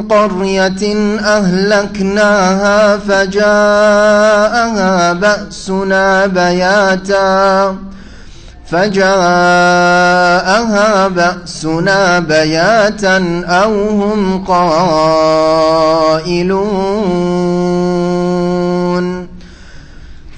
قرية أهلكناها فجاءها بأسنا بياتا. فجاءها بأسنا بياتا أو هم قائلون.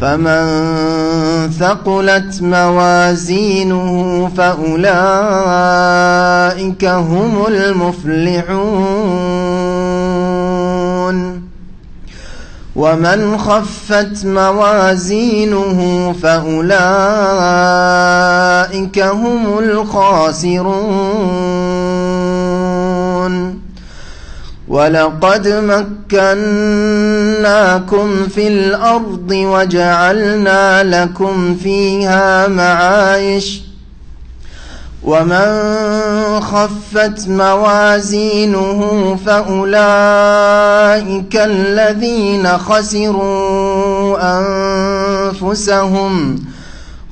فمن ثقلت موازينه فأولئك هم المفلحون. ومن خفت موازينه فأولئك هم الخاسرون. ولقد مكناكم في الأرض وجعلنا لكم فيها معايش ومن خفت موازينه فأولئك الذين خسروا أنفسهم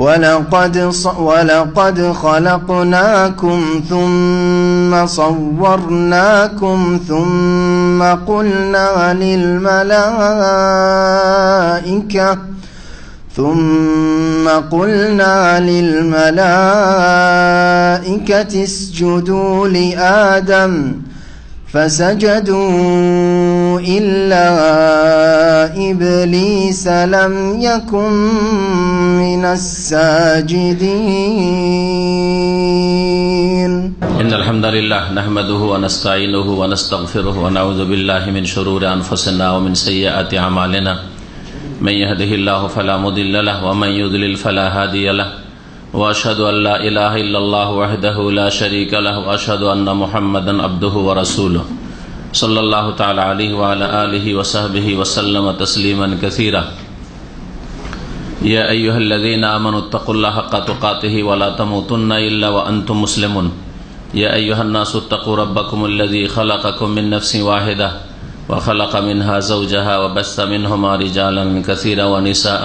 ولقد. ولقد خلقناكم ثم صورناكم ثم قلنا للملائكة ثم قلنا للملائكة اسجدوا لآدم فسجدوا إلا إبليس لم يكن من الساجدين. إن الحمد لله نحمده ونستعينه ونستغفره ونعوذ بالله من شرور أنفسنا ومن سيئات أعمالنا. من يهده الله فلا مضل له ومن يضلل فلا هادي له. وأشهد أن لا إله إلا الله وحده لا شريك له وأشهد أن محمدا عبده ورسوله. صلى الله تعالى عليه وعلى آله وصحبه وسلم تسليما كثيرا. يا أيها الذين آمنوا اتقوا الله حق تقاته ولا تموتن إلا وأنتم مسلمون. يا أيها الناس اتقوا ربكم الذي خلقكم من نفس واحدة وخلق منها زوجها وبث منهما رجالا كثيرا ونساء.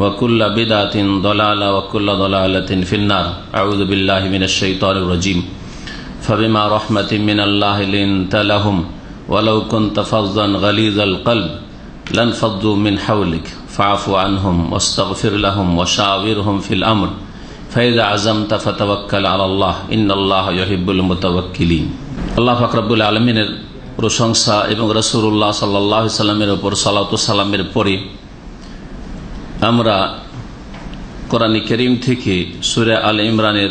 وكل بدعة ضلالة وكل ضلالة في النار أعوذ بالله من الشيطان الرجيم فبما رحمة من الله لنت لهم ولو كنت فظا غليظ القلب لانفضوا من حولك فاعف عنهم واستغفر لهم وشاورهم في الأمر فإذا عزمت فتوكل على الله إن الله يحب المتوكلين আল্লাহ ফাকরাবুল আলমিনের প্রশংসা এবং রসুল্লাহ সাল্লাহ সাল্লামের ওপর সালাত সাল্লামের পরে আমরা কোরআন করিম থেকে সুরে আল ইমরানের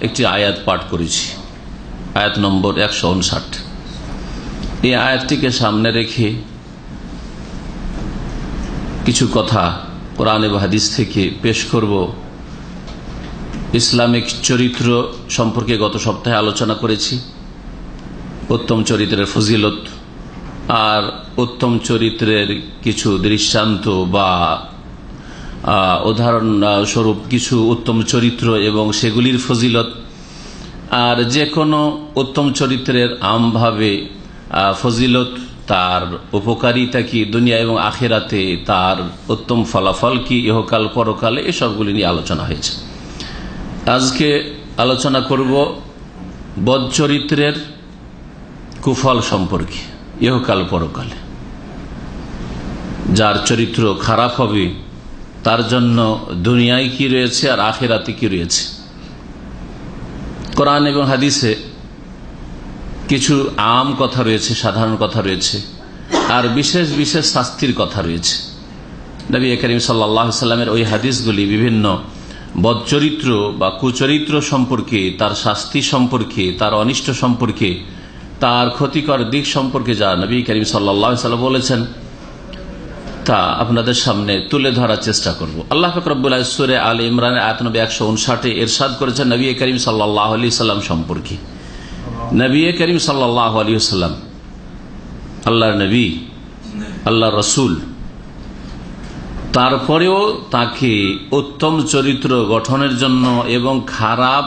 একটি আয়াত পাঠ করেছি। আয়াত নম্বর একশো উনষাট এই আয়াতটিকে সামনে রেখে কিছু কথা কোরআন এবং হাদিস থেকে পেশ করব। ইসলামিক চরিত্র সম্পর্কে গত সপ্তাহে আলোচনা করেছি। উত্তম চরিত্রের ফজিলত আর উত্তম চরিত্রের কিছু দৃষ্টান্ত বা উদাহরণ স্বরূপ কিছু উত্তম চরিত্র এবং সেগুলির ফজিলত। আর যে কোনো উত্তম চরিত্রের আমভাবে ফজিলত, তার উপকারিতা কি দুনিয়া এবং আখেরাতে, তার উত্তম ফলাফল কি ইহকাল, পরকালে এসবগুলি নিয়ে আলোচনা হয়েছে। আজকে আলোচনা করব বদ চরিত্রের কুফল সম্পর্কে, ইহকাল, পরকালে। যার চরিত্র খারাপ হবে তার জন্য দুনিয়ায় কি রয়েছে আর আখেরাতে কি রয়েছে? কোরআন এবং হাদিসে কিছু আম কথা রয়েছে, সাধারণ কথা রয়েছে, আর বিশেষ বিশেষ শাস্তির কথা রয়েছে। নবী করিম সাল্লামের ওই হাদিসগুলি বিভিন্ন বদচরিত্র বা কুচরিত্র সম্পর্কে, তার শাস্তি সম্পর্কে, তার অনিষ্ট সম্পর্কে, তার ক্ষতিকর দিক সম্পর্কে যা নবী করিম সাল্লাম বলেছেন তা আপনাদের সামনে তুলে ধরার চেষ্টা করব। আল্লাহ ফকরবুল সুরে আল ইমরানের আয়তনবী একশো উনষাটে এরশাদ করেছেন নবী করিম সাল্লাহ আলি সাল্লাম সম্পর্কে। নবী করিম সাল্লাহ আলী সাল্লাম, আল্লাহর নবী আল্লাহ রসুল, তারপরেও তাকে উত্তম চরিত্র গঠনের জন্য এবং খারাপ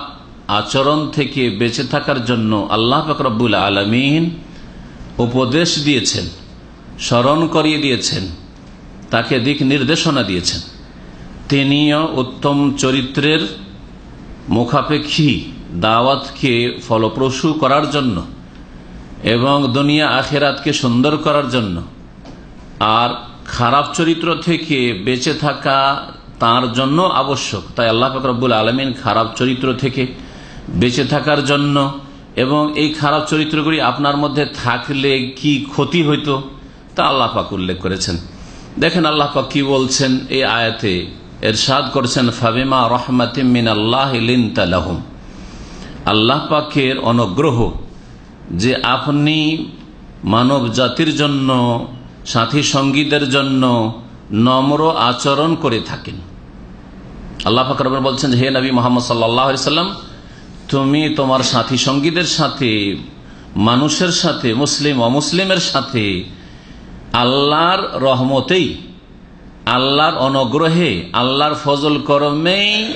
আচরণ থেকে বেঁচে থাকার জন্য আল্লাহ ফকরবুল আলমিন উপদেশ দিয়েছেন, স্মরণ করিয়ে দিয়েছেন। তাকে দিক নির্দেশনা দিয়েছেন। তিনিও উত্তম চরিত্রের মুখাপেক্ষী, দাওয়াতকে ফলপ্রসূ করার জন্য এবং দুনিয়া আখেরাতকে সুন্দর করার জন্য আর খারাপ চরিত্র থেকে বেঁচে থাকা তার জন্য আবশ্যক। তাই আল্লাহ ফকরবুল আলমিন খারাপ চরিত্র থেকে বেঁচে থাকার জন্য এবং এই খারাপ চরিত্রগুলি আপনার মধ্যে থাকলে কি ক্ষতি হইতো তা আল্লাহ পাক উল্লেখ করেছেন। দেখেন আল্লাহ কি বলছেন এই আয়াতে? এরশাদ করেছেন, ফাবিমা রহমাতিমিন আল্লাহ তালাহম আল্লাহ পাকের অনুগ্রহ যে আপনি মানব জাতির জন্য, সাথী সঙ্গীদের জন্য নম্র আচরণ করে থাকেন। আল্লাহ ফাকর বলছেন হে নবী মোহাম্মদ সাল্লাম, তুমি তোমার সাথী সঙ্গীদের সাথে, মানুষের সাথে, মুসলিম অমুসলিমের সাথে আল্লাহর রহমতেই, আল্লাহর অনুগ্রহে, আল্লাহর ফজল করমেই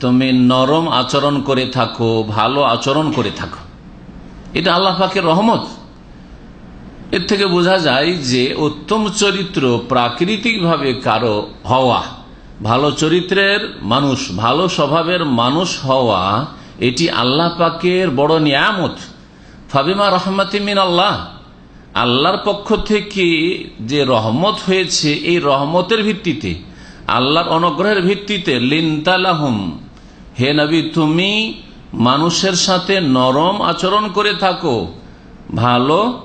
তুমি নরম আচরণ করে থাকো, ভালো আচরণ করে থাকো। এটা আল্লাহ পাকের রহমত। এর থেকে বোঝা যায় যে উত্তম চরিত্র প্রাকৃতিকভাবে কারও হওয়া, ভালো চরিত্রের মানুষ, ভালো স্বভাবের মানুষ হওয়া, এটি আল্লাহ পাকের বড় নিয়ামত। ফাবিমা রহমাতিমিন আল্লাহ আল্লাহর পক্ষ থেকে যে রহমত হয়েছে, এই রহমতের ভিত্তিতে, আল্লাহর অনুগ্রহের ভিত্তিতে, লিনতালাহুম, হে নবী, তুমি মানুষের সাথে নরম আচরণ করে থাকো, ভালো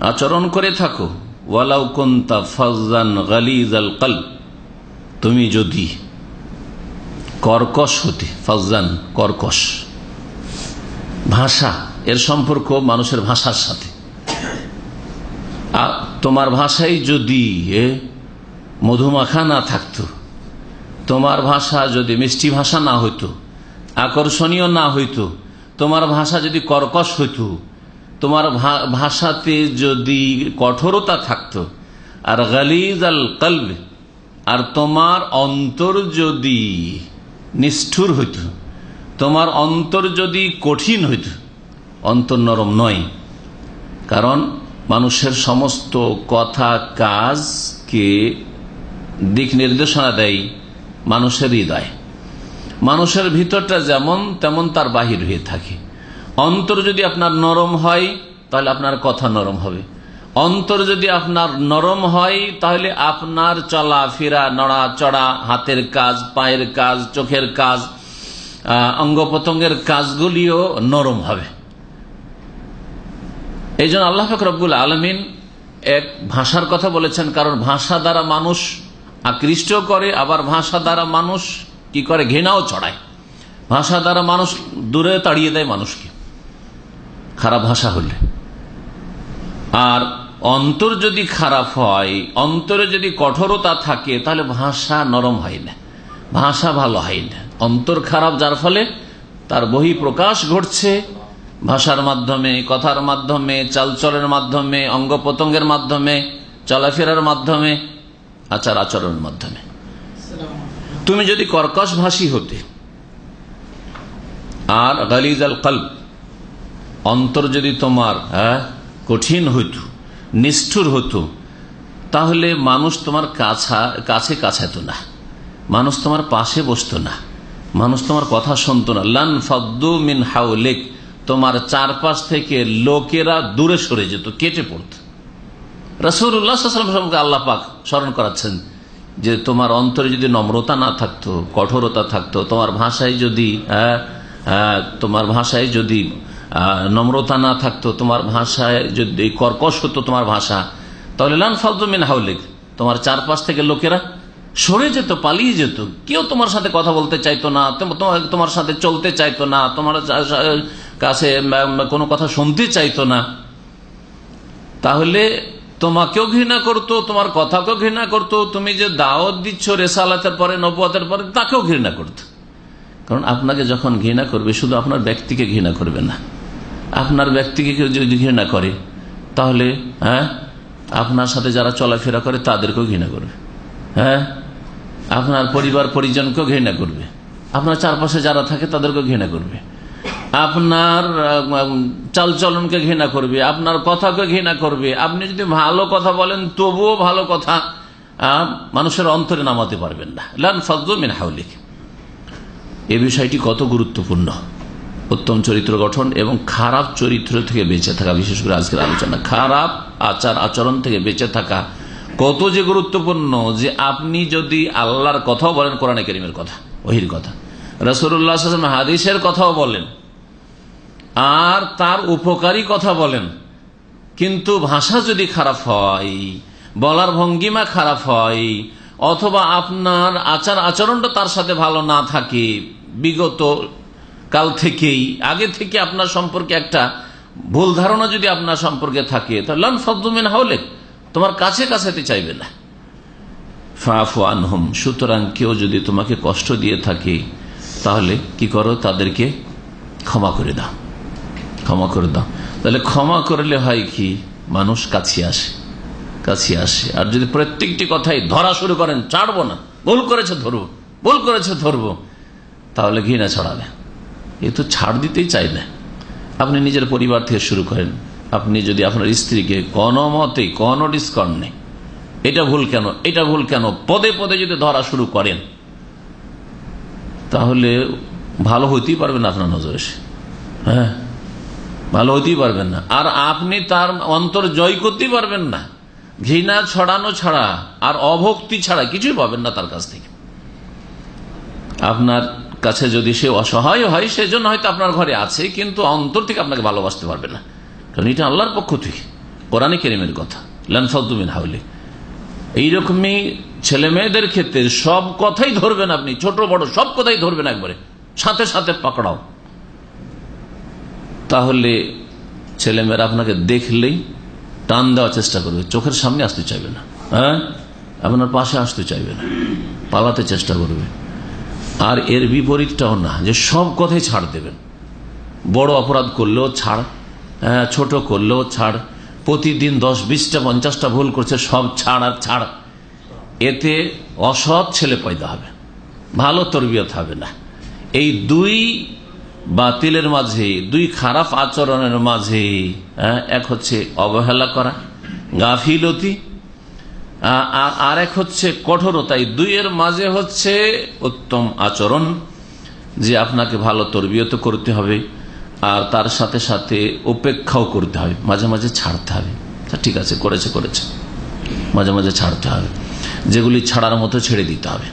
আচরণ করে থাকো। ওয়ালাউ কুন্তা ফজান গালিজ আল কাল তুমি যদি কর্কশ হতে ফজান কর্কশ, ভাষা, এর সম্পর্ক মানুষের ভাষার সাথে। তোমার ভাষায় যদি মধুমাখা না থাকতো, তোমার ভাষা যদি মিষ্টি ভাষা না হইতো, আকর্ষণীয় না হইতো, তোমার ভাষা যদি কর্কশ হইতো, তোমার ভাষাতে যদি কঠোরতা থাকতো, আর গালিজ আল কলব, আর তোমার অন্তর যদি নিষ্ঠুর হইত, তোমার অন্তর যদি কঠিন হইত, অন্তর নরম নয়। কারণ মানুষের সমস্ত কথা কাজকে দিক নির্দেশনা দেয় মানুষের হৃদয়। মানুষের ভিতরটা যেমন, তেমন তার বাহির হয়ে থাকে। অন্তর যদি আপনার নরম হয়, তাহলে আপনার কথা নরম হবে। অন্তর যদি আপনার নরম হয়, তাহলে আপনার চলা চলাফেরা, নড়াচড়া, হাতের কাজ, পায়ের কাজ, চোখের কাজ অঙ্গ প্রত্যঙ্গের কাজগুলিও নরম হবে। এই জন্য আল্লাহ ফকরবুল আলমিন এক ভাষার কথা বলেছেন, কারণ ভাষা দ্বারা মানুষ আকৃষ্ট করে, আবার ভাষা দ্বারা মানুষ কি করে? ঘৃণাও চড়ায় ভাষা দ্বারা মানুষ দূরে তাড়িয়ে দেয় মানুষকে। খারাপ ভাষা হলে। আর অন্তর যদি খারাপ হয়, অন্তরে যদি কঠোরতা থাকে, তাহলে ভাষা নরম হয় না। ভাষা ভালো হয় না। অন্তর খারাপ, যার ফলে তার বহি প্রকাশ ঘটছে। ভাষার মাধ্যমে, কথার মাধ্যমে, চালচলের মাধ্যমে অঙ্গ প্রত্যঙ্গের মাধ্যমে, চলাফেরার মাধ্যমে, আচার আচরণের মাধ্যমে। তুমি যদি কর্কশ ভাষী হতে আর গালিজ আল কল্প অন্তর যদি তোমার কঠিন হইত, নিষ্ঠুর হতো তাহলে মানুষ তোমার কাছা, কাছে কাছাতো না। মানুষ তোমার পাশে বসতো না। মানুষ তোমার কথা শুনতো না। লান ফদ্দু মিন হাউলেক তোমার চারপাশ থেকে লোকেরা দূরে সরে যেত কেটে পড়ত। রসুল্লাহামকে আল্লাহ পাক স্মরণ করাচ্ছেন যে তোমার অন্তরে যদি নম্রতা না থাকতো কঠোরতা থাকতো তোমার ভাষায় যদি আহ, আহ, তোমার ভাষায় যদি নম্রতা না থাকতো তোমার ভাষায় যদি কর্কশ হতো তোমার ভাষা তাহলে লান ফালতু মিন হাউলিক তোমার চারপাশ থেকে লোকেরা সরে যেত পালিয়ে যেত। কেউ তোমার সাথে কথা বলতে চাইতো না তোম- তোমার- সাথে চলতে চাইতো না তোমার কাছে কোনো কথা শুনতে চাইতো না। তাহলে তোমাকেও ঘৃণা করতো, তোমার কথাকেও ঘৃণা করতো, তুমি যে দাওয়াত দিচ্ছ, রেসালাতের পরে, নবুয়াতের পরে, তাকেও ঘৃণা করতো। কারণ আপনাকে যখন ঘৃণা করবে, শুধু আপনার ব্যক্তিকে ঘৃণা করবে না। আপনার ব্যক্তিকে কেউ যদি ঘৃণা করে, তাহলে হ্যাঁ আপনার সাথে যারা চলাফেরা করে, তাদেরকেও ঘৃণা করবে। হ্যাঁ আপনার পরিবার পরিজনকেও ঘৃণা করবে। আপনার চারপাশে যারা থাকে, তাদেরকেও ঘৃণা করবে। আপনার চালচলনকে ঘৃণা করবে, আপনার কথাকে ঘৃণা করবে। আপনি যদি ভালো কথা বলেন, তবুও ভালো কথা মানুষের অন্তরে নামাতে পারবেন না। লান ফজল মিন হাউলিক এ বিষয়টি কত গুরুত্বপূর্ণ। উত্তম চরিত্র গঠন এবং খারাপ চরিত্র থেকে বেঁচে থাকা, বিশেষ করে আজকের আলোচনা। খারাপ আচার আচরণ থেকে বেঁচে থাকা কত যে গুরুত্বপূর্ণ যে আপনি যদি আল্লাহর কথাও বলেন, কোরআনে করিমের কথা, ওহির কথা। রসুল্লাহ হাদিসের কথাও বলেন। আর তার উপকারী কথা বলেন। কিন্তু ভাষা যদি খারাপ হয়, বলার ভঙ্গিমা খারাপ হয়, অথবা আপনার আচার আচরণটা তার সাথে ভালো না থাকে, বিগত কাল থেকেই, আগে থেকে আপনার সম্পর্কে একটা ভুল ধারণা যদি আপনার সম্পর্কে থাকে তাহলে লন হলে তোমার কাছে কাছাতে চাইবে না। ফাফু সুতরাং কেউ যদি তোমাকে কষ্ট দিয়ে থাকে, তাহলে কি করো, তাদেরকে ক্ষমা করে দাও। ক্ষমা করে দাও। তাহলে ক্ষমা করলে হয় কি? মানুষ কাছে আসে কাছে আসে। আর যদি প্রত্যেকটি কথাই ধরা শুরু করেন, ছাড়বো না। ভুল করেছে ধরবো ভুল করেছে ধরবো, তাহলে ঘৃণা ছড়াবে। এ তো ছাড় দিতেই চাই না আপনি নিজের পরিবার থেকে শুরু করেন। আপনি যদি আপনার স্ত্রীকে কোনো মতে কোনো ডিসকাউন্ট নেই, এটা ভুল কেন, এটা ভুল কেন, পদে পদে যদি ধরা শুরু করেন, তাহলে ভালো হইতেই পারবে না আপনার নজর হ্যাঁ? ভালো হতেই পারবেন না। আর আপনি তার অন্তর জয় করতেই পারবেন না। ঘৃণা ছড়ানো ছাড়া আর অভক্তি ছাড়া কিছুই পাবেন না তার কাছ থেকে। আপনার কাছে যদি সে অসহায় হয়, সেজন্য হয়তো আপনার ঘরে আছে, কিন্তু অন্তর থেকে আপনাকে ভালোবাসতে পারবে না। কারণ এটা আল্লাহর পক্ষ থেকে, কোরআনে কেরিমের কথা। লানফাউদ্দিন হাউলি এইরকমই ছেলে মেয়েদের ক্ষেত্রে সব কথাই ধরবেন আপনি, ছোট বড় সব কথাই ধরবেন একবারে। সাথে সাথে পাকড়াও। তাহলে ছেলেমেয়েরা আপনাকে দেখলেই টান দেওয়ার চেষ্টা করবে। চোখের সামনে আসতে চাইবে না। হ্যাঁ? আপনার পাশে আসতে চাইবে না। পালাতে চেষ্টা করবে। আর এর বিপরীতটাও না যে সব কথাই ছাড় দেবেন। বড় অপরাধ করলেও ছাড় হ্যাঁ, ছোট করলেও ছাড় প্রতিদিন দশ বিশটা পঞ্চাশটা ভুল করছে সব ছাড় আর ছাড়। এতে অসৎ ছেলে পয়দা হবে। ভালো তরবিয়ত হবে না। এই দুই বাতিলের মাঝে দুই খারাপ আচরণের মাঝে হ্যাঁ, এক হচ্ছে অবহেলা করা গাফিলতি আর এক হচ্ছে কঠোরতা। এই দুইয়ের মাঝে হচ্ছে উত্তম আচরণ যে আপনাকে ভালো তরবিয়ত করতে হবে আর তার সাথে সাথে উপেক্ষাও করতে হবে। মাঝে মাঝে ছাড়তে হবে। ঠিক আছে করেছে করেছে। মাঝে মাঝে ছাড়তে হবে। যেগুলি ছাড়ার মতো ছেড়ে দিতে হবে।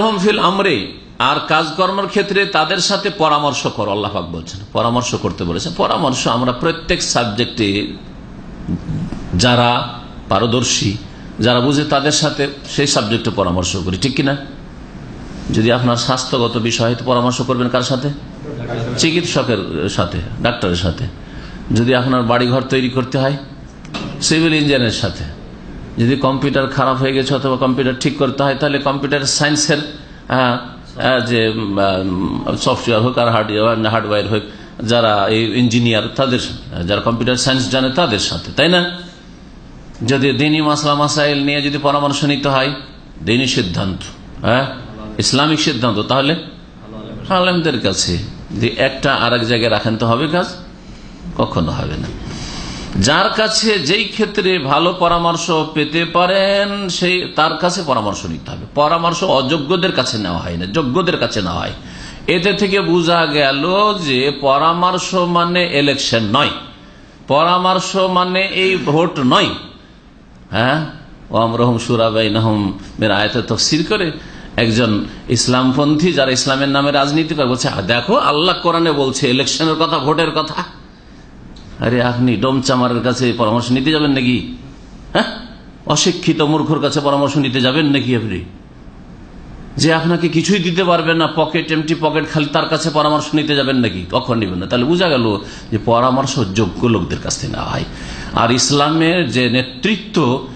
হোম ফিল আমরে আর কাজকর্মের ক্ষেত্রে তাদের সাথে পরামর্শ করো আল্লাহফাক বলছেন। পরামর্শ করতে বলেছেন। পরামর্শ আমরা প্রত্যেক সাবজেক্টে যারা পারদর্শী যারা বুঝে তাদের সাথে সেই সাবজেক্টে পরামর্শ করি ঠিক কিনা? যদি আপনার স্বাস্থ্যগত বিষয় পরামর্শ করবেন কার সাথে? চিকিৎসকের সাথে ডাক্তারের সাথে। যদি আপনার বাড়িঘর তৈরি করতে হয় সিভিল ইঞ্জিনিয়ারের সাথে। যদি কম্পিউটার খারাপ হয়ে গেছে অথবা কম্পিউটার ঠিক করতে হয় তাহলে কম্পিউটার সায়েন্সের আহ, যে সফটওয়্যার হোক আর হার্ডওয়্যার হার্ডওয়্যার হোক, যারা এই ইঞ্জিনিয়ার তাদের, যারা কম্পিউটার সায়েন্স জানে তাদের সাথে, তাই না? যদি দিনই মাসলা মাসাইল নিয়ে যদি পরামর্শ নিতে হয়, দিনই সিদ্ধান্ত হ্যাঁ? ইসলামিক সিদ্ধান্ত, তাহলে? আলেমদের কাছে, যে একটা আর এক জায়গায় রাখেন তো হবে কাজ? কখনো হবে না। যার কাছে যেই ক্ষেত্রে ভালো পরামর্শ পেতে পারেন, সেই তার কাছে পরামর্শ নিতে হবে। পরামর্শ অযোগ্যদের কাছে নেওয়া হয় না, যোগ্যদের কাছে নেওয়া হয়। এতে থেকে বোঝা গেল যে পরামর্শ মানে ইলেকশন নয়। পরামর্শ মানে এই ভোট নয়। হ্যাঁ? ও আমরহম সুরাবাই নাহম মেরা আয়তে তফসির করে একজন ইসলামপন্থী যারা ইসলামের নামে রাজনীতি করে বলছে দেখো, আল্লাহ কোরআনে বলছে ইলেকশনের কথা, ভোটের কথা। আরে আপনি ডোমচামারের কাছে পরামর্শ নিতে যাবেন নাকি? হ্যাঁ? অশিক্ষিত মূর্খর কাছে পরামর্শ নিতে যাবেন নাকি আপনি? যে আপনাকে কিছুই দিতে পারবেন না, পকেট এমটি পকেট, খালি তার কাছে পরামর্শ নিতে যাবেন নাকি? কখন নেবেন না? তাহলে বোঝা গেল যে পরামর্শ যোগ্য লোকদের কাছ থেকে নেওয়া হয়। আর ইসলামের যে নেতৃত্ব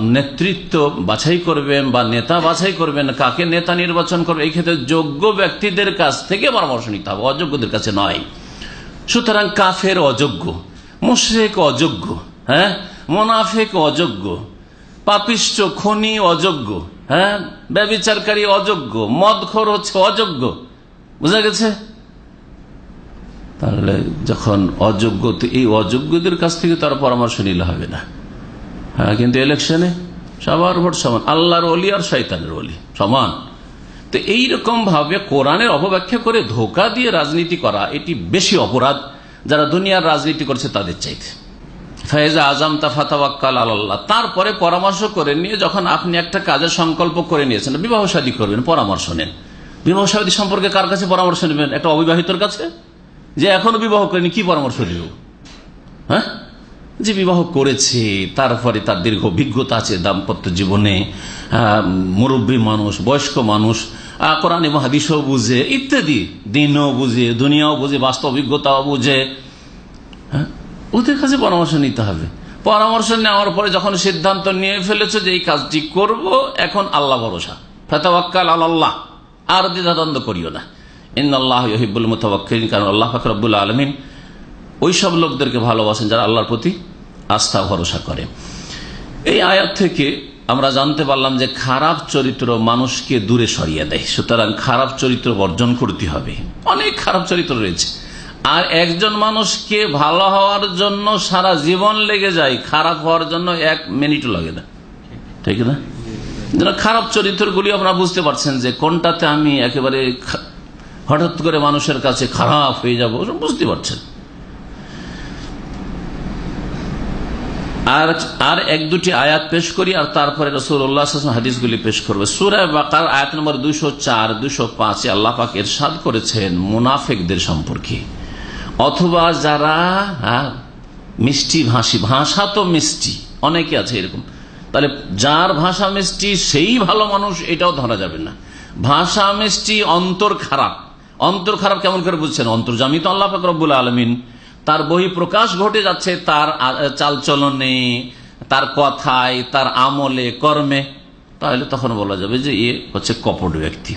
নেতৃত্ব বাছাই করবেন বা নেতা বাছাই করবেন, কাকে নেতা নির্বাচন করবে, এই ক্ষেত্রে যোগ্য ব্যক্তিদের কাছ থেকে পরামর্শ নিতে হবে, অযোগ্যদের কাছে নয়। সুতরাং কাফের অযোগ্য, মুশরেক অযোগ্য হ্যাঁ? মোনাফেক অযোগ্য, পাপিষ্ট, খনি অযোগ্য হ্যাঁ? ব্যবিচারকারী অযোগ্য মদখোর হচ্ছে অযোগ্য। বুঝা গেছে? তাহলে যখন অযোগ্য এই অযোগ্যদের কাছ থেকে তার পরামর্শ নিলে হবে না। হ্যাঁ কিন্তু ইলেকশনে সবার ভোট সমান, আল্লাহর অলি আর শৈতানের অলি, সমান। তো এইরকম ভাবে কোরআনের অপব্যাখ্যা করে ধোকা দিয়ে রাজনীতি করা এটি বেশি অপরাধ যারা দুনিয়ার রাজনীতি করছে তাদের চাইতে। ফয়েজা আজম তা ফাতাওয়াক্কাল আল্লাহ তারপরে পরামর্শ করে নিয়ে যখন আপনি একটা কাজের সংকল্প করে নিয়েছেন বিবাহ শাদী করবেন, পরামর্শ নেন। বিবাহ শাদী সম্পর্কে কার কাছে পরামর্শ নেবেন? একটা অবিবাহিতর কাছে? যে এখনও বিবাহ করেনি, কি পরামর্শ দিব? হ্যাঁ? যে বিবাহ করেছে, তারপরে তার দীর্ঘ অভিজ্ঞতা আছে দাম্পত্য জীবনে মুরব্বী মানুষ, বয়স্ক মানুষ কোরআনে মহাদিসও বুঝে, ইত্যাদি। দিনও বুঝে, দুনিয়াও বুঝে, বাস্তব অভিজ্ঞতাও বুঝে। হ্যাঁ? ওদের কাছে পরামর্শ নিতে হবে। পরামর্শ নেওয়ার পরে যখন সিদ্ধান্ত নিয়ে ফেলেছে যে এই কাজটি করব, এখন আল্লাহ ভরসা। ফেতাবাক্কাল আল্লাহ আর দ্বিধাদ্বন্দ্ব করিও না। ইন আল্লাহ ইহিবুল মুতাবাক্কিল কারণ আল্লাহ ফাকরবুল আলমিন ওই সব লোকদেরকে ভালোবাসেন যারা আল্লাহর প্রতি আস্থা ভরসা করে। এই আয়াত থেকে আমরা জানতে পারলাম যে খারাপ চরিত্র মানুষকে দূরে সরিয়ে দেয়। সুতরাং খারাপ চরিত্র বর্জন করতে হবে। অনেক খারাপ চরিত্র রয়েছে। আর একজন মানুষকে ভালো হওয়ার জন্য সারা জীবন লেগে যায়, খারাপ হওয়ার জন্য এক মিনিটও লাগে না। ঠিক না? যেন খারাপ চরিত্রগুলি আপনারা বুঝতে পারছেন যে কোনটাতে আমি একেবারে হঠাৎ করে মানুষের কাছে খারাপ হয়ে যাব, বুঝতে পারছেন। আর আর এক দুটি আয়াত পেশ করি আর তারপরে রসুল্লাহ হাদিসগুলি পেশ করবে। সুরায় বাকার আয়াত নম্বর দুশো চার দুশো পাঁচে আল্লাহ পাক এরশাদ করেছেন মুনাফেকদের সম্পর্কে। অথবা যারা হ্যাঁ, মিষ্টি ভাষী ভাষা তো মিষ্টি অনেকে আছে এরকম। তাহলে যার ভাষা মিষ্টি সেই ভালো মানুষ এটাও ধরা যাবে না। ভাষা মিষ্টি অন্তর খারাপ। অন্তর খারাপ কেমন করে বুঝছেন? অন্তর্জামিত আল্লাহ পাক রব্বুল আলমিন তার বহি প্রকাশ ঘটে যাচ্ছে, তার চালচলনে, তার কথায়, তার আমলে, কর্মে। তাহলে তখন বলা যাবে যে এ হচ্ছে কপট ব্যক্তি।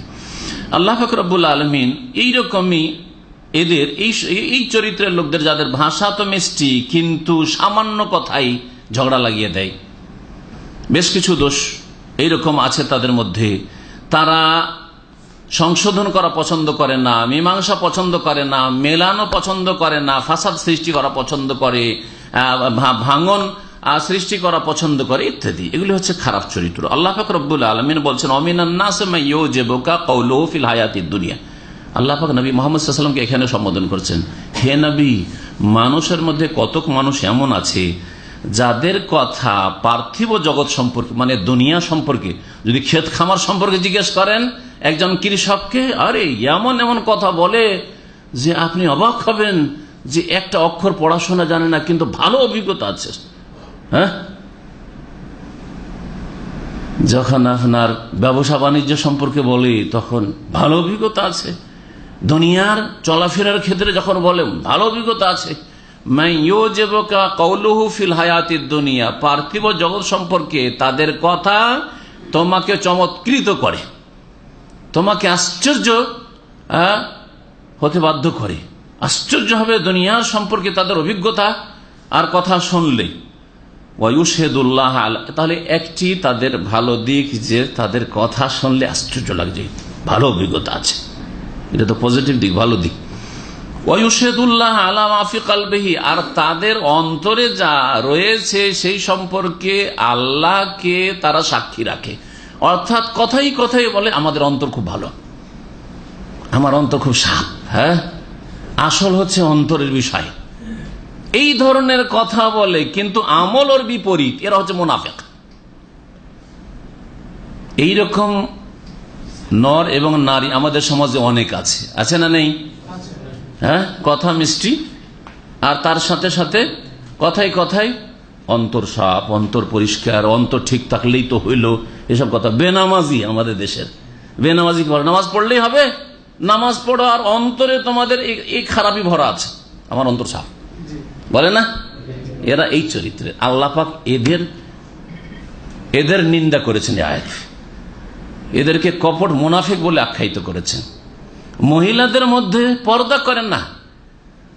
আল্লাহ ফকরবুল আলমিন এইরকমই এদের এই চরিত্রের লোকদের, যাদের ভাষা তো মিষ্টি, কিন্তু সামান্য কথাই ঝগড়া লাগিয়ে দেয়। বেশ কিছু দোষ এইরকম আছে তাদের মধ্যে। তারা সংশোধন করা পছন্দ করে না, মীমাংসা পছন্দ করে না, মেলানো পছন্দ করে না, ফাসাদ সৃষ্টি করা পছন্দ করে ভাঙন সৃষ্টি করা পছন্দ করে ইত্যাদি। এগুলি হচ্ছে খারাপ চরিত্র। আল্লাহ ফকরবুল আলমিন বলছেন অমিনান্নাসা কৌলফিল হায়াতি দুনিয়া। আল্লাহ পাক নবী মোহাম্মদ এখানে সম্বোধন করছেন, হে নবী, মানুষের মধ্যে কতক মানুষ এমন আছে, যাদের কথা পার্থিব জগৎ সম্পর্কে মানে দুনিয়া সম্পর্কে, যদি ক্ষেত খামার সম্পর্কে জিজ্ঞেস করেন একজন কৃষককে, আরে, এমন এমন কথা বলে যে আপনি অবাক হবেন যে একটা অক্ষর পড়াশোনা জানে না, কিন্তু ভালো অভিজ্ঞতা আছে। হ্যাঁ? যখন আপনার ব্যবসা বাণিজ্য সম্পর্কে বলি, তখন ভালো অভিজ্ঞতা আছে। দুনিয়ার চলাফেরার ক্ষেত্রে যখন বলে ভালো অভিজ্ঞতা আছে। কৌলুহুফিল হায়াতির দুনিয়া, পার্থিব জগৎ সম্পর্কে তাদের কথা তোমাকে চমৎকৃত করে। তোমাকে আশ্চর্য হতে বাধ্য করে। আশ্চর্য হবে দুনিয়ার সম্পর্কে তাদের অভিজ্ঞতা আর কথা শুনলে। ওয়ুশেদুল্লাহ তাহলে একটি তাদের ভালো দিক যে তাদের কথা শুনলে আশ্চর্য লাগছে। ভালো অভিজ্ঞতা আছে। এটা তো পজিটিভ দিক, ভালো দিক। ওয়ুশেদুল্লাহ আলা মাফি কালবেহি, আর তাদের অন্তরে যা রয়েছে সেই সম্পর্কে আল্লাহকে তারা সাক্ষী রাখে। অর্থাৎ কথাই কথাই বলে আমাদের অন্তর খুব ভালো। আমার অন্তর খুব সাপ হ্যাঁ? আসল হচ্ছে অন্তরের বিষয়। এই ধরনের কথা বলে কিন্তু আমল ওর বিপরীত এরা হচ্ছে মোনাফেক। এইরকম নর এবং নারী আমাদের সমাজে অনেক আছে। আছে না নেই? হ্যাঁ? কথা মিষ্টি। আর তার সাথে সাথে কথাই কথাই অন্তর সাপ অন্তর পরিষ্কার অন্তর ঠিক থাকলেই তো হইল। এসব কথা বেনামাজি আমাদের দেশের। বেনামাজি বলে? নামাজ পড়লেই হবে? নামাজ পড়ো আর অন্তরে তোমাদের এই খারাপই ভরা আছে। আমার অন্তর সাপ। বলে না? এরা এই চরিত্রে। আল্লাপাক এদের এদের নিন্দা করেছেন আয়াত। এদেরকে কপট মুনাফিক বলে আখ্যায়িত করেছেন। মহিলাদের মধ্যে পর্দা করেন না।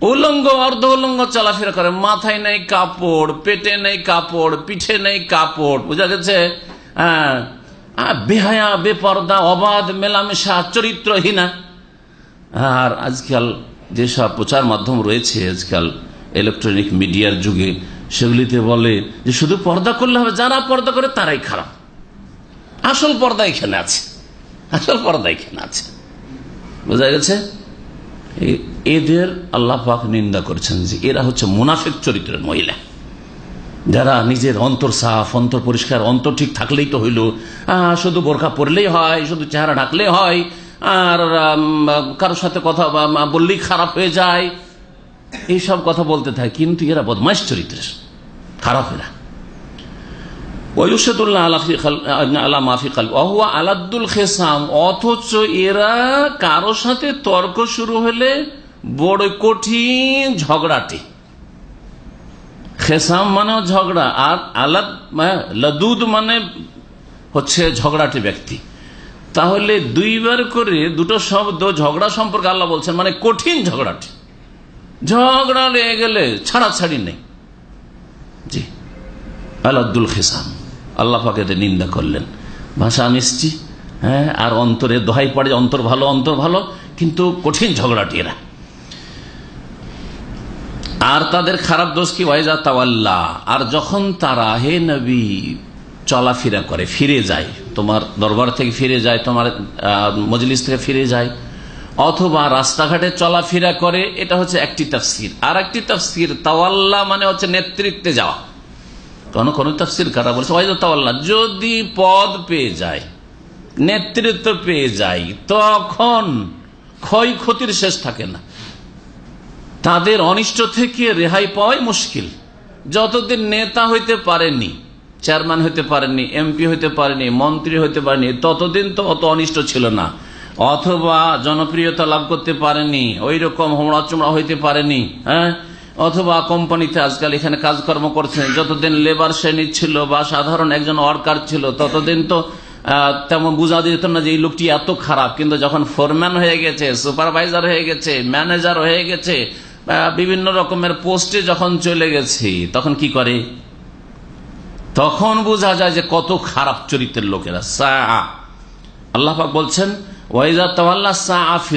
উলঙ্গ অর্ধ উলঙ্গ চলাফেরা করে। মাথায় নেই কাপড়, পেটে নেই কাপড়, পিঠে নেই কাপড়। বোঝা গেছে? বেহায়া, বেপর্দা, অবাধ, মেলামেশা, চরিত্রহীনা। আর আজকাল যেসব প্রচার মাধ্যম রয়েছে, আজকাল ইলেকট্রনিক মিডিয়ার যুগে, সেগুলিতে বলে যে শুধু পর্দা করলে হবে, যারা পর্দা করে তারাই খারাপ। আসল পর্দা এখানে আছে। আসল পর্দা এখানে আছে। বোঝা গেছে? এদের আল্লাহ পাক নিন্দা করছেন যে এরা হচ্ছে মুনাফিক চরিত্রের মহিলা। যারা নিজের অন্তর সাফ, অন্তর পরিষ্কার, অন্তর ঠিক থাকলেই তো হইল। শুধু বোরখা পরলেই হয়, শুধু চেহারা ঢাকলে হয়, আর কারোর সাথে কথা বললেই খারাপ হয়ে যায়। এইসব কথা বলতে থাকে, কিন্তু এরা বদমাইশ চরিত্রের, খারাপ এরা। আলাদুল খেসাম, অথচ এরা কারও সাথে তর্ক শুরু হলে বড় কঠিন ঝগড়াটি। খেসাম মানে ঝগড়া, আর আলাদ লদুদ মানে হচ্ছে ঝগড়াটি ব্যক্তি। তাহলে দুইবার করে দুটো শব্দ ঝগড়া সম্পর্কে আল্লাহ বলছেন মানে কঠিন ঝগড়াটি। ঝগড়া লেগে গেলে ছাড়াছাড়ি নেই। জি। আলাদুল খেসাম, আল্লাহ পাকে নিন্দা করলেন। ভাষা মিষ্টি হ্যাঁ আর অন্তরে দোহাই পড়ে অন্তর ভালো অন্তর ভালো, কিন্তু কঠিন ঝগড়াটি এরা। আর তাদের খারাপ দোষ কি? ওয়াইজা তাওয়াল্লাহ আর যখন তারা, হে নবী, চলাফেরা করে, ফিরে যায়, তোমার দরবার থেকে ফিরে যায়, তোমার মজলিস থেকে ফিরে যায়, অথবা রাস্তাঘাটে চলাফেরা করে, এটা হচ্ছে একটি তাফসির। আর একটি তাফসির, তাওয়াল্লা মানে হচ্ছে নেতৃত্বে যাওয়া। কোন কোন তাফসির কারা বলছে? ওয়াইদা তাওয়াল্লা। যদি পদ পেয়ে যায়, নেতৃত্ব পেয়ে যায়, তখন ক্ষয়ক্ষতির শেষ থাকে না। তাদের অনিষ্ট থেকে রেহাই পাওয়াই মুশকিল। যতদিন নেতা হইতে পারেনি চেয়ারম্যান হইতে পারেনি এমপি হইতে পারেনি মন্ত্রী হইতে পারেনি ততদিন তো অত অনিষ্ট ছিল না। অথবা জনপ্রিয়তা লাভ করতে পারেনি ওই রকম হোমড়া চুমড়া হইতে পারেনি হ্যাঁ? অথবা কোম্পানিতে আজকাল এখানে কাজকর্ম করছেন, যতদিন লেবার শ্রেণি ছিল বা সাধারণ একজন ওয়ার্কার ছিল, ততদিন তো তেমন বোঝা যেত না যে এই লোকটি এত খারাপ। কিন্তু যখন ফোরম্যান হয়ে গেছে, সুপারভাইজার হয়ে গেছে, ম্যানেজার হয়ে গেছে বিভিন্ন রকমের পোস্টে যখন চলে গেছে, তখন কি করে? তখন বোঝা যায় যে কত খারাপ চরিত্রের লোকেরা। সা আল্লাহ পাক বলছেন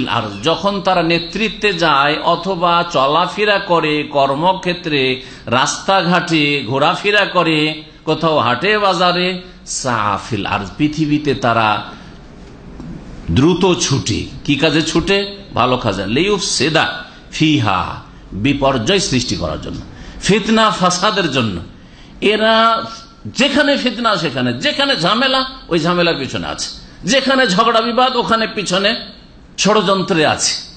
আর যখন তারা নেতৃত্বে যায় অথবা চলাফেরা করে, কর্মক্ষেত্রে, রাস্তাঘাটে, ঘোরাফেরা করে, কোথাও হাটে, বাজারে সাআফিল আর পৃথিবীতে তারা দ্রুত ছুটে। কি কাজে ছুটে? ভালো কাজে। লেউফ সেদা। ফিহা, বিপর্যয় সৃষ্টি করার জন্য, ফিতনা, ফাসাদের জন্য। এরা যেখানে ফিতনা, সেখানে। যেখানে ঝামেলা, ওই ঝামেলার পিছনে আছে। যেখানে ঝগড়া, বিবাদ, ওখানে পিছনে ষড়যন্ত্রে আছে।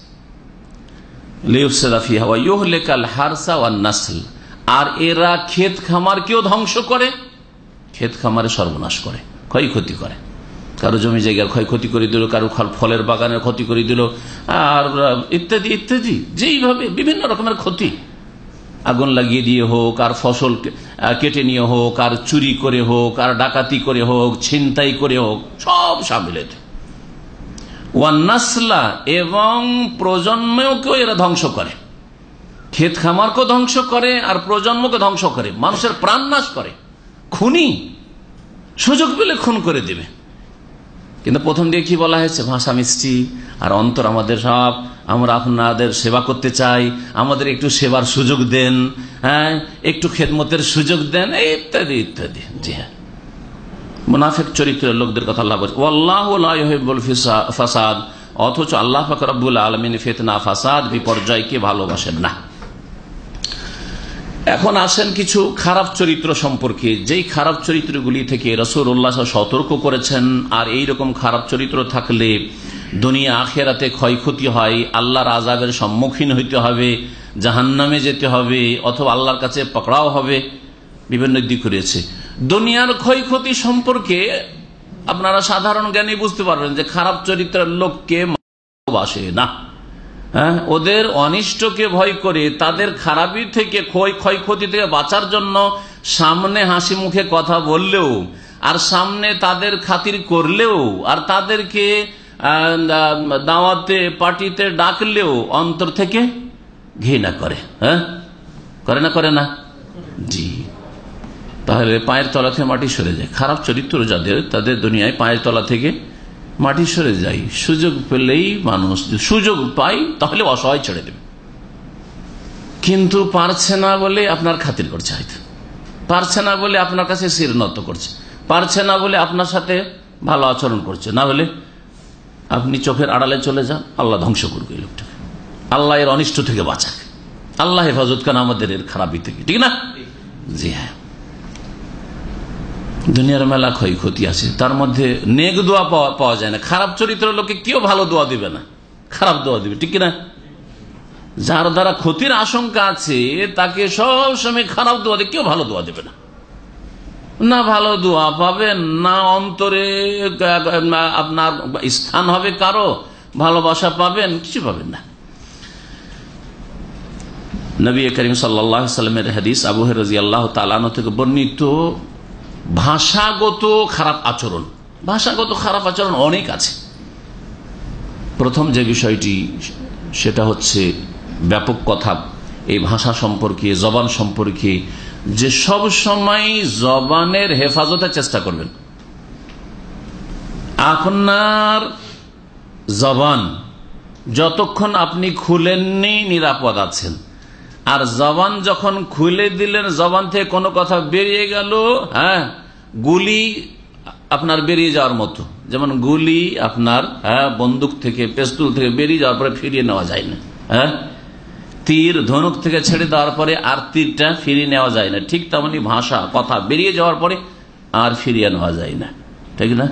আর এরা ক্ষেত খামারকেও ধ্বংস করে? ক্ষেত খামারে সর্বনাশ করে, ক্ষয়ক্ষতি করে। কারও জমি জায়গার ক্ষয়ক্ষতি করে দিল, কারও ফলের বাগানের ক্ষতি করে দিল, আর ইত্যাদি ইত্যাদি। যেইভাবে বিভিন্ন রকমের ক্ষতি। আগুন লাগিয়ে দিয়ে হোক, আর ফসল কেটে নিয়ে হোক, আর চুরি করে হোক, আর ডাকাতি করে হোক, ছিনতাই করে হোক, সব সামিলেতে ওয়ান্নাসলা এবং প্রজন্মকেও এরা ধ্বংস করে। ক্ষেত খামারকেও ধ্বংস করে, আর প্রজন্মকে ধ্বংস করে। মানুষের প্রাণ নাশ করে। খুনি সুযোগ পেলে খুন করে দেবে। কিন্তু প্রথম দিয়ে কি বলা হয়েছে? ভাষা মিষ্টি, আর অন্তর আমাদের সব। আমরা আপনাদের সেবা করতে চাই, আমাদের একটু সেবার সুযোগ দেন হ্যাঁ? একটু খেদমতের সুযোগ দেন, ইত্যাদি ইত্যাদি। জি হ্যাঁ। মুনাফেক চরিত্রের লোকদের কথা আল্লাহ বলছে ফাসাদ। অথচ আল্লাহ ফাকরাবুল আলমিন ফেতনা, ফাসাদ বিপর্যয়কে ভালোবাসেন না। এখন আসেন কিছু খারাপ চরিত্র সম্পর্কে। যেই খারাপ চরিত্রগুলি থেকে রসুর উল্লাহ সতর্ক করেছেন, আর এই রকম খারাপ চরিত্র থাকলে দুনিয়া আখেরাতে ক্ষয়ক্ষতি হয়, আল্লাহর আজাবের সম্মুখীন হইতে হবে, জাহান্নামে যেতে হবে, অথবা আল্লাহর কাছে পকড়াও হবে, বিভিন্ন দিক রয়েছে। দুনিয়ার ক্ষয়ক্ষতি সম্পর্কে আপনারা সাধারণ জ্ঞানী বুঝতে পারবেন যে খারাপ চরিত্রের লোককে ভালোবাসে না। ওদের অনিষ্টকে ভয় করে, তাদের খারাপি থেকে ক্ষয় ক্ষয়ক্ষতি থেকে বাঁচার জন্য সামনে হাসি মুখে কথা বললেও, আর সামনে তাদের খাতির করলেও, আর তাদেরকে দাওয়াতে, পার্টিতে ডাকলেও অন্তর থেকে ঘৃণা করে হ্যাঁ? করে না করে না? জি। তাহলে পায়ের তলা থেকে মাটি সরে যায়। খারাপ চরিত্র যাদের, তাদের দুনিয়ায় পায়ের তলা থেকে মাটি সরে যাই, সুযোগ পেলেই মানুষ সুযোগ পাই তাহলে অসহায় ছেড়ে দেবে। কিন্তু পারছে না বলে আপনার খাতির করছে হয়তো। পারছে না বলে আপনার কাছে শির নত করছে। পারছে না বলে আপনার সাথে ভালো আচরণ করছে। না হলে আপনি চোখের আড়ালে চলে যান, আল্লাহ ধ্বংস করবে এই লোকটাকে। আল্লাহ এর অনিষ্ট থেকে বাঁচাক। আল্লাহ হেফাজত খান আমাদের এর খারাপি থেকে, ঠিক না? জি হ্যাঁ। দুনিয়ার মেলা ক্ষয়ক্ষতি আছে। তার মধ্যে নেক দোয়া পাওয়া যায় না। খারাপ চরিত্র লোকে কেউ ভালো দোয়া দিবে না। খারাপ দোয়া দিবে, ঠিক না যার দ্বারা ক্ষতির আশঙ্কা আছে, তাকে সব সময় খারাপ দোয়া দিয়ে কেউ ভালো দোয়া দেবে না। না ভালো দোয়া পাবেন না অন্তরে, আপনার স্থান হবে কারও, ভালোবাসা পাবেন, কিছু পাবেন না। নবী করিম সাল্লামের হাদিস আবু রাজি আল্লাহ তালানো থেকে বর্ণিত ভাষাগত খারাপ আচরণ। ভাষাগত খারাপ আচরণ অনেক আছে। প্রথম যে বিষয়টি, সেটা হচ্ছে ব্যাপক কথা। এই ভাষা সম্পর্কে, জবান সম্পর্কে, যে সব সময় জবানের হেফাজতের চেষ্টা করবেন। আপনার জবান, যতক্ষণ আপনি খুলেননি, নিরাপদ আছেন। আর জবান যখন খুলে দিলেন, জবান থেকে কোনো কথা বেরিয়ে গেল হ্যাঁ গুলি আপনার বেরিয়ে যাওয়ার মতো। যেমন গুলি আপনার হ্যাঁ বন্দুক থেকে, পেস্তুল থেকে বেরিয়ে যাওয়ার পরে ফিরিয়ে নেওয়া যায় না হ্যাঁ? তীর, ধনুক থেকে ছেড়ে দেওয়ার পরে আর তীরটা ফিরিয়ে নেওয়া যায় না। ঠিক তেমনি ভাষা, কথা, বেরিয়ে যাওয়ার পরে আর ফিরিয়ে নেওয়া যায় না। ঠিক না?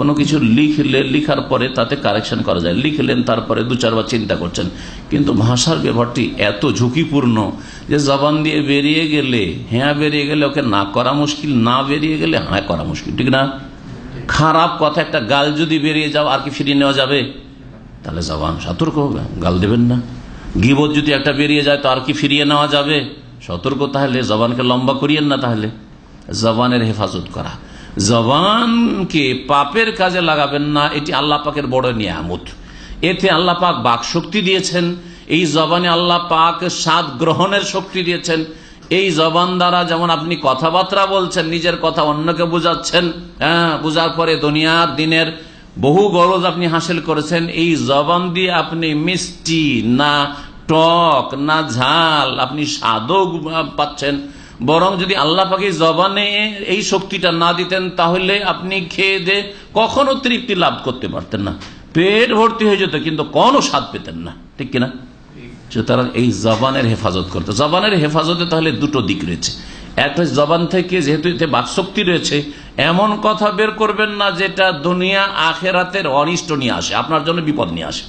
কোনো কিছু লিখলে, লিখার পরে তাতে কারেকশন করা যায়। লিখলেন, তারপরে দু চারবার চিন্তা করছেন। কিন্তু ভাষার ব্যবহারটি এত ঝুঁকিপূর্ণ যে জবান দিয়ে বেরিয়ে গেলে হ্যাঁ বেরিয়ে গেলে ওকে না করা মুশকিল, না বেরিয়ে গেলে হ্যাঁ করা মুশকিল, ঠিক না? খারাপ কথা, একটা গাল যদি বেরিয়ে যাও, আর কি ফিরিয়ে নেওয়া যাবে? তাহলে জবান সতর্ক হবে, গাল দেবেন না। গিবত যদি একটা বেরিয়ে যায়, তো আর কি ফিরিয়ে নেওয়া যাবে? সতর্ক তাহলে, জবানকে লম্বা করিয়েন না তাহলে। জবানের হেফাজত করা। জবানকে পাপের কাজে লাগাবেন না, এটি আল্লাহ পাকের বড় নিয়ামত। এতে আল্লাহ পাক বাক শক্তি দিয়েছেন, এই জবানে আল্লাহ পাক স্বাদ গ্রহণের শক্তি দিয়েছেন। এই জবান দ্বারা যেমন আপনি কথাবার্তা বলছেন, নিজের কথা অন্যকে বুঝাচ্ছেন হ্যাঁ বুঝার পরে দুনিয়ার দিনের বহু গরজ আপনি হাসিল করেছেন, এই জবান দিয়ে আপনি মিষ্টি না টক না ঝাল, আপনি স্বাদও পাচ্ছেন। বরং যদি আল্লাহ পাকে জবানে এই শক্তিটা না দিতেন, তাহলে আপনি খেয়ে দে কখনো তৃপ্তি লাভ করতে পারতেন না। পেট ভর্তি হয়ে যেত, কিন্তু কোনো স্বাদ পেতেন না। ঠিক কিনা? সুতরাং এই জবানের হেফাজত করতে। জবানের হেফাজতে তাহলে দুটো দিক রয়েছে। একটা জবান থেকে যেহেতু এতে বাকশক্তি রয়েছে, এমন কথা বের করবেন না যেটা দুনিয়া আখেরাতের অনিষ্ট নিয়ে আসে, আপনার জন্য বিপদ নিয়ে আসে।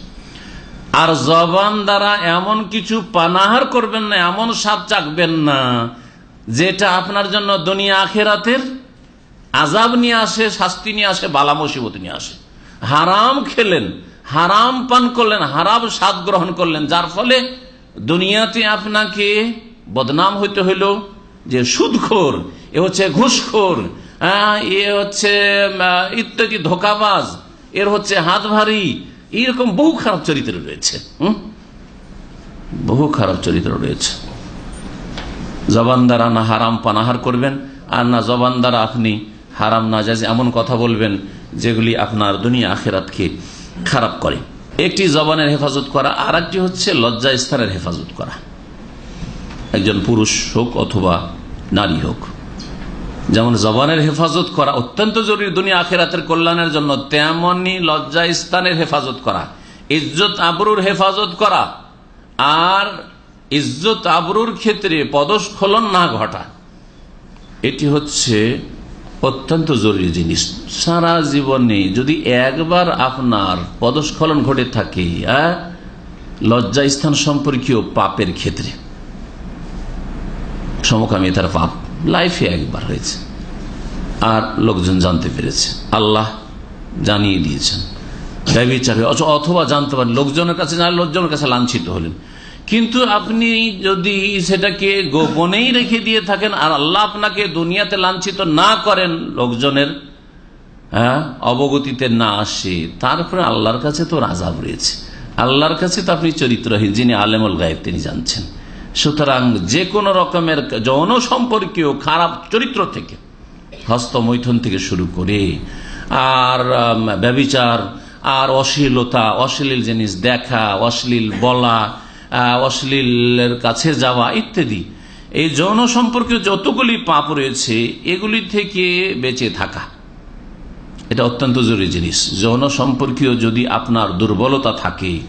আর জবান দ্বারা এমন কিছু পানাহার করবেন না, এমন স্বাদ চাকবেন না যেটা আপনার জন্য দুনিয়া আখেরাতের আজাব নিয়ে আসে শাস্তি নিয়ে আসে বালা মুসিবত নিয়ে আসে। হারাম খেলেন হারাম পান করলেন হারাম স্বাদ গ্রহণ করলেন যার ফলে দুনিয়াতে আপনাকে বদনাম হইতে হইল। যে সুদখোর এ হচ্ছে ঘুষখোর আহ, এ হচ্ছে ইত্যাদি ধোকাবাজ এর হচ্ছে হাত ভারী এরকম বহু খারাপ চরিত্র রয়েছে হুম? বহু খারাপ চরিত্র রয়েছে। জবান দ্বারা না হারাম পানাহার করবেন, আর না জবান দ্বারা আপনি হারাম না যাজ এমন কথা বলবেন যেগুলি আপনার দুনিয়া আখেরাতকে খারাপ করে। একটি জবানের হেফাজত করা আর একটি হচ্ছে লজ্জা স্থানের হেফাজত করা। একজন পুরুষ হোক অথবা নারী হোক, যেমন জবানের হেফাজত করা অত্যন্ত জরুরি দুনিয়া আখেরাতের কল্যাণের জন্য, তেমনি লজ্জা স্থানের হেফাজত করা, ইজ্জত আবরুর হেফাজত করা, আর ইজ্জত আবরুর ক্ষেত্রে পদস্খলন না ঘটা। এটি হচ্ছে অত্যন্ত জরুরি জিনিস। সারা জীবনে যদি একবার আপনার পদস্খলন ঘটে থাকে লজ্জা স্থান সম্পর্কীয় পাপের ক্ষেত্রে। সমকামী তার পাপ লাইফে একবার হয়েছে। আর লোকজন জানতে পেরেছে। আল্লাহ জানিয়ে দিয়েছেন। অথবা জানতে পারেন, লোকজনের কাছে লোকজনের কাছে লাঞ্ছিত হলেন। কিন্তু আপনি যদি সেটাকে গোপনেই রেখে দিয়ে থাকেন আর আল্লাহ আপনাকে দুনিয়াতে লাঞ্ছিত না করেন লোকজনের হ্যাঁ অবগতিতে না আসে তারপরে আল্লাহর কাছে তো রাজাব রয়েছে। আল্লাহর কাছে তো আপনি চরিত্রহীন যিনি আলেমুল গায়েব তিনি জানছেন। সুতরাং যে কোনো রকমের যৌন সম্পর্কীয় খারাপ চরিত্র থেকে হস্তমৈথন থেকে শুরু করে আর আম, ব্যভিচার আর অশ্লীলতা অশ্লীল জিনিস দেখা অশ্লীল বলা অশ্লীলের কাছে যাওয়া ইত্যাদি। এই যৌন সম্পর্কে যতগুলি পাপ রয়েছে, এগুলি থেকে বেঁচে থাকা। এটা অত্যন্ত জরুরি জিনিস। যৌন সম্পর্কীয় যদি আপনার দুর্বলতা থাকে,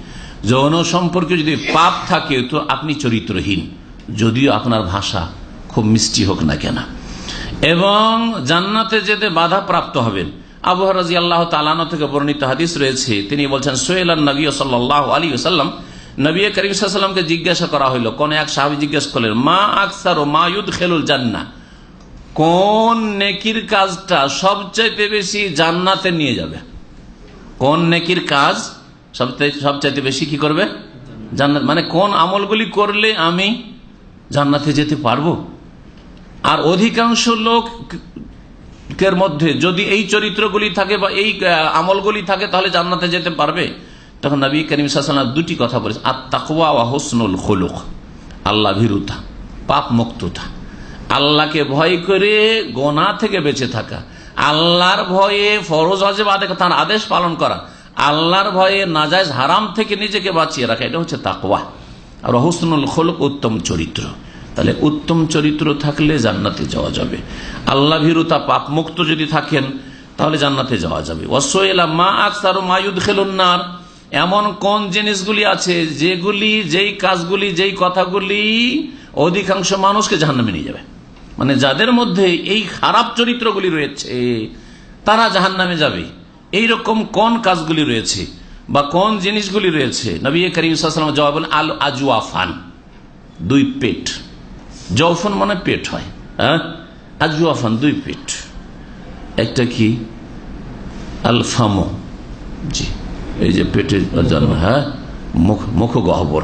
যৌন সম্পর্কে যদি পাপ থাকে, তো আপনি চরিত্রহীন। যদিও আপনার ভাষা খুব মিষ্টি হোক না কেন। এবং জান্নাতে যেতে বাধা প্রাপ্ত হবেন আবহাওয়া রাজি আল্লাহ তালানো থেকে বর্ণিত হাদিস রয়েছে। তিনি বলছেন সোহেল নবী সাল্লাহ আলী সাল্লাম নবী করিম সাল্লামকে জিজ্ঞাসা করা হইল, কোন এক সাহাবি জিজ্ঞেস করলেন, মা আকসার ও মা ইউদ খেলুল জান্না। কোন নেকির কাজটা সবচাইতে বেশি জান্নাতে নিয়ে যাবে? কোন নেকির কাজ সবচাইতে বেশি কি করবে? জান্নাত। মানে কোন আমলগুলি করলে আমি জান্নাতে যেতে পারব? আর অধিকাংশ লোকের মধ্যে যদি এই চরিত্রগুলি থাকে বা এই আমলগুলি থাকে, তাহলে জান্নাতে যেতে পারবে? তখন নবী করিম দুটি কথা বলেছে আর তাকওয়া হলুক আল্লাহ ভীরুতা, পাপ মুক্ততা। আল্লাহকে ভয় করে গোনা থেকে বেঁচে থাকা, আল্লাহর ভয়ে ফরজ আজে বাদে তার আদেশ পালন করা, আল্লাহর ভয়ে নাজায়জ হারাম থেকে নিজেকে বাঁচিয়ে রাখা, এটা হচ্ছে তাকওয়া। আর হসনুল খোলক উত্তম চরিত্র। তাহলে উত্তম চরিত্র থাকলে জান্নাতে যাওয়া যাবে। আল্লাহ ভীরুতা, পাপ মুক্ত যদি থাকেন, তাহলে জান্নাতে যাওয়া যাবে। ওয়াসোয়েলা মা আকসার মায়ুদ খেলুন খেলুন্নার এমন কোন জিনিসগুলি আছে যেগুলি, যেই কাজগুলি, যেই কথাগুলি অধিকাংশ মানুষকে জাহান্নামে নিয়ে যাবে। মানে যাদের মধ্যে এই খারাপ চরিত্রগুলি রয়েছে, তারা জাহান্নামে যাবে। এই রকম কোন কাজগুলি রয়েছে বা কোন জিনিসগুলি রয়েছে? নবী করিম জবাব আল আজওয়াফান, দুই পেট। জৌফন মানে পেট হয় হ্যাঁ? আজওয়াফান, দুই পেট। একটা কি? আলফামো, জি। এই যে জন্য হ্যাঁ? মুখ মুখ গহ্বর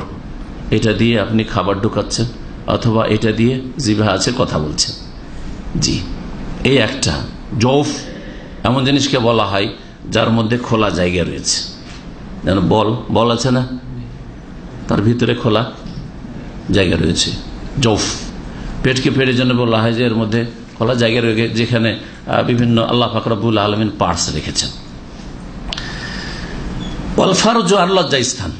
এটা দিয়ে আপনি খাবার ঢুকাচ্ছেন, অথবা এটা দিয়ে জিভা আছে কথা বলছেন। জি। এই একটা, জৌফ, এমন জিনিসকে বলা হয় যার মধ্যে খোলা জায়গা রয়েছে। যেন বল বল আছে না? তার ভিতরে খোলা জায়গা রয়েছে। জৌফ। পেটকে পেটের জন্য বলা হয় যে এর মধ্যে খোলা জায়গা রয়েছে, যেখানে বিভিন্ন আল্লাহ ফাকরাবুল আলমিন পার্টস রেখেছেন। ওয়ালফারজ আর লজ্জা স্থান।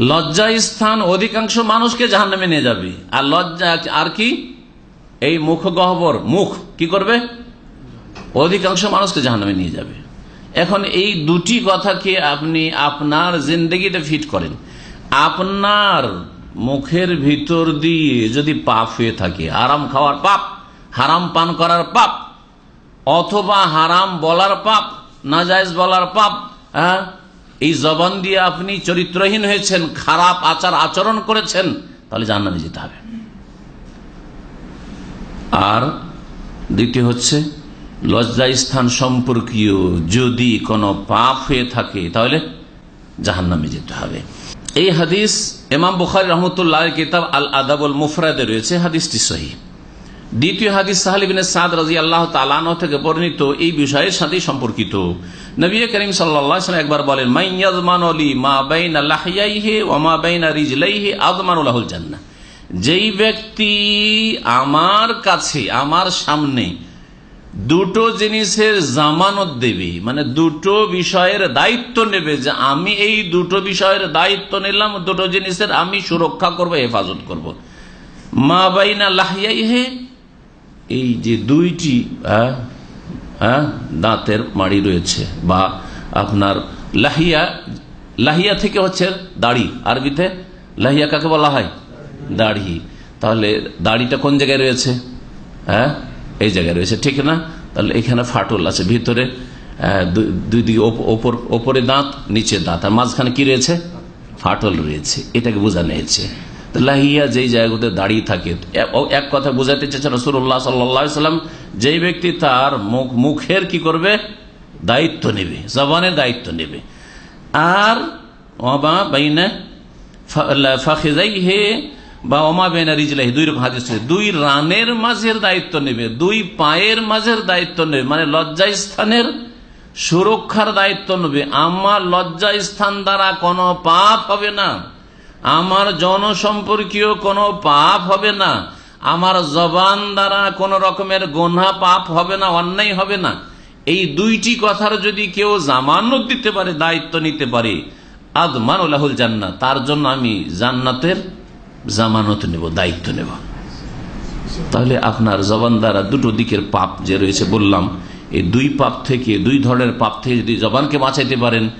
লজ্জা স্থান অধিকাংশ মানুষকে জাহান নামে নিয়ে যাবে। আর লজ্জা আর কি? এই মুখ গহ্বর, মুখ কি করবে? অধিকাংশ মানুষকে জাহান নামে নিয়ে যাবে। এখন এই দুটি কথাকে আপনি আপনার জিন্দগিতে ফিট করেন। আপনার মুখের ভিতর দিয়ে যদি পাপ হয়ে থাকে আরাম খাওয়ার পাপ, হারাম পান করার পাপ, অথবা হারাম বলার পাপ, নাজায়জ বলার পাপ হ্যাঁ? এই জবান দিয়ে আপনি চরিত্রহীন হয়েছেন, খারাপ আচার আচরণ করেছেন, তাহলে জান্নাতে যেতে হবে। আর দ্বিতীয় হচ্ছে, লজ্জা স্থান সম্পর্কীয় যদি কোনো পাপ হয়ে থাকে, তাহলে জাহান্নামে যেতে হবে। এই হাদিস এমাম বুখারি রহমতুল্লাহ কিতাব আল আদাবুল মুফরাদে রয়েছে, হাদিসটি সহি। দ্বিতীয় হাদিস সাহালিবিন সাদ রাজি আল্লাহ তালানো থেকে বর্ণিত এই বিষয়ের সাথে সম্পর্কিত। নবী করিম সাল্লাম একবার বলেন মাইয়াজমান অলি মা যেই ব্যক্তি আমার কাছে, আমার সামনে দুটো জিনিসের জামানত দেবে মানে দুটো বিষয়ের দায়িত্ব নেবে যে আমি এই দুটো বিষয়ের দায়িত্ব নিলাম, দুটো জিনিসের আমি সুরক্ষা করব, হেফাজত করব। মা বাইনা লাহিয়াইহে এই যে দুইটি আহ, আহ, দাঁতের মাড়ি রয়েছে বা আপনার লাহিয়া লাহিয়া থেকে হচ্ছে দাড়ি আরবিতে লাহিয়া কাকে বলা হয়? দাড়ি। তাহলে দাড়িটা কোন জায়গায় রয়েছে? হ্যাঁ এই জায়গায় রয়েছে ঠিক না? তাহলে এখানে ফাটল আছে ভিতরে দুই দিকে ওপ- ওপর ওপরে দাঁত নিচে দাঁত আর মাঝখানে কি রয়েছে? ফাটল রয়েছে এটাকে বোঝানো হয়েছে লাহিয়া যেই জায়গাতে দাঁড়িয়ে থাকে। এক কথা বোঝাতে চেয়েছেন রসুল্লাহ সাল্লাম, যেই ব্যক্তি তার মুখ, মুখের কি করবে? দায়িত্ব নেবে জবানের দায়িত্ব নেবে। আর অবা বাইনা ফাখিজাই হে বা অমা বেনা রিজলাহি দুই রকম হাদিস। দুই রানের মাঝের দায়িত্ব নেবে, দুই পায়ের মাঝের দায়িত্ব নেবে মানে লজ্জা স্থানের সুরক্ষার দায়িত্ব নেবে। আমার লজ্জা স্থান দ্বারা কোনো পাপ হবে না। আমার জনসম্পর্কীয় কোনো পাপ হবে না। আমার জবান দ্বারা কোন রকমের গোনা পাপ হবে না, অন্যায় হবে না। এই দুইটি কথার যদি কেউ জামানত দিতে পারে, দায়িত্ব নিতে পারে, আদমান উল্লাহুল জান্নাত, তার জন্য আমি জান্নাতের জামানত নেব, দায়িত্ব নেব। তাহলে আপনার জবান দ্বারা দুটো দিকের পাপ যে রয়েছে বললাম, এই দুই পাপ থেকে, দুই ধরনের পাপ থেকে যদি জবানকে বাঁচাইতে পারেন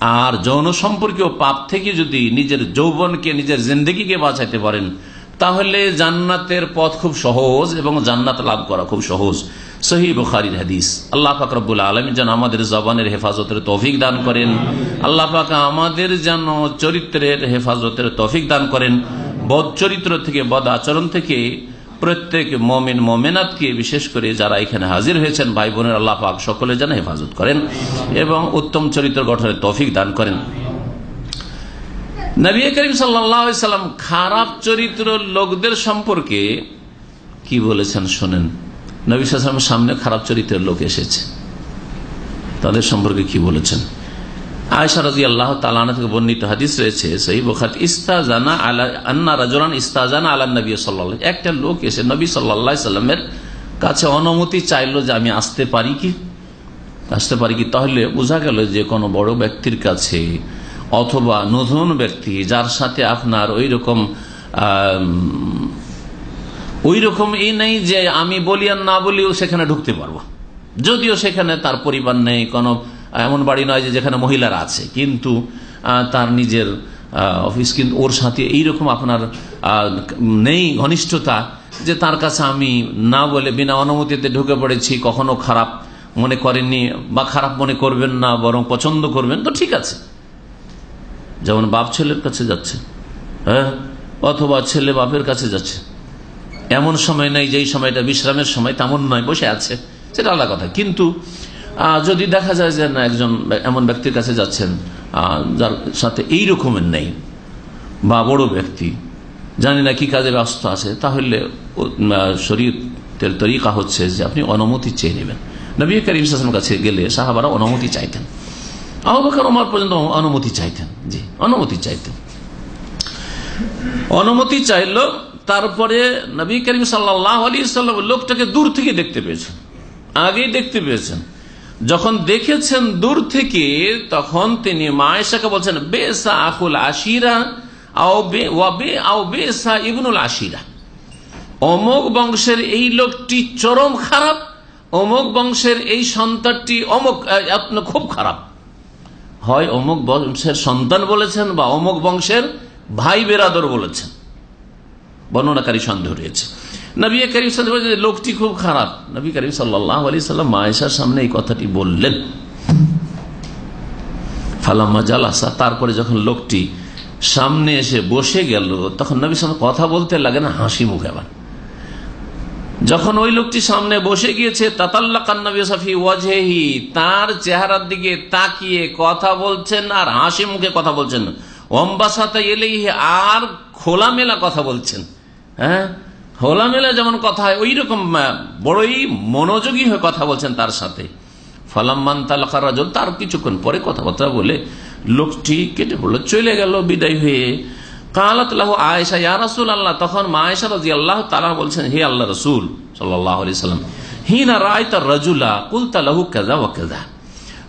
আর যৌন সম্পর্কীয় পাপ থেকে যদি নিজের যৌবনকে, নিজের জিন্দগিকে বাঁচাইতে পারেন, তাহলে জান্নাতের পথ খুব সহজ এবং জান্নাত লাভ করা খুব সহজ। সহি বুখারির হাদিস। আল্লাহ পাক রব্বুল আলমী যেন আমাদের জবানের হেফাজতের তৌফিক দান করেন। আল্লাহ পাক আমাদের যেন চরিত্রের হেফাজতের তৌফিক দান করেন। বদ চরিত্র থেকে, বদ আচরণ থেকে প্রত্যেক মমিন, মমেনাতকে বিশেষ করে যারা এখানে হাজির হয়েছেন, ভাই বোনের আল্লাহ পাক সকলে যেন হেফাজত করেন এবং উত্তম চরিত্র গঠনের তৌফিক দান করেন। নবী করিম সাল্লাম খারাপ চরিত্র লোকদের সম্পর্কে কি বলেছেন শোনেন? নবী সামনে খারাপ চরিত্রের লোক এসেছে। তাদের সম্পর্কে কি বলেছেন? আয়সা রাজি আল্লাহ তালানা থেকে বর্ণিত হাদিস রয়েছে সেই বখাত ইস্তাজানা আলা আন্না রাজরান ইস্তাজানা আলা নবী সাল্লাহ একটা লোক এসে নবী সাল্লাহ সাল্লামের কাছে অনুমতি চাইলো যে আমি আসতে পারি কি? আসতে পারি কি? তাহলে বোঝা গেল যে কোনো বড় ব্যক্তির কাছে অথবা নতুন ব্যক্তি যার সাথে আপনার ওই রকম ওই রকম এই নেই যে আমি বলি আর না বলিও সেখানে ঢুকতে পারব। যদিও সেখানে তার পরিবার নেই, কোনো এমন বাড়ি নয় যে যেখানে মহিলারা আছে। কিন্তু তার নিজের অফিস কিন্তু ওর সাথে এইরকম আপনার নেই ঘনিষ্ঠতা যে তার কাছে আমি না বলে বিনা অনুমতিতে ঢুকে পড়েছি, কখনো খারাপ মনে করেননি বা খারাপ মনে করবেন না, বরং পছন্দ করবেন, তো ঠিক আছে। যেমন বাপ ছেলের কাছে যাচ্ছে হ্যাঁ? অথবা ছেলে বাপের কাছে যাচ্ছে। এমন সময় নেই, যেই সময়টা বিশ্রামের সময়, তেমন নয়, বসে আছে, সেটা আলাদা কথা। কিন্তু যদি দেখা যায় যে না, একজন এমন ব্যক্তির কাছে যাচ্ছেন যার সাথে এই রকমের নেই, বা বড় ব্যক্তি, জানি না কি কাজে ব্যস্ত আছে, তাহলে শরীরের তরিকা হচ্ছে যে আপনি অনুমতি চেয়ে নেবেন। নবী করিম ইসলামের কাছে গেলে সাহাবারা অনুমতি চাইতেন। আবু বকর ওমর পর্যন্ত অনুমতি চাইতেন, জি, অনুমতি চাইতেন। অনুমতি চাইলো, তারপরে নবী করিম সাল্লাহ আলী সাল্লাম লোকটাকে দূর থেকে দেখতে পেয়েছেন। আগেই দেখতে পেয়েছেন। যখন দেখেছেন দূর থেকে, তখন তিনি মায়েশাকে বলছেন, বেসা আকুল আশিরা ইবনুল আশিরা। অমোক বংশের এই লোকটি চরম খারাপ, অমোক বংশের এই সন্তানটি অমুক খুব খারাপ। হয় অমুক বংশের সন্তান বলেছেন বা অমুক বংশের ভাই বেরাদর বলেছেন। বর্ণনাকারী সন্দেহ রয়েছে। নবী করিম লোকটি খুব খারাপ। নবী করিম সাল্লাহ আলি সাল্লাম মায়েশার সামনে এই কথাটি বললেন। ফালাম্মা জালাসা, তারপরে যখন লোকটি সামনে এসে বসে গেল, তখন নবী সালাম কথা বলতে লাগে না, হাসি মুখ আবার। যখন ওই লোকটি সামনে বসে গিয়েছে তাতাল্লা কান্নবী সাফি ওয়াজেহি তার চেহারার দিকে তাকিয়ে কথা বলছেন আর হাসি মুখে কথা বলছেন। অম্বাসাতে এলেই আর খোলামেলা কথা বলছেন। হ্যাঁ? খোলামেলা যেমন কথা হয় ওই রকম বড়ই মনোযোগী হয়ে কথা বলছেন তার সাথে। ফলাম্মান তালাকার রাজল, তার কিছুক্ষণ পরে কথাবার্তা বলে লোকটি কেটে পড়ল, চলে গেল বিদায় হয়ে। কালাত লাহু আয়েশা, ইয়া রাসুল আল্লাহ তখন মা আয়েশা রাজি আল্লাহ তারা বলছেন, হে আল্লাহ রসুল সাল্লাহ আলি সাল্লাম, হিনা রায় তার রাজুলা কুলতা লাহু কেজা ও কেজা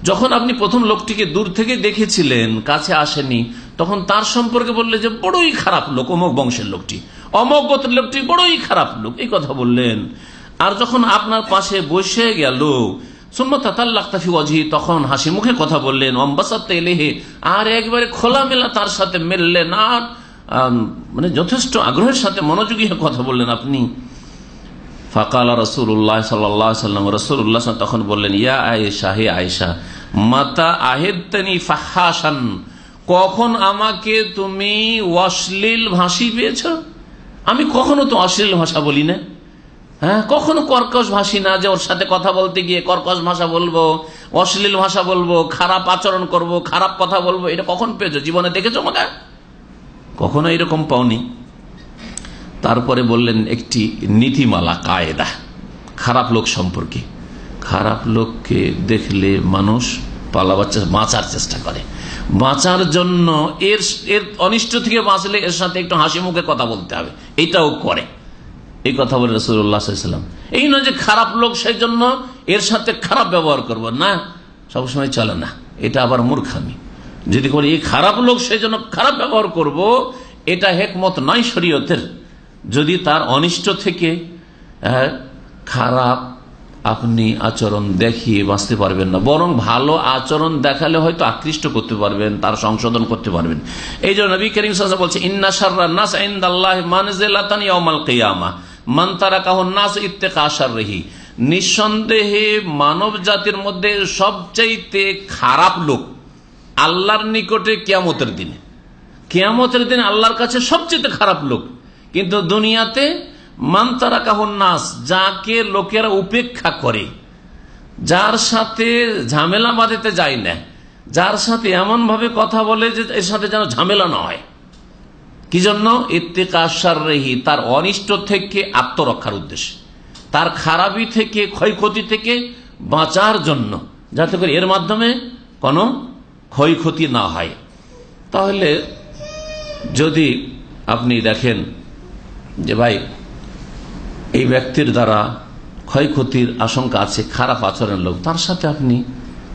যখন আপনি প্রথম লোকটিকে দূর থেকে দেখেছিলেন, কাছে আসেনি তখন তার সম্পর্কে বললে যে, বড়ই খারাপ লোক অমক বংশের লোকটি। অমক গোত্রের লোকটি বড়ই খারাপ লোক। এই কথা বললেন। আর যখন আপনার পাশে বসে গেল তখন হাসি মুখে কথা বললেন অম্বাসাতে এলেহে আর একবারে খোলামেলা তার সাথে মেললেন। আর মানে যথেষ্ট আগ্রহের সাথে মনোযোগী হয়ে কথা বললেন আপনি। ফাকালা রসুল্লাহ সাল্লাহ সাল্লাম রসুল্লাহ তখন বললেন, ইয়া আয়েশা, হে আয়েশা, মাতা আহেদানি ফাহাসান কখন আমাকে তুমি অশ্লীল ভাষী পেয়েছ? আমি কখনো তো অশ্লীল ভাষা বলি না। হ্যাঁ কখনো কর্কশ ভাষী না যে ওর সাথে কথা বলতে গিয়ে কর্কশ ভাষা বলব, অশ্লীল ভাষা বলব, খারাপ আচরণ করব, খারাপ কথা বলব, এটা কখন পেয়েছ? জীবনে দেখেছ আমাকে? কখনো এরকম পাওনি। তারপরে বললেন, একটি নীতিমালা, কায়দা। খারাপ লোক সম্পর্কে। খারাপ লোককে দেখলে মানুষ পালাবার বাঁচার চেষ্টা করে। বাঁচার জন্য এর এর অনিষ্ট থেকে বাঁচলে এর সাথে একটু হাসি মুখে কথা বলতে হবে। এইটাও করে। এই কথা বলে রসুল্লাহাম এই নয় যে খারাপ লোক সেই জন্য এর সাথে খারাপ ব্যবহার করব। না সবসময় চলে না। এটা আবার মূর্খামি। যদি করি এই খারাপ লোক সেই জন্য খারাপ ব্যবহার করব এটা হেকমত নয় শরীয়তের। যদি তার অনিষ্ট থেকে হ্যাঁ, খারাপ আপনি আচরণ দেখিয়ে বাঁচতে পারবেন না। বরং ভালো আচরণ দেখালে হয়তো আকৃষ্ট করতে পারবেন, তার সংশোধন করতে পারবেন। এই জন্য নবী করিম সাল্লাল্লাহু বলছে ইন্না শাররা নাস ইনদাল্লাহ মানজিলাতান ইয়াউমাল কিয়ামা। মান তারাকাহু নাস ইত্তিকা শাররিহি। নিঃসন্দেহে মানব জাতির মধ্যে সবচাইতে খারাপ লোক আল্লাহর নিকটে কিয়ামতের দিনে। কেয়ামতের দিন আল্লাহর কাছে সবচেয়ে খারাপ লোক। কিন্তু দুনিয়াতে মানতারা নাস যাকে লোকেরা উপেক্ষা করে। যার সাথে ঝামেলা বাঁধাতে যায় না। যার সাথে এমন ভাবে কথা বলে যে এর সাথে যেন ঝামেলা না হয়। কি জন্য ইত্তেকাশার রেহি তার অনিষ্ট থেকে আত্মরক্ষার উদ্দেশ্যে। তার খারাপি থেকে, ক্ষয়ক্ষতি থেকে বাঁচার জন্য। যাতে করে এর মাধ্যমে কোনো ক্ষয়ক্ষতি না হয়। তাহলে যদি আপনি দেখেন যে ভাই এই ব্যক্তির দ্বারা ক্ষয়ক্ষতির আশঙ্কা আছে, খারাপ আচরণের লোক। তার সাথে আপনি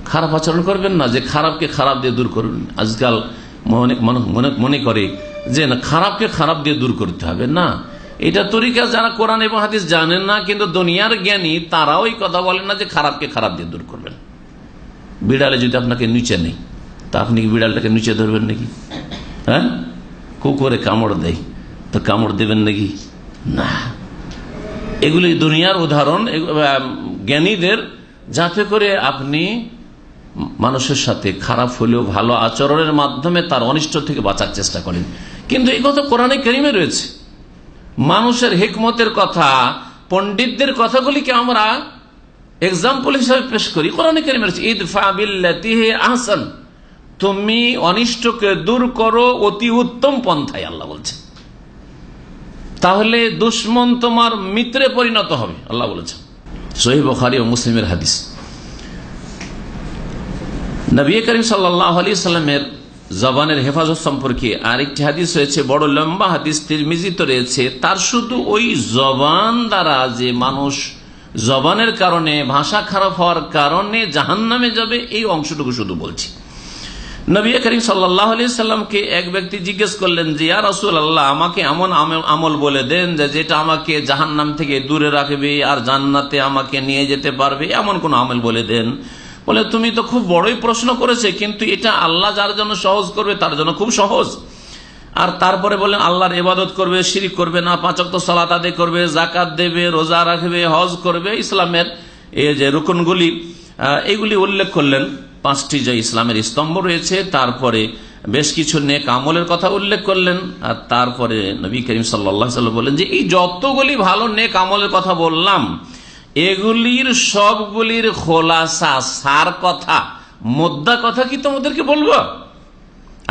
খারাপ আচরণ করবেন না, যে খারাপকে খারাপ দিয়ে দূর করবেন আজকাল মনে মনে- করে যে না, খারাপকে খারাপ দিয়ে দূর করতে হবে। না, এটা তরিকা যারা কোরআন এবং হাদিস জানেন না, কিন্তু দুনিয়ার জ্ঞানী, তারাও এই কথা বলেন না যে খারাপকে খারাপ দিয়ে দূর করবেন। বিড়ালে যদি আপনাকে নিচে নেই, তা আপনি কি বিড়ালটাকে নিচে ধরবেন নাকি? হ্যাঁ? কুকুরে কামড় দেয়, তো কামড় দেবেন নাকি? না। এগুলি দুনিয়ার উদাহরণ জ্ঞানীদের, যাতে করে আপনি মানুষের সাথে খারাপ হলেও ভালো আচরণের মাধ্যমে তার অনিষ্ট থেকে বাঁচার চেষ্টা করেন। কিন্তু এই কথা কোরআনে কেরিমে রয়েছে। মানুষের হেকমতের কথা, পণ্ডিতদের কথাগুলিকে আমরা এক্সাম্পল হিসাবে পেশ করি। কোরআনে কেরিমে রয়েছে, ঈদ ফাবিল্লাতিহি আহসান তুমি অনিষ্টকে দূর করো অতি উত্তম পন্থায় আল্লাহ বলছে। তাহলে দুশ্মন তোমার মিত্রে পরিণত হবে, আল্লাহ বলেছেন। সহি বখারি ও মুসলিমের হাদিস। নবী করিম সাল্লাহ আলী সাল্লামের জবানের হেফাজত সম্পর্কে আরেকটি হাদিস রয়েছে, বড় লম্বা হাদিস, তিরমিজিত রয়েছে, তার শুধু ওই জবান দ্বারা যে মানুষ জবানের কারণে, ভাষা খারাপ হওয়ার কারণে জাহান নামে যাবে, এই অংশটুকু শুধু বলছি। নবী করিম সাল্লাহ সাল্লামকে এক ব্যক্তি জিজ্ঞেস করলেন যে আর রসুল আল্লাহ আমাকে এমন আমল- বলে দেন যে, যেটা আমাকে জাহান্নাম থেকে দূরে রাখবে আর জান্নাতে আমাকে নিয়ে যেতে পারবে, এমন কোন আমল বলে দেন? বলে, তুমি তো খুব বড়ই প্রশ্ন করেছে, কিন্তু এটা আল্লাহ যার জন্য সহজ করবে, তার জন্য খুব সহজ। আর তারপরে বললেন, আল্লাহর ইবাদত করবে, শিরিক করবে না পাঁচক্ত সালাত আদায় করবে জাকাত দেবে, রোজা রাখবে, হজ করবে, ইসলামের এই যে রুকনগুলি এইগুলি উল্লেখ করলেন। পাঁচটি যে ইসলামের স্তম্ভ রয়েছে, তারপরে বেশ কিছু নেক আমলের কথা উল্লেখ করলেন, আর তারপরে নবী করিম সাল্লা সাল্লাম বললেন যে, এই যতগুলি ভালো নেক আমলের কথা বললাম, এগুলির সবগুলির খোলাসা, সার কথা, মোদ্দা কথা কি তোমাদেরকে বলব?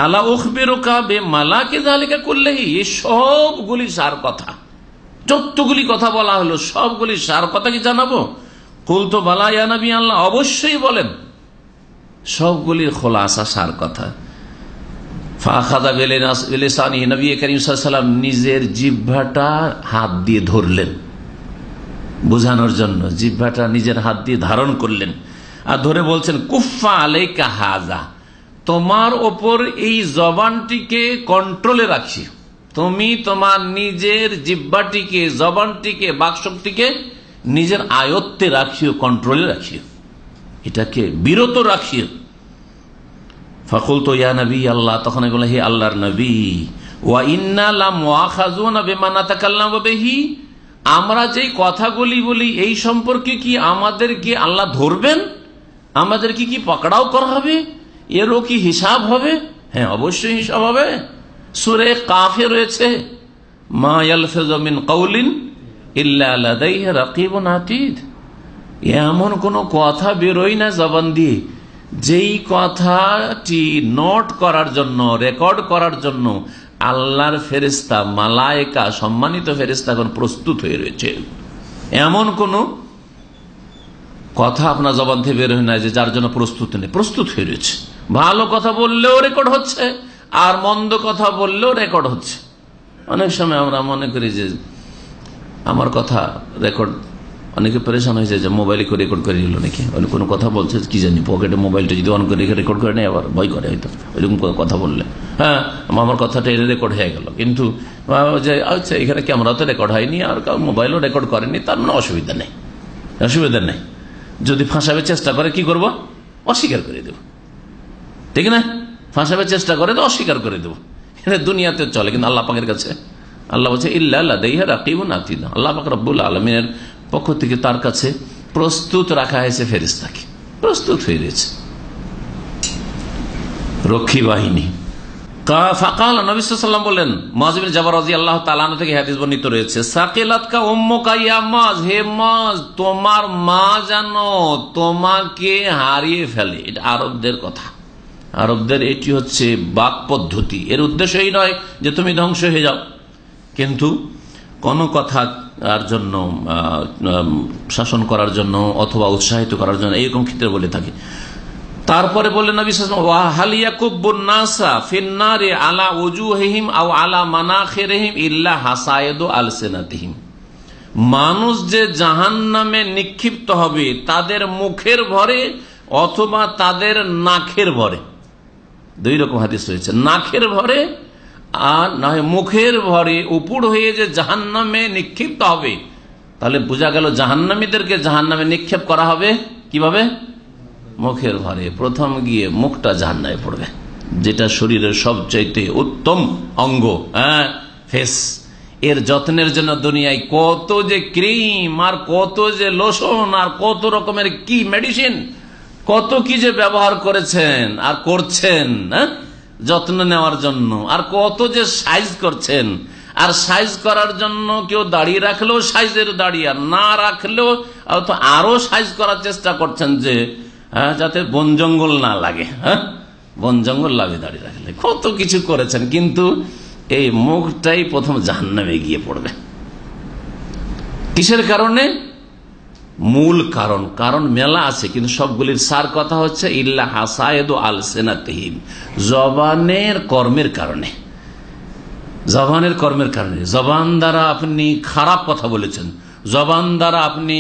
আলা উখবেরোকা বে মালাকে জালিকা করলেই এই সবগুলি সার কথা। যতগুলি কথা বলা হলো, সবগুলি সার কথা কি জানাব? কুল তো বালা ইয়ানবি আল্লাহ, অবশ্যই বলেন। সবগুলির খোলা আসা সার কথা। নিজের জিহ্বাটা হাত দিয়ে ধরলেন। বোঝানোর জন্য জিহ্বাটা নিজের হাত দিয়ে ধারণ করলেন। আর ধরে বলছেন কুফা আলাইকা হাজা তোমার ওপর এই জবানটিকে কন্ট্রোলে রাখি তুমি তোমার নিজের জিব্বাটিকে জবানটিকে, বাকশক্তিকে নিজের আয়ত্তে রাখিও কন্ট্রোলে রাখিও এটাকে বিরত রাখি। ফকুল তো ইয়া নবী, আল্লাহ। তখন এগুলো হে আল্লাহর নবী, ওয়া ইন্নালাম ওয়াখাজুনা বেমানা তাকাল্লাম বেহি। আমরা যেই কথাগুলি বলি এই সম্পর্কে কি আমাদেরকে আল্লাহ ধরবেন? আমাদেরকে কি পকড়াও করা হবে? এরও কি হিসাব হবে? হ্যাঁ অবশ্যই হিসাব হবে। সুরে কাফে রয়েছে, মা ইয়ালফিজমিন কৌলিন ইল্লা রাকিবুন আতীদ। এমন কোন কথা বেরোয় না জবান দিয়ে। যেই কথাটি নোট করার জন্য রেকর্ড করার জন্য আল্লাহর ফেরিস্তা মালায়কা, সম্মানিত ফেরিস্তা এখন প্রস্তুত হয়ে রয়েছে। এমন কোন কথা আপনার জবান থেকে বের হয় না যে যার জন্য প্রস্তুত নেই, প্রস্তুত হয়ে রয়েছে। ভালো কথা বললেও রেকর্ড হচ্ছে, আর মন্দ কথা বললেও রেকর্ড হচ্ছে। অনেক সময় আমরা মনে করি যে, আমার কথা রেকর্ড অনেকে পরেশান হয়েছে যে মোবাইলে করে রেকর্ড করে নিল নাকি? কোনো কথা বলছে, কি জানি পকেটে মোবাইলটা যদি অন করে রেখে রেকর্ড করে নেয়, আবার ভয় করে হয়তো। ওইরকম কথা বললে। হ্যাঁ আমার কথাটা এর রেকর্ড হয়ে গেল। কিন্তু যে আচ্ছা এখানে ক্যামেরা তো রেকর্ড হয়নি, আর মোবাইলও রেকর্ড করেনি, তার মানে অসুবিধা নেই। অসুবিধা নেই। যদি ফাঁসাবে চেষ্টা করে, কি করব? অস্বীকার করে দেব। ঠিক না? ফাঁসাবে চেষ্টা করে তো অস্বীকার করে দেবো। এটা দুনিয়াতে চলে, কিন্তু আল্লাহ পাকের কাছে। আল্লাহ বলছে, ইল্লা আল্লাহ দেহা রাকিব নাতিদ আল্লাহ পাক রব্বুল আলমিনের পক্ষ থেকে তার কাছে প্রস্তুত রাখা হয়েছে ফেরিস্তাকে প্রস্তুত হয়ে রয়েছে। রক্ষী বাহিনী। আল্লাহ থেকে হে মাজ তোমার মা তোমাকে হারিয়ে ফেলে। এটা আরবদের কথা। আরবদের এটি হচ্ছে বাক পদ্ধতি। এর উদ্দেশ্য এই নয় যে তুমি ধ্বংস হয়ে যাও। কিন্তু কোন কথা আর জন্য শাসন করার জন্য অথবা উৎসাহিত করার জন্য এইরকম ক্ষেত্রে বলে থাকে। তারপরে বললেন নবী আলা আলা ইল্লা মানুষ যে জাহান নামে নিক্ষিপ্ত হবে তাদের মুখের ভরে অথবা তাদের নাকের ভরে। দুই রকম হাদিস রয়েছে। নাখের ভরে আর না হয় মুখের ভরে উপুর হয়ে যে জাহান্নামে নিক্ষিপ্ত হবে, তাহলে বোঝা গেল জাহান্নামীদেরকে জাহান্নামে নিক্ষেপ করা হবে কীভাবে? মুখের ভরে। প্রথম গিয়ে মুখটা জাহান্নামে পড়বে, যেটা শরীরের সবচাইতে উত্তম অঙ্গ হ্যাঁ ফেস। এর যত্নের জন্য দুনিয়ায় কত যে ক্রিম আর কত যে লোশন আর কত রকমের কি মেডিসিন, কত কি যে ব্যবহার করেছেন আর করছেন হ্যাঁ? যত্ন নেওয়ার জন্য। আর কত যে সাইজ করছেন। আর সাইজ করার জন্য কেউ দাড়ি রাখলেও সাইজের দাঁড়িয়ে আর না রাখলেও তো আরও সাইজ করার চেষ্টা করছেন যে হ্যাঁ, যাতে বন জঙ্গল না লাগে হ্যাঁ? বন জঙ্গল লাগে দাঁড়িয়ে রাখলে। কত কিছু করেছেন কিন্তু এই মুখটাই প্রথম জাহান্নামে গিয়ে পড়বে। কিসের কারণে? মূল কারণ কারণ মেলা আছে, কিন্তু সবগুলির সার কথা হচ্ছে, ইল্লা হাসায়দ আল সেনাতহিম জবানের কর্মের কারণে। জবানের কর্মের কারণে। জবান দ্বারা আপনি খারাপ কথা বলেছেন, জবান দ্বারা আপনি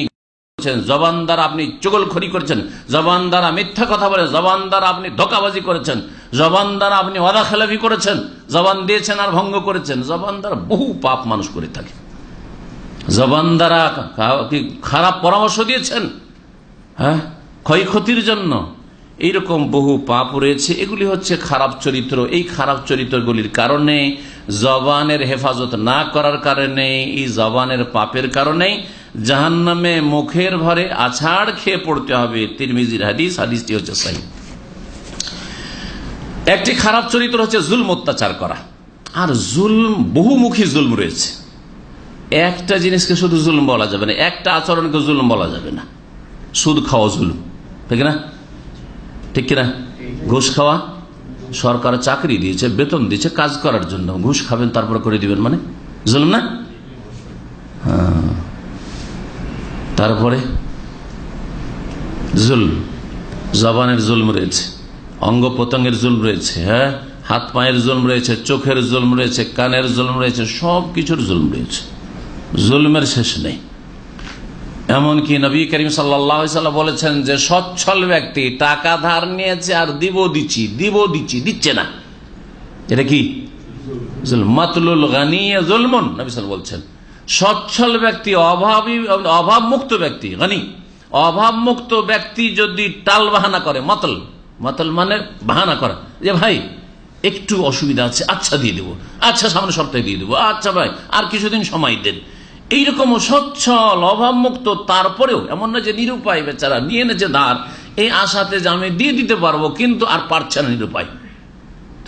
জবান দ্বারা আপনি চুগলখড়ি করেছেন, জবান দ্বারা মিথ্যা কথা বলে জবান দ্বারা আপনি ধোকাবাজি করেছেন, জবান দ্বারা আপনি ওয়াদা খেলাফি করেছেন, জবান দিয়েছেন আর ভঙ্গ করেছেন, জবান দ্বারা বহু পাপ মানুষ করে থাকে। জবান দ্বারা খারাপ পরামর্শ দিয়েছেন? হ্যাঁ? ক্ষয়ক্ষতির জন্য। এইরকম বহু পাপ রয়েছে। এগুলি হচ্ছে খারাপ চরিত্র। এই খারাপ চরিত্রগুলির কারণে, জবানের হেফাজত না করার কারণে, এই জবানের পাপের কারণেই জাহান নামে মুখের ভরে আছাড় খেয়ে পড়তে হবে। তিরমিজির হাদিস, হাদিসটি হচ্ছে সাহি। একটি খারাপ চরিত্র হচ্ছে জুলম অত্যাচার করা। আর জুলম, বহুমুখী জুলম রয়েছে। একটা জিনিসকে শুধু জুলুম বলা যাবে না, একটা আচরণকে জুলুম বলা যাবে না। সুদ খাওয়া জুলুম, ঠিক না? ঠিক কিনা? ঘুষ খাওয়া, সরকার চাকরি দিয়েছে, বেতন দিয়েছে, কাজ করার জন্য। ঘুষ খাবেন, তারপর করে দিবেন মানে? জুলুম না? হ্যাঁ। তারপরে জুলম, জবানের জুলম রয়েছে, অঙ্গ প্রত্যঙ্গের জুলম রয়েছে হ্যাঁ? হাত পায়ের জুলম রয়েছে, চোখের জুলম রয়েছে, কানের জুলম রয়েছে সব কিছুর জুলম রয়েছে। জুলমের শেষ নেই। এমনকি নবী করিম সাল্লাম বলেছেন যে সচ্ছল ব্যক্তি টাকা ধার নিয়েছে আর দিব দিচ্ছি দিব দিচ্ছি, দিচ্ছে না। এটা কি? মাতলুল জুলমন, নবী বলছেন। ব্যক্তি ব্যক্তি ব্যক্তি যদি টাল বাহানা করে, মতল। মানে বাহানা যে ভাই, একটু অসুবিধা আছে আচ্ছা দিয়ে দেবো। আচ্ছা সামনে সপ্তাহে দিয়ে দেবো। আচ্ছা ভাই, আর কিছুদিন সময় দেন। এইরকম সচ্ছল অভাব মুক্ত তারপরেও এমন না যে নিরুপায় বেচারা, নিয়ে এনেছে ধার, এই আশাতে যে আমি দিয়ে দিতে পারব, কিন্তু আর পারছে না নিরুপায়।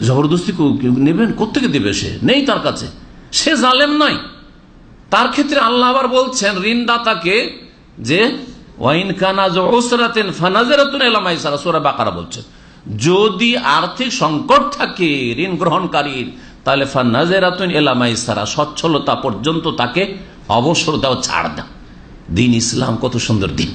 জবরদস্তি নেবেন? কোথেকে দেবে সে? নেই তার কাছে। সে জালেম নয়। তার ক্ষেত্রে আল্লাহ আবার বলছেন, ঋণদাতাকে যে, ওয়াইন কানাজ ওসরাতেন ফানাজেরাতুন এলামাই সারা সোরা বাকারা বলছেন যদি আর্থিক সংকট থাকে ঋণ গ্রহণকারীর, তাহলে ফানাজেরাতুন এলামাই সারা সচ্ছলতা পর্যন্ত তাকে অবসর দাও, ছাড় দাও। দিন ইসলাম কত সুন্দর দিন।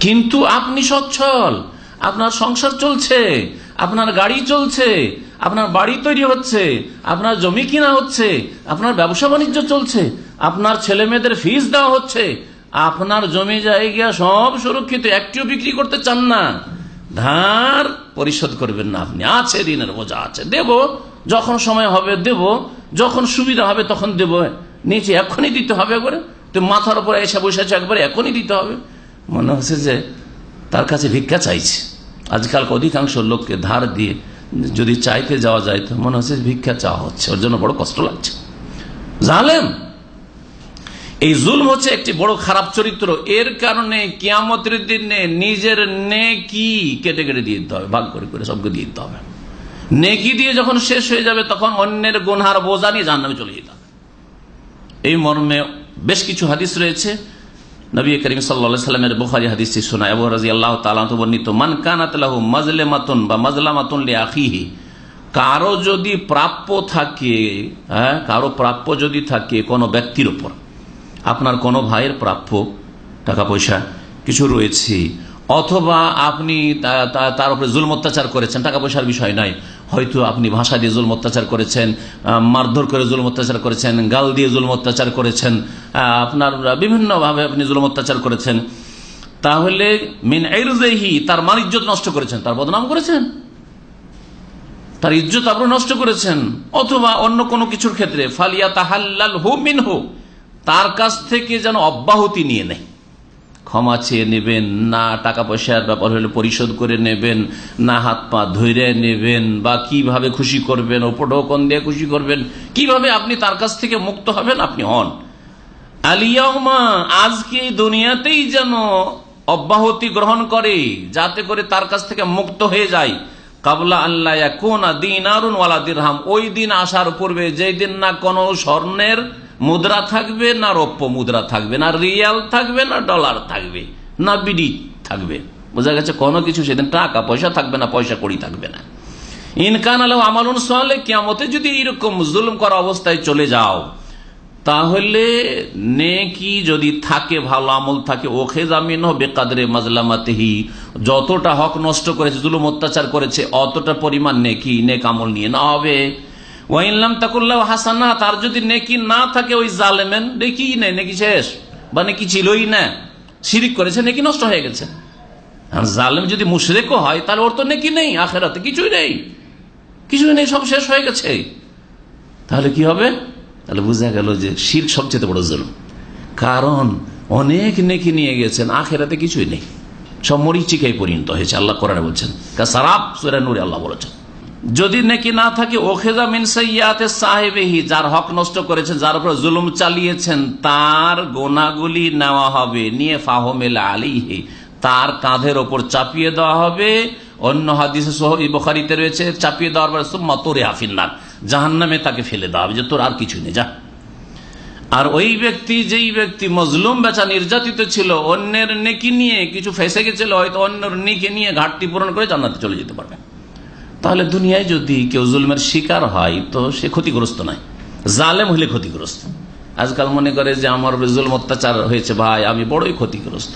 কিন্তু আপনি সচ্ছল, আপনার সংসার চলছে, আপনার গাড়ি চলছে, আপনার বাড়ি তৈরি হচ্ছে, আপনার জমি কিনা হচ্ছে, আপনার ব্যবসা বাণিজ্য চলছে, আপনার ছেলে মেয়েদের ফিস দেওয়া হচ্ছে, আপনার জমি জায়গা সব সুরক্ষিত, একটিও বিক্রি করতে চান না। ধার পরিশোধ করবেন না আপনি। আছে ঋণের বোঝা, আছে। দেব, যখন সময় হবে দেব, যখন সুবিধা হবে তখন দেব। নিচে এখনই দিতে হবে করে তো মাথার উপরে এসে বসে আছে একবারে এখনই দিতে হবে। মনে হচ্ছে যে তার কাছে ভিক্ষা চাইছে। আজকাল অধিকাংশ লোককে ধার দিয়ে যদি চাইতে যাওয়া যায়, তো মনে হচ্ছে ভিক্ষা চাওয়া হচ্ছে। ওর জন্য বড় কষ্ট লাগছে। জালেম! এই জুলম হচ্ছে একটি বড় খারাপ চরিত্র। এর কারণে কিয়ামতের দিনে নিজের নেকি কেটে কেটে দিয়ে দিতে হবে। ভাগ করে করে সবকে দিয়ে দিতে হবে। নেকি দিয়ে যখন শেষ হয়ে যাবে, তখন অন্যের গুনহার বোঝা নিয়ে জাহান্নামে চলে যেতে এই মর্মে বেশ কিছু হাদিস রয়েছে। নবী করিম সাল্লা সাল্লামের বুখারি হাদিসটি শোনা আবু রাজি আল্লাহ তালাত বর্ণিত, মান কানাতলাহু মাজলে মাতুন বা মাজলা মাতুন লে আখিহি কারও যদি প্রাপ্য থাকে হ্যাঁ কারও প্রাপ্য যদি থাকে কোনো ব্যক্তির ওপর আপনার কোনো ভাইয়ের প্রাপ্য টাকা পয়সা কিছু রয়েছে, অথবা আপনি তার উপরে জুল অত্যাচার করেছেন, টাকা পয়সার বিষয় নয়। হয়তো আপনি ভাষা দিয়ে জুল অত্যাচার করেছেন মারধর করে জুল অত্যাচার করেছেন, গাল দিয়ে জুল অত্যাচার করেছেন আপনার বিভিন্নভাবে আপনি জুল অত্যাচার করেছেন। তাহলে মিন এরজেহি তার মান ইজ্জত নষ্ট করেছেন, তার বদনাম করেছেন। তার ইজ্জত আপনি নষ্ট করেছেন, অথবা অন্য কোনো কিছুর ক্ষেত্রে ফালিয়া তাহাল্লাল হু মিন হু তার কাছ থেকে যেন অব্যাহতি নিয়ে নেয়। ক্ষমা চেয়ে নেবেন, না টাকা পয়সার ব্যাপার হলে পরিশোধ করে নেবেন, না হাত পা ধরে নেবেন, বা কীভাবে খুশি করবেন ওপরকন দিয়ে খুশি করবেন, কীভাবে আপনি তার কাছ থেকে মুক্ত হবেন আপনি হন। আলিয়ামা আজকে দুনিয়াতেই যেন অব্যাহতি গ্রহণ করে, যাতে করে তার কাছ থেকে মুক্ত হয়ে যায়। কাবলা আল্লাহ কোন দিন আরুন ওয়ালা দিরহাম। ওই দিন আসার পূর্বে, যেই দিন না কোনো স্বর্ণের মুদ্রা থাকবে না রৌপ্য মুদ্রা থাকবে, না রিয়াল থাকবে, না ডলার থাকবে, না বিডি থাকবে। বোঝা গেছে কোনো কিছু সেদিন টাকা, পয়সা থাকবে না, পয়সা কড়ি থাকবে না। ইনকান আলহ আমালুন সালে কিয়ামতে যদি এরকম জুলুম করা অবস্থায় চলে যাও, তাহলে নেকি যদি থাকে, ভালো আমল থাকে ওখে জামিন হবে কাদরে মাজলামাতেহি। যতটা হক নষ্ট করেছে, জুলুম অত্যাচার করেছে, অতটা পরিমাণ নেকি, নেক আমল নিয়ে না হবে। ওয়াইনলাম তাকুল্লাহ হাসানা, তার যদি নেকি না থাকে ওই জালেমেন নেকি নেই, নেকি শেষ। বা নেকি ছিলই না। শিরিক করেছে, নেকি নষ্ট হয়ে গেছে। আর জালেম যদি মুশরেকও হয় তাহলে ওর তো নেকি নেই, আখেরাতে কিছুই নেই। কিছুই নেই, সব শেষ হয়ে গেছে। তাহলে কি হবে? তাহলে বোঝা গেল যে শির সবচেয়ে বড় জুলুম। কারণ অনেক নেকি নিয়ে গেছেন, আখেরাতে কিছুই নেই। সব মরিচিকায় পরিণত হয়েছে, আল্লাহ কোরআনে বলছেন। সারাপ সুরা নুরে আল্লাহ বলেছেন। যদি নাকি না থাকে ওখেজা মিন সৈয়াতে সাহেবেহি, যার হক নষ্ট করেছেন, যার উপর জুলুম চালিয়েছেন, তার গোনাগুলি নেওয়া হবে। নিয়ে ফাহমেল আলিহে তার কাঁধের ওপর চাপিয়ে দেওয়া হবে। অন্য হাদিসে সোহী বখারিতে রয়েছে, চাপিয়ে দেওয়ার পরে সুম্মা তোরে আফিন্নার জাহান নামে তাকে ফেলে দেওয়া হবে, যে তোর আর কিছু নেই, যা। আর ওই ব্যক্তি, যেই ব্যক্তি মজলুম বেচা নির্যাতিত ছিল, অন্যের নেকি নিয়ে কিছু ফেসে গেছিল, হয়তো অন্যের নেকি নিয়ে ঘাটতি পূরণ করে জান্নাতে চলে যেতে পারবে। তাহলে দুনিয়ায় যদি কেউ জুলমের শিকার হয়, তো সে ক্ষতিগ্রস্ত নয়। জালেম হলে ক্ষতিগ্রস্ত। আজকাল মনে করে যে আমার জুলম অত্যাচার হয়েছে ভাই, আমি বড়ই ক্ষতিগ্রস্ত।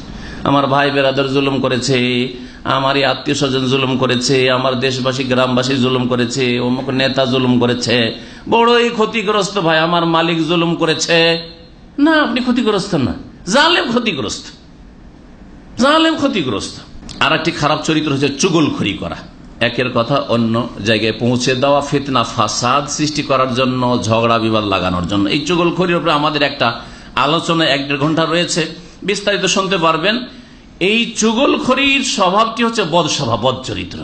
আমার ভাই বেরাদর জুলুম করেছে আমার এই আত্মীয় স্বজন জুলুম করেছে, আমার দেশবাসী, গ্রামবাসী জুলুম করেছে, অমুক নেতা জুলুম করেছে। বড়ই ক্ষতিগ্রস্ত ভাই, আমার মালিক জুলুম করেছে। না, আপনি ক্ষতিগ্রস্ত না। জালেম ক্ষতিগ্রস্ত। জালেম ক্ষতিগ্রস্ত। আর একটি খারাপ চরিত্র হচ্ছে চুগলখড়ি করা। একের কথা অন্য জায়গায় পৌঁছে দেওয়া, ফিতনা, ফাসাদ সৃষ্টি করার জন্য, ঝগড়া, বিবাদ লাগানোর জন্য। এই চুগলখড়ির উপরে আমাদের একটা আলোচনা, এক দেড় ঘণ্টা রয়েছে। বিস্তারিত শুনতে পারবেন। এই চুগলখড়ির স্বভাবটি হচ্ছে বদ স্বভাব, বদ চরিত্র।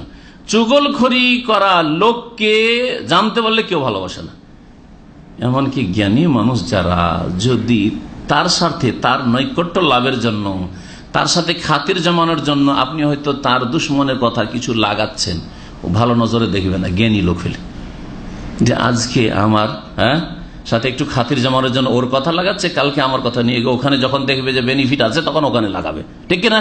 চুগলখড়ি করা লোককে জানতে পারলে কেউ ভালোবাসে না। এমনকি জ্ঞানী মানুষ যারা, যদি তার স্বার্থে, তার নৈকট্য লাভের জন্য তার সাথে খাতির জমানোর জন্য আপনি হয়তো তার দুশ্মনের কথা কিছু লাগাচ্ছেন। ও ভালো নজরে দেখবে না, জ্ঞানী লোক হলে যে আজকে আমার হ্যাঁ? সাথে একটু খাতির জমানোর জন্য ওর কথা লাগাচ্ছে, কালকে আমার কথা নিয়ে ওখানে যখন দেখবে যে বেনিফিট আছে, তখন ওখানে লাগাবে। ঠিক কিনা?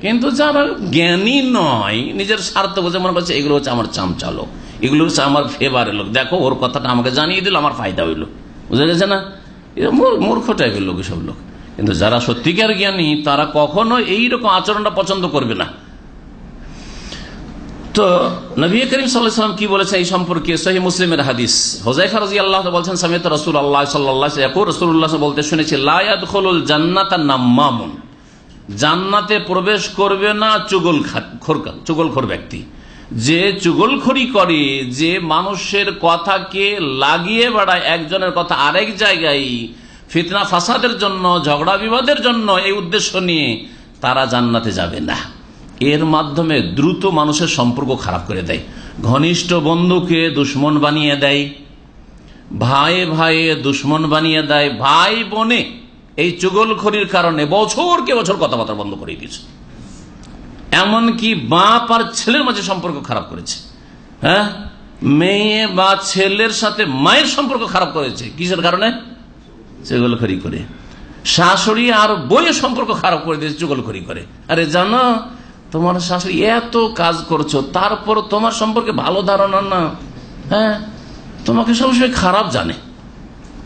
কিন্তু যারা জ্ঞানী নয়, নিজের স্বার্থ বোঝে মনে করছে, এগুলো হচ্ছে আমার চামচালো এগুলো হচ্ছে আমার ফেভারের লোক। দেখো, ওর কথাটা আমাকে জানিয়ে দিল, আমার ফায়দা হইল। বুঝা গেছে না? মূর্খ টাইপের লোক সব লোক। কিন্তু যারা সত্যিকার জ্ঞানী, তারা কখনো এইরকম আচরণটা পছন্দ করবে না। তো নবী করিম সাল্লাম কি বলেছে এই সম্পর্কে? সহি মুসলিমের হাদিস। হোজাইফা রাজি আল্লাহ বলছেন সামিত রসুল আল্লাহ সাল্লাহ রসুল্লাহ বলতে শুনেছি লায়াদ খোলুল জান্নাত নাম্মামুন। জান্নাতে প্রবেশ করবে না চুগল চুগলখোর ব্যক্তি। যে চুগলখড়ি করে, যে মানুষের কথাকে লাগিয়ে বেড়ায়, একজনের কথা আরেক জায়গায় ফিতনা ফাসাদের জন্য, ঝগড়া বিবাদের জন্য এই উদ্দেশ্য নিয়ে তারা জান্নাতে যাবে না। এর মাধ্যমে দ্রুত মানুষের সম্পর্ক খারাপ করে দেয়। ঘনিষ্ঠ বন্ধুকে দুশ্মন বানিয়ে দেয়। ভাই ভাইয়ে দুশ্মন বানিয়ে দেয়। ভাই বোনে এই চুগলখড়ির কারণে বছরকে বছর কথাবার্তা বন্ধ করে দিয়েছে। এমনকি বাপ আর ছেলের মাঝে সম্পর্ক খারাপ করেছে। হ্যাঁ? মেয়ে বা ছেলের সাথে মায়ের সম্পর্ক খারাপ করেছে। কিসের কারণে? চুগলখড়ি করে। শাশুড়ি আর বইয়ের সম্পর্ক খারাপ করে দিয়েছে চুগলখড়ি করে। আরে জানো, তোমার শাশুড়ি এত কাজ করছ, তারপর তোমার সম্পর্কে ভালো ধারণা না? হ্যাঁ? তোমাকে সবসময় খারাপ জানে।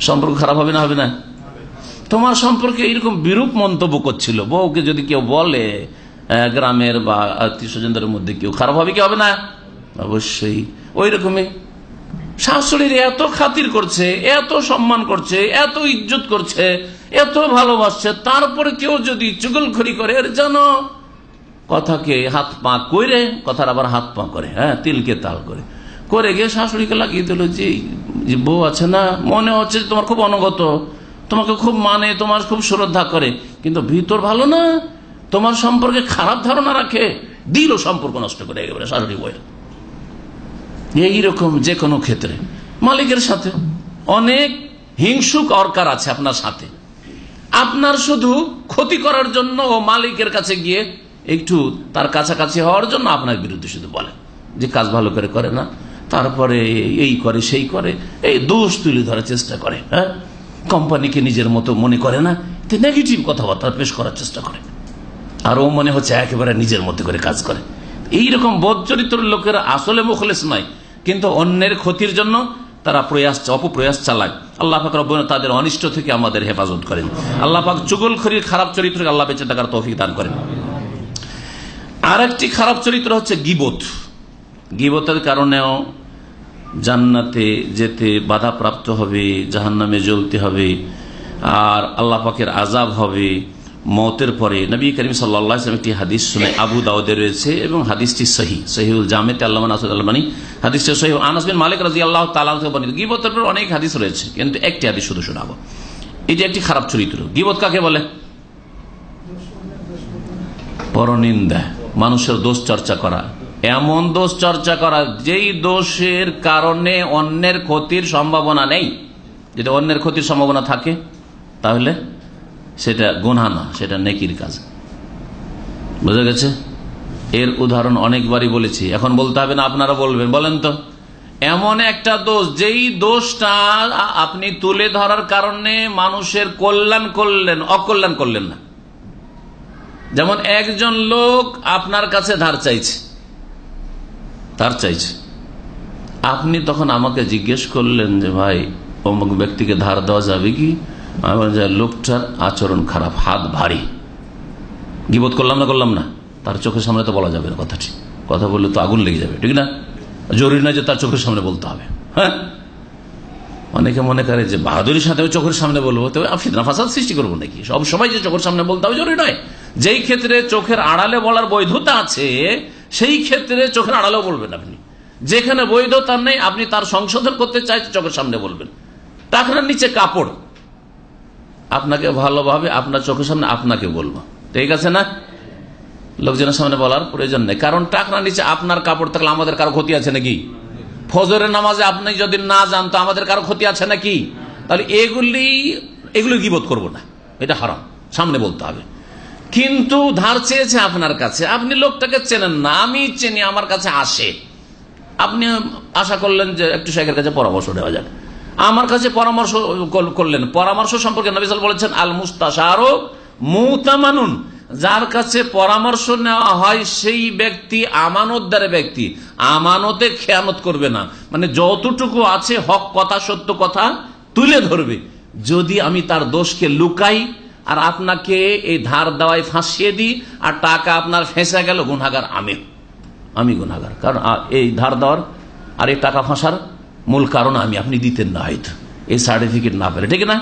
সম্পর্ক খারাপ হবে না হবে না? তোমার সম্পর্কে এরকম বিরূপ মন্তব্য করছিল। বউকে যদি কেউ বলে গ্রামের বা আত্মীয় স্বজনদের মধ্যে কেউ খারাপ হবে কি হবে না? অবশ্যই। ওই রকমই শাশুড়ির এত খাতির করছে, এত সম্মান করছে, এত ইজ্জত করছে, এত ভালোবাসছে, তারপরে কেউ যদি চুগল চুগলখড়ি করে, এর জানো, কথাকে হাত পা করে কথার আবার হাত পা করে হ্যাঁ তিলকে তাল করে। করে গিয়ে শাশুড়িকে লাগিয়ে দিল যে বউ আছে না? মনে হচ্ছে তোমার খুব অনগত, তোমাকে খুব মানে তোমার খুব শ্রদ্ধা করে, কিন্তু ভিতর ভালো না? তোমার সম্পর্কে খারাপ ধারণা রাখে? দিল সম্পর্ক নষ্ট করে, একেবারে শাশুড়ি বইয়ের এইরকম যে কোনো ক্ষেত্রে। মালিকের সাথে। অনেক হিংসুক অরকার আছে আপনার সাথে। আপনার শুধু ক্ষতি করার জন্য ও মালিকের কাছে গিয়ে একটু তার কাছাকাছি হওয়ার জন্য আপনার বিরুদ্ধে শুধু বলে। যে কাজ ভালো করে করে না, তারপরে এই করে, সেই করে, এই দোষ তুলে ধরার চেষ্টা করে হ্যাঁ? কোম্পানিকে নিজের মতো মনে করে না নেগেটিভ কথাবার্তা পেশ করার চেষ্টা করে। আর ও মনে হচ্ছে একেবারে নিজের মধ্যে করে কাজ করে। এইরকম বোধ চরিত্র লোকেরা আসলে মুখলেস নয়। কিন্তু অন্যের ক্ষতির জন্য তারা প্রয়াস, অপপ্রয়াস চালায়। আল্লাহ পাক আলামিন তাদের অনিষ্ট থেকে আমাদের হেফাজত করেন। আল্লাহ পাক চুগলখড়ির খারাপ চরিত্রকে আল্লাহ বেঁচে থাকার তৌফিক দান করেন। আর একটি খারাপ চরিত্র হচ্ছে গিবত। গিবতের কারণেও জান্নাতে যেতে বাধাপ্রাপ্ত হবে, জাহান্নামে জ্বলতে হবে, আর আল্লাহ পাকের আজাব হবে। মতের পরে নবী করিম সাল্লাহ একটি হাদিস শুনে আবু দাউদে রয়েছে এবং হাদিসটি সহি। সহিউল জামেতে আল্লাহ আসাদ আলমানি হাদিসটি মালিক রাজি আল্লাহ তালাহ গিবতের পর অনেক হাদিস রয়েছে, কিন্তু একটি হাদিস শুধু শোনাবো। এটি একটি খারাপ চরিত্র। গিবত কাকে বলে? পরনিন্দা। মানুষের দোষ চর্চা করা। এমন দোষ চর্চা করা, যেই দোষের কারণে অন্যের ক্ষতির সম্ভাবনা নেই। যদি অন্যের ক্ষতির সম্ভাবনা থাকে, তাহলে সেটা গুনহা না, সেটা নেকির কাজ। বুঝা গেছে? এর উদাহরণ অনেকবারই বলেছি। এখন বলতে হবে না, আপনারা বলবেন। বলেন তো, এমন একটা দোষ, যেই দোষটা আপনি তুলে ধরার কারণে মানুষের কল্যাণ করলেন, অকল্যাণ করলেন না। যেমন একজন লোক আপনার কাছে ধার চাইছে ধার চাইছে। আপনি তখন আমাকে জিজ্ঞেস করলেন যে, ভাই, অমুক ব্যক্তিকে ধার দেওয়া যাবে কি? লোকটার আচরণ খারাপ, হাত ভারী। গিবোধ করলাম না করলাম না? তার চোখের সামনে তো বলা যাবে না কথাটি। কথা বললে তো আগুন লেগে যাবে, ঠিক না? জরুরি নয় যে তার চোখের সামনে বলতে হবে হ্যাঁ? অনেকে মনে করে যে বাহাদুরির সাথে চোখের সামনে বলব তবে ফিতনা ফাসাদ সৃষ্টি করব নাকি? সব সময় যে চোখের সামনে বলতে হবে জরুরি নয়। যেই ক্ষেত্রে চোখের আড়ালে বলার বৈধতা আছে, সেই ক্ষেত্রে চোখের আড়ালেও বলবেন আপনি। যেখানে বৈধতা নেই, আপনি তার সংশোধন করতে চাইছেন, চোখের সামনে বলবেন। টাকরার নিচে কাপড় আপনাকে ভালোভাবে আপনার চোখের সামনে আপনাকে বলব। ঠিক আছে না? লোকজনের সামনে বলার প্রয়োজন নেই। কারণ টাকরা নিচে আপনার কাপড় থাকলে আমাদের কারও ক্ষতি আছে নাকি? ফজরের নামাজে আপনি যদি না যান, তো আমাদের কারও ক্ষতি আছে নাকি? তাহলে এগুলি এগুলি গিবোধ করব না। এটা হারাম। সামনে বলতে হবে। কিন্তু ধার চেয়েছে আপনার কাছে। আপনি লোকটাকে চেনেন না। আমি চিনি, আমার কাছে আসে। আপনি আশা করলেন যে একটু শেখের কাছে পরামর্শ নেওয়া যাক। আমার কাছে পরামর্শ করলেন। পরামর্শ সম্পর্কে নবিসাল বলেছেন আল মুস্তাশারো মুতামানুন। যার কাছে পরামর্শ নেওয়া হয় সেই ব্যক্তি আমানতদারে ব্যক্তি। আমানতে খেয়ানত করবে না। মানে যতটুকু আছে হক কথা, সত্য কথা তুলে ধরবে। যদি আমি তার দোষকে লুকাই আর আপনাকে এই ধার দেওয়ায় ফাঁসিয়ে দিই আর টাকা আপনার ফেঁসে গেল গুনাগার আমি আমি গুনাগার কারণ এই ধার দেওয়ার আর এই টাকা ফাঁসার মূল কারণ আমি, আপনি দিতেন না হয়তো। এই সার্টিফিকেট না পেলে, ঠিক না?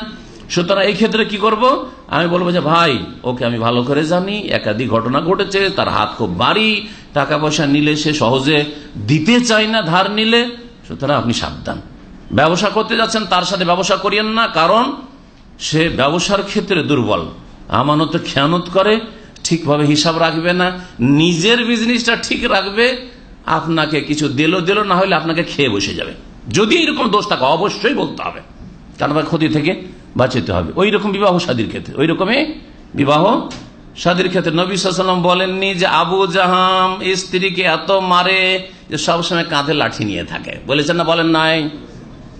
সুতরাং এই ক্ষেত্রে কি করব? আমি বলব যে, ভাই, ওকে আমি ভালো করে জানি, একাধিক ঘটনা ঘটেছে, তার হাত খুব বাড়ি টাকা পয়সা নিলে সে সহজে দিতে চায় না, ধার নিলে। সুতরাং আপনি সাবধান। ব্যবসা করতে যাচ্ছেন, তার সাথে ব্যবসা করিয়েন না, কারণ সে ব্যবসার ক্ষেত্রে দুর্বল। আমানত খেয়ানত করে, ঠিকভাবে হিসাব রাখবে না, নিজের বিজনেসটা ঠিক রাখবে, আপনাকে কিছু দিল দিল, না হলে আপনাকে খেয়ে বসে যাবে। যদি এরকম দোষ থাকে, অবশ্যই বলতে হবে। কারণ ক্ষতি থেকে বাঁচাতে হবে। ওই রকম বিবাহ সাদীর ক্ষেত্রে ওই রকমই বিবাহ সাদীর ক্ষেত্রে। নবী সাল্লাম বলেননি যে, আবু জাহাম স্ত্রীকে এত মারে যে, সবসময় কাঁধে লাঠি নিয়ে থাকে। বলেছেন না, বলেন নাই?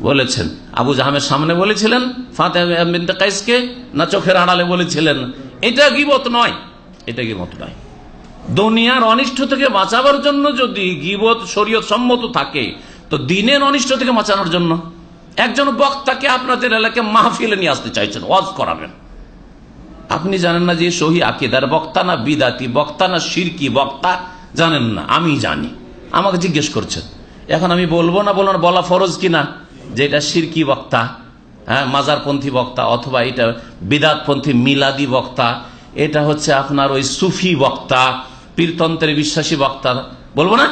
বলেছেন। আবু জাহামের সামনে বলেছিলেন ফাতেহাইসকে না চোখের আড়ালে বলেছিলেন। এটা গিবত নয়। এটা গিবত নয়। দুনিয়ার অনিষ্ট থেকে বাঁচাবার জন্য যদি গিবত শরীয়ত সম্মত থাকে তো দিনের অনিষ্ট থেকে বাঁচানোর জন্য একজন বক্তাকে আপনাদের এলাকায় মাহফিলে নিয়ে আসতে চাইছেন, ওয়াজ করাবেন। আপনি জানেন না যে সহি আকিদার বক্তা না বিদাতি বক্তা না সিরকি বক্তা? জানেন না, আমি জানি। আমাকে জিজ্ঞেস করছেন, এখন আমি বলব না বলব না, বলা ফরজ কিনা? যে এটা সিরকি বক্তা হ্যাঁ মাজারপন্থী বক্তা, অথবা এটা বিদাতপন্থী মিলাদি বক্তা, এটা হচ্ছে আপনার ওই সুফি বক্তা, পীরতন্ত্রের বিশ্বাসী বক্তা, বলব না?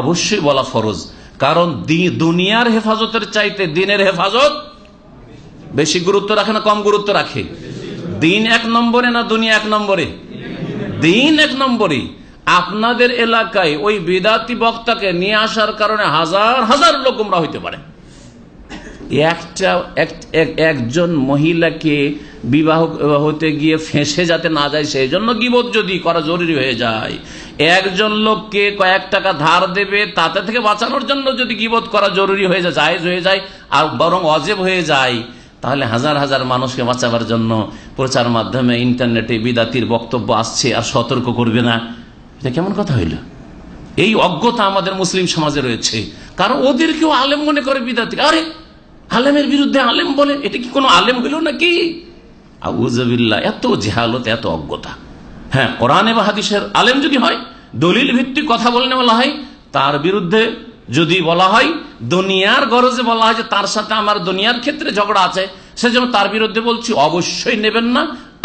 অবশ্যই বলা ফরজ। কারণ দুনিয়ার হেফাজতের চাইতে দিনের হেফাজত বেশি গুরুত্ব রাখে না কম গুরুত্ব রাখে? দিন এক নম্বরে না দুনিয়া এক নম্বরে? দিন এক নম্বরে। আপনাদের এলাকায় ওই বিদাতি বক্তাকে নিয়ে আসার কারণে হাজার হাজার লোক গুমরা হইতে পারে। একটা এক- এক- একজন মহিলাকে বিবাহ হতে গিয়ে ফেঁসে যাতে না যায়, সেই জন্য গিবত যদি করা জরুরি হয়ে যায়। একজন লোককে কয়েক টাকা ধার দেবে, তাতে থেকে বাঁচানোর জন্য যদি গিবত করা জরুরি হয়ে যায়, জায়েজ হয়ে যায়, আর বরং অজেব হয়ে যায়, তাহলে হাজার হাজার মানুষকে বাঁচাবার জন্য প্রচার মাধ্যমে, ইন্টারনেটে বিদাতির বক্তব্য আসছে, আর সতর্ক করবে না। এটা কেমন কথা হইল? এই অজ্ঞতা আমাদের মুসলিম সমাজে রয়েছে। কারণ ওদেরকেও আলেম মনে করে বিদাতি। আরে আলেমের বিরুদ্ধে আলেম বলে, এটা কি কোনো আলেম হইল নাকি? আউজবিল্লা এত জেহালত, এত অজ্ঞতা। হ্যাঁ কোরআন এবং হাদিসের আলেম যদি হয়, দলিল ভিত্তিক কথা বলনে বলা হয়, তার বিরুদ্ধে যদি বলা হয়, দুনিয়ার গরজে বলা হয় যে তার সাথে আমার দুনিয়ার ক্ষেত্রে ঝগড়া আছে সেজন্য তার বিরুদ্ধে বলছি, অবশ্যই নেবেন না।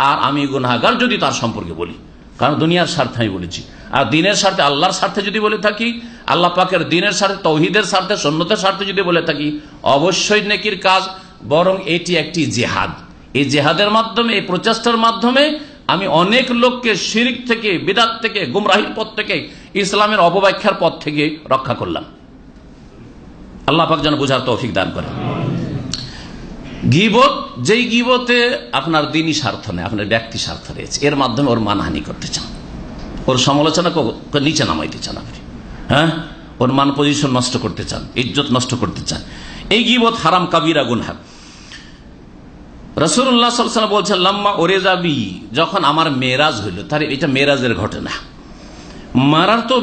আর আমি গুনাগার যদি তার সম্পর্কে বলি। কারণ দুনিয়ার স্বার্থে আমি বলেছি। আর দিনের স্বার্থে আল্লাহর স্বার্থে যদি বলে থাকি, আল্লাহ পাকের দিনের স্বার্থে, তৌহিদের স্বার্থে সন্ন্যতের স্বার্থে যদি বলে থাকি, অবশ্যই নেকির কাজ, বরং এটি একটি জেহাদ। এই জেহাদের মাধ্যমে, এই প্রচেষ্টার মাধ্যমে আমি অনেক লোককে শিরিক থেকে, বিদাত থেকে, গুমরাহির পথ থেকে, ইসলামের অপব্যাখ্যার পথ থেকে রক্ষা করলাম। আল্লাহ পাক যেন বোঝার তৌফিক দান করে গিবত, যেই গিবতে আপনার দিনই স্বার্থ নেই, আপনার ব্যক্তি স্বার্থ রয়েছে। এর মাধ্যমে ওর মানহানি করতে চান। ওর সমালোচনা নিচে নামাইতে চান আপনি। হ্যাঁ? ওর মান পজিশন নষ্ট করতে চান, ইজ্জত নষ্ট করতে চান। এই গিবত হারাম কাবিরা গুনহা। রসুল্লাহ সাল্লাম বলছেন, লাম্মা ওরে যাবি যখন আমার হইল, তার এটা ঘটনা। মারার তো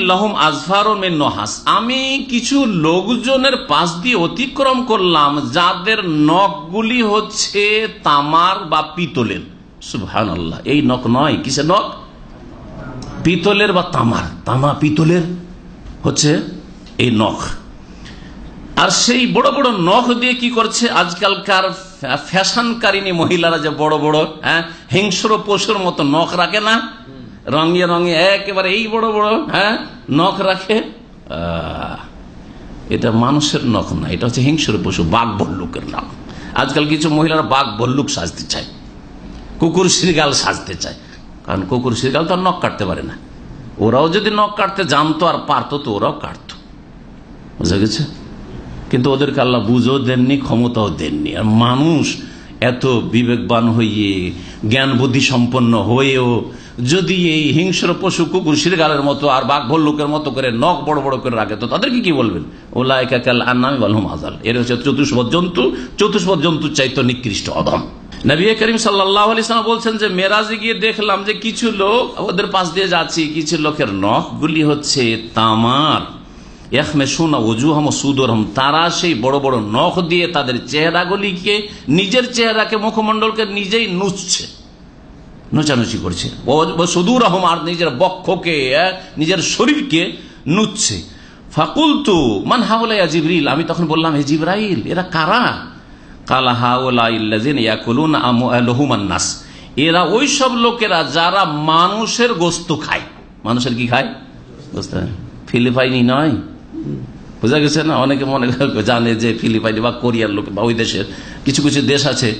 লহম আজফার মেন নহাস। আমি কিছু লোকজনের পাশ দিয়ে অতিক্রম করলাম, যাদের নখগুলি হচ্ছে তামার বা পিতলের। সুবহান এই নখ নয়, কিসের নখ? পিতলের বা তামার। তামা পিতলের হচ্ছে এই নখ। আর সেই বড় বড় নখ দিয়ে কি করছে? আজকালকার ফ্যা- ফ্যাশনকারিনী মহিলারা যে বড় বড় হ্যাঁ হিংস্র পশুর মতো নখ রাখে না, রঙে রঙে একেবারে এই বড় বড় হ্যাঁ নখ রাখে এটা মানুষের নখ না, এটা হচ্ছে হিংস্র পশু, বাঘ ভল্লুকের নখ আজকাল কিছু মহিলারা বাঘ ভল্লুক সাজতে চায়, কুকুর শ্রীগাল সাজতে চায়। কারণ কুকুর শ্রীগাল তো নখ কাটতে পারে না। ওরাও যদি নখ কাটতে জানতো আর পারতো, তো ওরাও কাটতো। বুঝা গেছে? কিন্তু ওদেরকে আল্লাহ বুঝও দেননি, ক্ষমতাও দেননি। আর মানুষ এত বিবেকবান হইয়ে জ্ঞান বুদ্ধি সম্পন্ন হয়েও যদি এই হিংস্র পশু কুকুর শিরগালের মতো আর বাঘ ভল্লুকের মতো করে নখ বড় বড় করে রাখে, তো তাদেরকে কি বলবেন? ওলা একাকাল আর নামে বলহম আজাল এর হচ্ছে চতুষ্পদ জন্তু, চতুষ্পদ জন্তুর চাইতো নিকৃষ্ট অধম। নবী করিম সাল্লাহ আলিয়াল্লাম বলছেন যে, মেরাজে গিয়ে দেখলাম যে কিছু লোক, ওদের পাশ দিয়ে যাচ্ছি, কিছু লোকের নখগুলি হচ্ছে তামার। তারা সেই বড় বড় নখ দিয়ে তাদের চেহারাগুলিকে, নিজের চেহারাকে, মুখমণ্ডলকে নিজেই নুচছে, নোচানুচি করছে। সুদূর রহম আর নিজের বক্ষকে নিজের শরীরকে নুচছে। ফাকুল তু মান হাওলাইয়া জিবরিল, আমি তখন বললাম, হে জিব্রাইল, এরা কারা? কালা হাওলাইল্লাজিন ইয়াকুলুন আমুআলহুমান নাস এরা ওই সব লোকেরা যারা মানুষের গোস্ত খায়। মানুষের কি খায়? গোস্ত ফিলিপাইনি নয়। বোঝা গেছে না? অনেকে মনে জানে যে ফিলিপাইনি বা কোরিয়ার লোক বা ওই দেশের কিছু কিছু দেশ আছে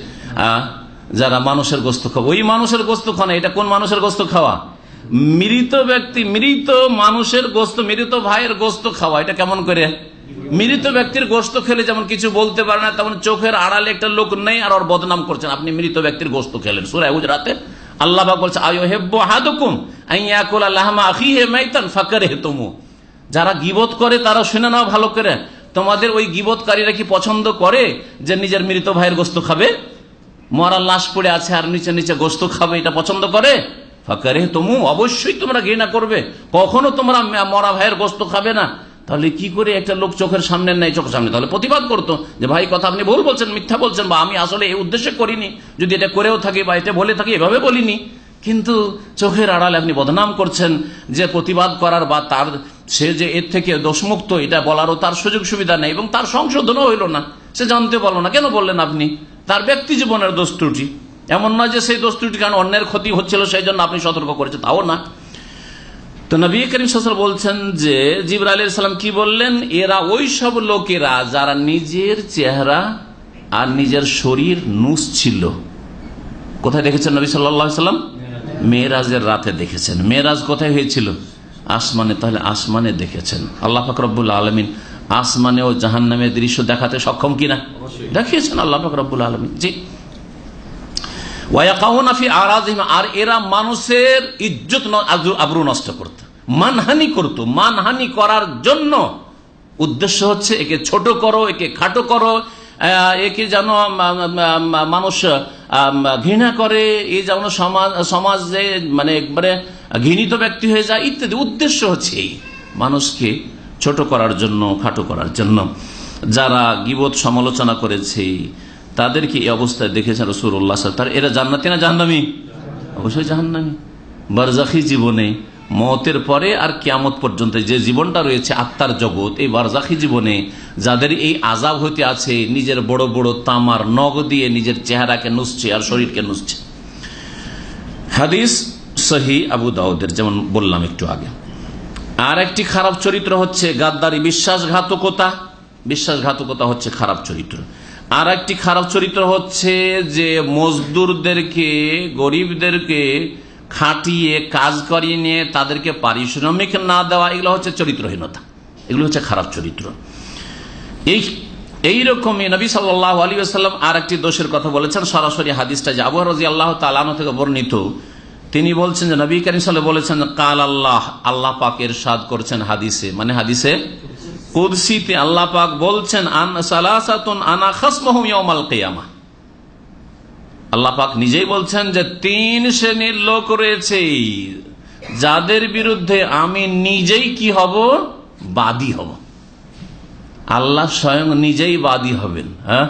যারা মানুষের গোস্ত খাওয়া ওই মানুষের গোস্ত খাওয়া এটা কোন মানুষের গোস্ত খাওয়া? মৃত ব্যক্তি, মৃত মানুষের গোস্ত, মৃত ভাইয়ের গোস্ত খাওয়া। এটা কেমন করে? মৃত ব্যক্তির গোস্ত খেলে যেমন কিছু বলতে পারে না, তেমন চোখের আড়ালে একটা লোক নেই আর ওর বদনাম করছেন। আপনি মৃত ব্যক্তির গোস্ত খেলেন। সুরায় গুজরাতে আল্লাহ বলছে আয়ো হেব্বো হাদুকুম হে মাইতান তুমু যারা গিবত করে, তারা শুনে নাও ভালো করে। তোমাদের ওই গিবতকারীরা কি পছন্দ করে যে নিজের মৃত ভাইয়ের গোস্ত খাবে? মরা লাশ পড়ে আছে আর নিচে নিচে গোস্ত খাবে, এটা পছন্দ করে? ফাঁকারে তুমু অবশ্যই তোমরা ঘৃণা করবে। কখনো তোমরা মরা ভাইয়ের গোস্ত খাবে না। তাহলে কি করে একটা লোক চোখের সামনে নাই চোখের সামনে? তাহলে প্রতিবাদ করতো যে, ভাই, কথা আপনি ভুল বলছেন, মিথ্যা বলছেন বা আমি আসলে এই উদ্দেশ্যে করিনি। যদি এটা করেও থাকি বা এটা বলে থাকি, এভাবে বলিনি। কিন্তু চোখের আড়ালে আপনি বদনাম করছেন যে, প্রতিবাদ করার বা তার, সে যে এর থেকে দোষমুক্ত, এটা বলারও তার সুযোগ সুবিধা নেই এবং তার সংশোধনও হইল না। সে জানতে পারল না। কেন বললেন আপনি? তার ব্যক্তি জীবনের দোষ ত্রুটি। এমন নয় যে সেই দোষ ত্রুটি কারণ অন্যের ক্ষতি হচ্ছিল সেই জন্য আপনি সতর্ক করেছেন। তাও না। তো নবী করিম সাল বলছেন যে জিবরা আলী সাল্লাম কি বললেন? এরা ওই সব লোকেরা যারা নিজের চেহারা আর নিজের শরীর নুস ছিল। কোথায় দেখেছেন নবী সাল্লা সাল্লাম মেয়েরাজের রাতে দেখেছেন। মেয়েরাজ কোথায় হয়েছিল? আসমানে। তাহলে আসমানে দেখেছেন। আল্লাহ ফাকরবুল আলমিন আসমানে ও জাহান নামের দৃশ্য দেখাতে সক্ষম কিনা? দেখিয়েছেন আল্লাহ ফাকরবুল আলমিন। জি। ওয়াকাউনাফি আরাজিম আর এরা মানুষের ইজ্জত আবরু নষ্ট করত। মানহানি করত। মানহানি করার জন্য উদ্দেশ্য হচ্ছে একে ছোট করো, একে খাটো করো একে যেন মানুষ ঘৃণা করে এই যেন সমাজ, সমাজে মানে একবারে ঘৃণিত ব্যক্তি হয়ে যায়, ইত্যাদি। উদ্দেশ্য হচ্ছে মানুষকে ছোট করার জন্য, খাটো করার জন্য। যারা গিবত সমালোচনা করেছে তাদেরকে এই অবস্থায় দেখেছেন রসুল্লাহ তার এরা জান্নাতি না জাহান্নামি? অবশ্যই জাহান্নামি। বারজাখি জীবনে মতের পরে আর কিয়ামত পর্যন্ত যে জীবনটা রয়েছে আত্মার জগৎ, এই বারজাখি জীবনে যাদের এই আজাব হইতে আছে, নিজের বড় বড় তামার নগ দিয়ে নিজের চেহারাকে নুসছে আর শরীরকে নুসছে। হাদিস সহি আবু দাউদের, যেমন বললাম একটু আগে। আর একটি খারাপ চরিত্র হচ্ছে গাদ্দারি, বিশ্বাসঘাতকতা। বিশ্বাসঘাতকতা হচ্ছে খারাপ চরিত্র। আর একটি খারাপ চরিত্র হচ্ছে যে মজদুরদেরকে, গরিবদেরকে খাটিয়ে, কাজ করিয়ে নিয়ে তাদেরকে পারিশ্রমিক না দেওয়া, এগুলো হচ্ছে চরিত্রহীনতা। এগুলো হচ্ছে খারাপ চরিত্র। এই, এইরকমই নবী সাল্লাহ আলী আসাল্লাম আর একটি দোষের কথা বলেছেন। সরাসরি হাদিসটা যে আবু রাজি আল্লাহ তালানো থেকে বর্ণিত। তিনি বলছেন যে নবী করিম সাল্লাহ বলেছেন কাল আল্লাহ আল্লাহ পাকের সাদ করছেন হাদিসে। মানে হাদিসে কুদসিতে আল্লাহ পাক বলছেন, আন সালাসাতুন আনা খাসমহুম ইয়াউমাল কিয়ামা। আল্লাহ পাক নিজেই বলছেন যে, তিন শ্রেণির লোক রয়েছে। যাদের বিরুদ্ধে আমি নিজেই কি হব? বাদী হব। আল্লাহ স্বয়ং নিজেই বাদী হবেন হ্যাঁ?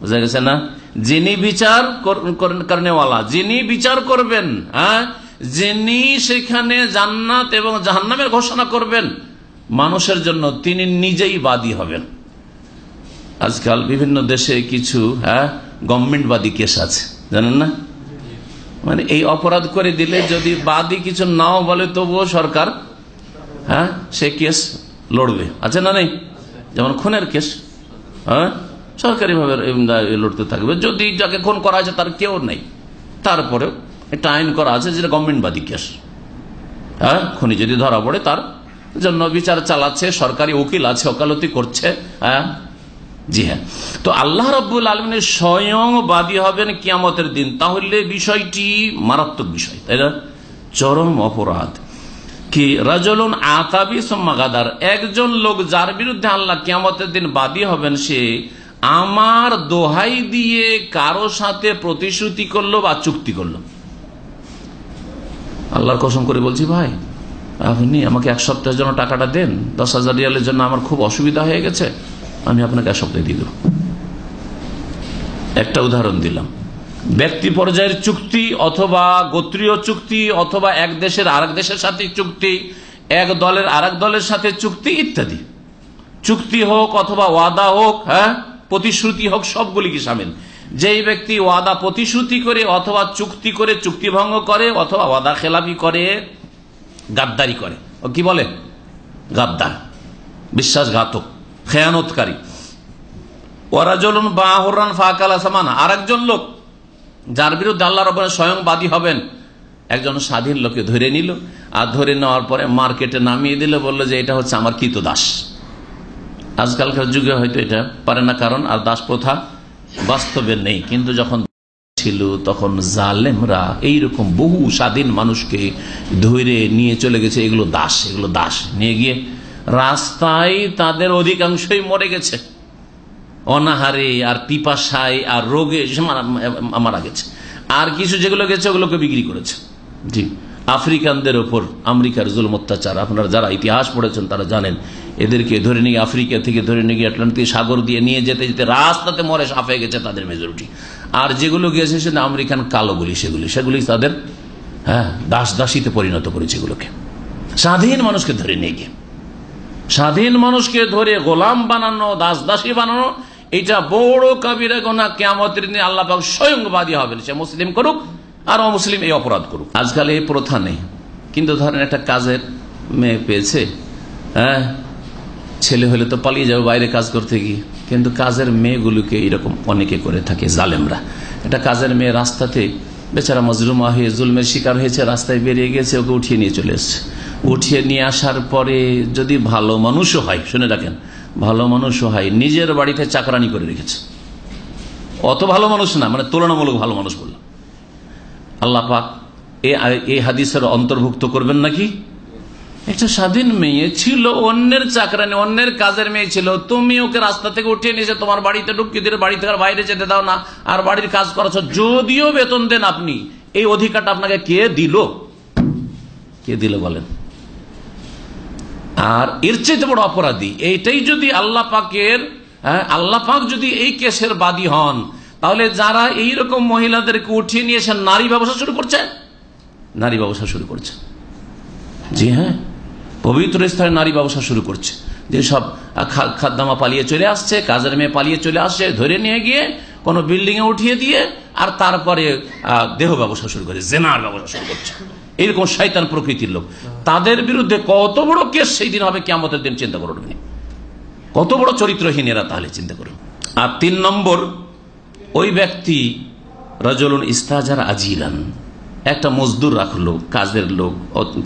বুঝা গেছে না? যিনি বিচার করেওয়ালা যিনি বিচার করবেন হ্যাঁ? যিনি সেখানে জান্নাত এবং জাহান্নামের ঘোষণা করবেন মানুষের জন্য তিনি নিজেই বাদী হবেন। আজকাল বিভিন্ন দেশে কিছু হ্যাঁ গভর্নমেন্টবাদী কেস আছে, জানেন না? মানে এই অপরাধ করে দিলে যদি বাদী কিছু নাও বলে, তবুও সরকার হ্যাঁ সে কেস লড়বে। আছে না নেই? যেমন খুনের কেস হ্যাঁ সরকারি ভাবে লড়তে থাকবে। যদি যাকে খুন করা আছে তার কেউ নেই। তারপরেও একটা আইন করা আছে যেটা গভর্নমেন্টবাদী কেস হ্যাঁ খুনি যদি ধরা পড়ে, তার জন্য বিচার চালাচ্ছে, সরকারি উকিল আছে, ওকালতি করছে হ্যাঁ? জি হ্যাঁ। তো আল্লাহ রব্বুল আলমিনের স্বয়ং বাদী হবেন কিয়ামতের দিন। তাহলে বিষয়টি মারাত্মক বিষয়, তাই না? চরম অপরাধ। কি রাজলুন আতাবি গাদার। একজন লোক যার বিরুদ্ধে আল্লাহ কিয়ামতের দিন বাদী হবেন সে আমার দোহাই দিয়ে কারও সাথে প্রতিশ্রুতি করল বা চুক্তি করল। আল্লাহর কসম করে বলছি ভাই আপনি আমাকে এক সপ্তাহের জন্য টাকাটা দেন, দশ হাজার রিয়ালের জন্য আমার খুব অসুবিধা হয়ে গেছে, আমি আপনাকে এক সপ্তাহে দিয়ে দেব। একটা উদাহরণ দিলাম। ব্যক্তি পর্যায়ের চুক্তি অথবা গোত্রীয় চুক্তি অথবা এক দেশের আরেক দেশের সাথে চুক্তি, এক দলের আরেক দলের সাথে চুক্তি ইত্যাদি। চুক্তি হোক অথবা ওয়াদা হোক হ্যাঁ প্রতিশ্রুতি হোক, সবগুলি কি সামিল? যেই ব্যক্তি ওয়াদা প্রতিশ্রুতি করে অথবা চুক্তি করে, চুক্তি ভঙ্গ করে অথবা ওয়াদা খেলাপি করে গাদ্দারি করে। ও কি বলে? গাদ্দার। বিশ্বাসঘাতক। খেয়ানতকারী। ওরা বাহরান ফাকালা সামান। আর একজন লোক, যার বিরুদ্ধে আল্লাহ রব স্বয়ং বাদী হবেন, একজন স্বাধীন লোককে ধরে নিল আর ধরে নেওয়ার পরে মার্কেটে নামিয়ে দিল, বলল যে এটা হচ্ছে আমার কিত দাস। আজকালকার যুগে হয়তো এটা পারে না কারণ আর দাস প্রথা বাস্তবে নেই। কিন্তু যখন ছিল, তখন জালেমরা এইরকম বহু স্বাধীন মানুষকে ধরে নিয়ে চলে গেছে। এগুলো দাস এগুলো দাস। নিয়ে গিয়ে রাস্তায় তাদের অধিকাংশই মরে গেছে। অনাহারে আর পিপাসায় আর রোগে মারা গেছে। আর কিছু যেগুলো গেছে, ওগুলোকে বিক্রি করেছে। জি। আফ্রিকানদের ওপর আমেরিকার জুল অত্যাচার। আপনারা যারা ইতিহাস পড়েছেন, তারা জানেন, এদেরকে ধরে নিয়ে আফ্রিকা থেকে ধরে নিয়ে গিয়ে আটলান্টিক সাগর দিয়ে নিয়ে যেতে যেতে রাস্তাতে মরে সাফে গেছে তাদের মেজরিটি। আর যেগুলো গিয়েছে সেটা আমেরিকান কালোগুলি সেগুলি। সেগুলি তাদের হ্যাঁ দাস দাসীতে পরিণত করেছে এগুলোকে। স্বাধীন মানুষকে ধরে নিয়ে গিয়ে। স্বাধীন মানুষকে ধরে গোলাম বানানো, দাস দাসী বানানো, এটা বড় কাবিরা গোনা কেমতের আল্লাহ স্বয়ংবাদী হবেন। সে মুসলিম করুক আর অমুসলিম এই অপরাধ করুক। আজকাল এই প্রথা নেই। কিন্তু ধরেন একটা কাজের মেয়ে পেয়েছে হ্যাঁ ছেলে হলে তো পালিয়ে যাবে বাইরে কাজ করতে গিয়ে। কিন্তু কাজের মেয়েগুলোকে এরকম অনেকে করে থাকে জালেমরা। এটা কাজের মেয়ে রাস্তাতে, বেচারা মজরুমা হয়ে জুলমের শিকার হয়েছে, রাস্তায় বেরিয়ে গেছে, ওকে উঠিয়ে নিয়ে চলে এসছে। উঠিয়ে নিয়ে আসার পরে যদি ভালো মানুষও হয়, শুনে রাখেন, ভালো মানুষও হয়, নিজের বাড়িতে চাকরানি করে রেখেছে। অত ভালো মানুষ না মানে তুলনামূলক ভালো মানুষ বললাম। আল্লাহ পাক এই হাদিসের অন্তর্ভুক্ত করবেন নাকি? একটা স্বাধীন মেয়ে ছিল অন্যের চাকরানি অন্যের কাজের মেয়ে ছিল। তুমি ওকে রাস্তা থেকে উঠিয়ে নিয়েছে তোমার বাড়িতে ঢুকিয়ে দিলে বাড়ি থেকে বাইরে যেতে দাও না আর বাড়ির কাজ করাছ। যদিও বেতন দেন আপনি এই অধিকারটা আপনাকে কে দিল? কে দিল বলেন? আর এর চাইতে বড় অপরাধী এইটাই যদি আল্লাহ পাকের হ্যাঁ, আল্লাহ পাক যদি এই কেসের বাদী হন তাহলে যারা এই রকম মহিলাদেরকে উঠিয়ে নিয়ে এসে নারী ব্যবসা শুরু করছে? নারী ব্যবসা শুরু করছে। জি হ্যাঁ। পবিত্র স্থানে নারী ব্যবসা শুরু করছে। যে সব খাদ্দামা পালিয়ে চলে আসছে, কাজের মেয়ে পালিয়ে চলে আসছে, ধরে নিয়ে গিয়ে কোনো বিল্ডিং এ উঠিয়ে দিয়ে, আর তারপরে দেহ ব্যবসা শুরু করে, জেনার ব্যবসা শুরু করছে। এরকম শৈতান প্রকৃতির লোক। তাদের বিরুদ্ধে কত বড় কেস সেই দিন হবে কেমতের দিন চিন্তা করুন কত বড় চরিত্রহীন এরা, তাহলে চিন্তা করুন। আর তিন নম্বর, ওই ব্যক্তি রজলুন ইস্তাজার আজিলান। একটা মজদুর রাখল, কাজের লোক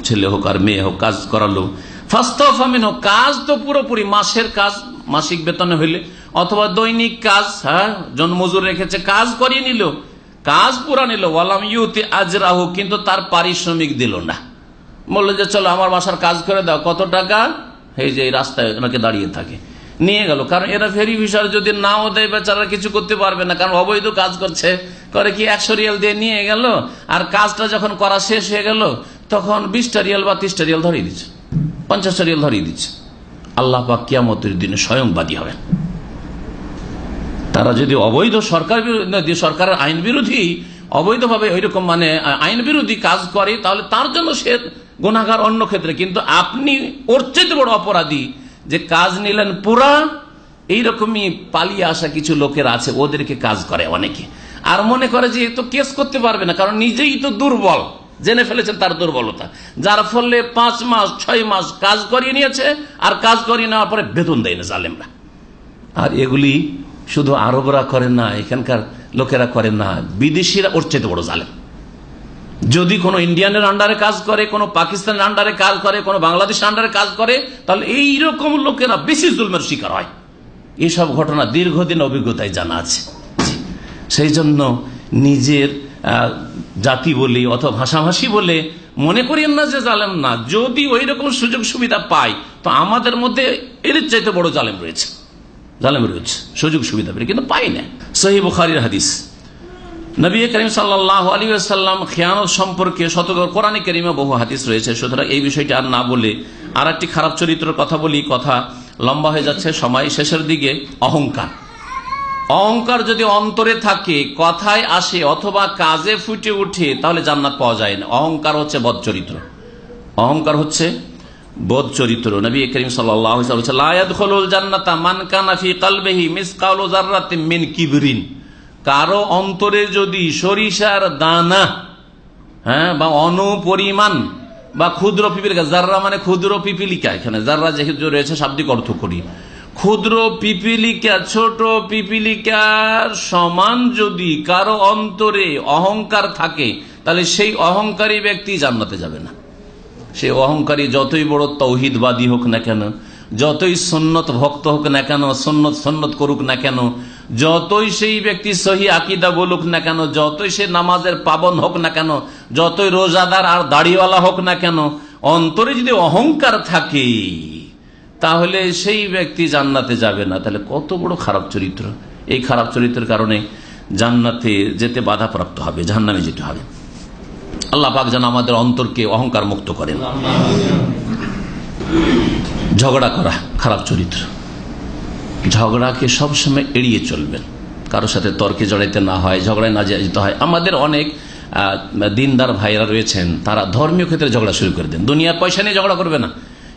ছেলে হোক আর মেয়ে হোক, কাজ করালো ফাস্তামিন হোক কাজ তো পুরোপুরি মাসের কাজ, মাসিক বেতনে হইলে, অথবা দৈনিক কাজ হ্যাঁ জন মজুর রেখেছে, কাজ করিয়ে নিল, কাজ পুরা নিল, ওয়ালাম ইউতি আজরাহু, কিন্তু তার পারিশ্রমিক দিল না। বলল যে, চলো, আমার বাসার কাজ করে দাও, কত টাকা? এই যে রাস্তায় ওনাকে দাঁড়িয়ে থাকে। নিয়ে গেল। কারণ এরা ফেরি ভিসার যদি নাও দেয় বেচারা কিছু করতে পারবে না। কারণ অবৈধ কাজ করছে। করে কি একশো রিয়াল দিয়ে নিয়ে গেল? আর কাজটা যখন করা শেষ হয়ে গেল, তখন বিশটা রিয়াল বা তিরিশটা রিয়াল ধরিয়ে দিচ্ছে। পঞ্চাশটা রিয়াল ধরিয়ে দিচ্ছে। আল্লাহ পাক কিয়ামতের দিনে স্বয়ংবাদী হবে তারা যদি অবৈধ সরকার সরকারের আইন বিরোধী, অবৈধভাবে ওইরকম মানে আইন বিরোধী কাজ করে, তাহলে তার জন্য সে গুণাগার অন্য ক্ষেত্রে। কিন্তু আপনি ওর চেয়ে বড় অপরাধী। যে কাজ নিলেন পুরা, এইরকমই পালিয়ে আসা কিছু লোকের আছে, ওদেরকে কাজ করে অনেকে। আর মনে করে যে তো কেস করতে পারবে না, কারণ নিজেই তো দুর্বল, জেনে ফেলেছেন তার দুর্বলতা। যার ফলে পাঁচ মাস, ছয় মাস কাজ করিয়ে নিয়েছে, আর কাজ করিয়ে নেওয়ার পরে বেতন দেয় না জালেমরা। আর এগুলি শুধু আরবরা করেন না, এখানকার লোকেরা করেন না, বিদেশিরা ওর চেয়ে বড় জালেম। যদি কোনো ইন্ডিয়ানের আন্ডারে কাজ করে, কোনো পাকিস্তানের আন্ডারে কাজ করে, কোনো বাংলাদেশের আন্ডারে কাজ করে, তাহলে এইরকম লোকেরা বেশি জুলমের শিকার হয়। এইসব ঘটনা দীর্ঘদিন অভিজ্ঞতায় জানা আছে। সেই জন্য নিজের জাতি বলি অথবা ভাষাভাষী বলে মনে করিয়েন না যে জালেম না। যদি ওই রকম সুযোগ সুবিধা পাই তো আমাদের মধ্যে এর চাইতে বড় জালেম রয়েছে। জালেম রয়েছে, সুযোগ সুবিধা পেয়ে কিন্তু পাই না। সহি বুখারির হাদিস। নবী করিম সাল্লাহ আলী আসাল্লাম খেয়ানত সম্পর্কে শতক কোরআনে করিমে বহু হাদিস রয়েছে। সুতরাং এই বিষয়টি আর না বলে আর একটি খারাপ চরিত্রের কথা বলি, কথা লম্বা হয়ে যাচ্ছে, সময় শেষের দিকে অহংকার। অহংকার যদি অন্তরে থাকে, কথায় আসে অথবা কাজে ফুটে উঠে, তাহলে জান্নাত পাওয়া যায় না। অহংকার হচ্ছে বদ চরিত্র। অহংকার হচ্ছে বোধ চরিত্র। নবী করিম সাল্লাহ জান্নাতা মান কানাফি কালবেহি মিস কালো মিন কিবরিন। কারও অন্তরে যদি সরিষার দানা হ্যাঁ বা অনুপরিমাণ, বা ক্ষুদ্র পিপিলিকা, যাররা মানে ক্ষুদ্র পিপিলিকা, এখানে যাররা যেহেতু রয়েছে শাব্দিক অর্থ করি, ক্ষুদ্র পিপিলিকা, ছোট পিপিলিকার সমান যদি কারও অন্তরে অহংকার থাকে, তাহলে সেই অহংকারী ব্যক্তি জান্নাতে যাবে না। সেই অহংকারী যতই বড় তৌহিদবাদী হোক না কেন, যতই সন্ন্যত ভক্ত হোক না কেন সন্ন্যত সন্ন্যত করুক না কেন যতই সেই ব্যক্তি সহি আকিদা বলুক না কেন, যতই সে নামাজের পাবন হোক না কেন, যতই রোজাদার আর দাড়িওয়ালা হোক না কেন, অন্তরে যদি অহংকার থাকে, তাহলে সেই ব্যক্তি জান্নাতে যাবে না। তাহলে কত বড় খারাপ চরিত্র। এই খারাপ চরিত্রের কারণে জান্নাতে যেতে বাধাপ্রাপ্ত হবে, জাহান্নামে যেতে হবে। আল্লাহ পাক যেন আমাদের অন্তরকে অহংকার মুক্ত করেন। ঝগড়া করা খারাপ চরিত্র। ঝগড়াকে সবসময় এড়িয়ে চলবেন। কারোর সাথে তর্কে জড়াইতে না হয়, ঝগড়ায় না যেতে হয়। আমাদের অনেক দিনদার ভাইরা রয়েছেন, তারা ধর্মীয় ক্ষেত্রে ঝগড়া শুরু করে দেন। দুনিয়ার পয়সা নিয়ে ঝগড়া করবে না।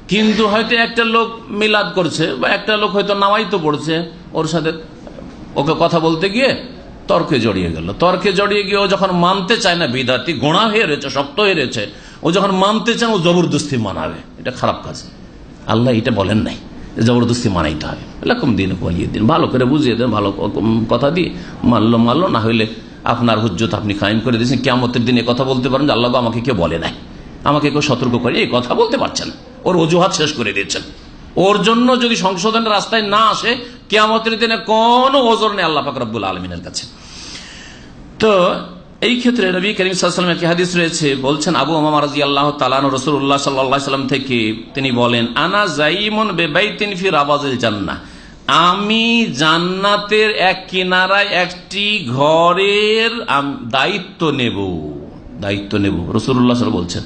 কিন্তু হয়তো একটা লোক মিলাদ করছে বা একটা লোক হয়তো নামাই তো পড়ছে, ওর সাথে ওকে কথা বলতে গিয়ে তর্কে জড়িয়ে গেল। তর্কে জড়িয়ে গিয়ে ও যখন মানতে চায় না, বিদাতি গোড়া হয়ে রয়েছে, শক্ত হয়ে রয়েছে, ও যখন মানতে চান ও জবরদস্তি মানাবে। এটা খারাপ কাজ। আল্লাহ এটা বলেন নাই। জবরদস্তি মানাইতে হবে এরকম দিন বলিয়ে দিন। ভালো করে বুঝিয়ে দেন, ভালো কথা দিয়ে মানলো মানলো, না হইলে আপনার হুজ্জত আপনি কায়েম করে দিয়েছেন। কেমতের দিনে কথা বলতে পারেন যে, আল্লাহ আমাকে কেউ বলে নাই। আমাকে কেউ সতর্ক করে এই কথা বলতে পারছেন ওর অজুহাত শেষ করে দিয়েছেন। ওর জন্য যদি সংশোধনের রাস্তায় না আসে, কেয়ামতের দিনে কোনো ওজোর নেই আল্লাহ ফাকরাবুল আলমিনের কাছে। তো এই ক্ষেত্রে নবী করিম সাল্লামের কি হাদিস রয়েছে, বলছেন আবু আমা আল্লাহ তালান রসুল্লাহ সাল্লাহ সাল্লাম থেকে তিনি বলেন, আনা জাইমন বেবাইতিন ফির আবাজেল জান্না আমি জান্নাতের এক কিনারায় একটি ঘরের দায়িত্ব নেব দায়িত্ব নেব রসুল্লাহ সাল বলছেন।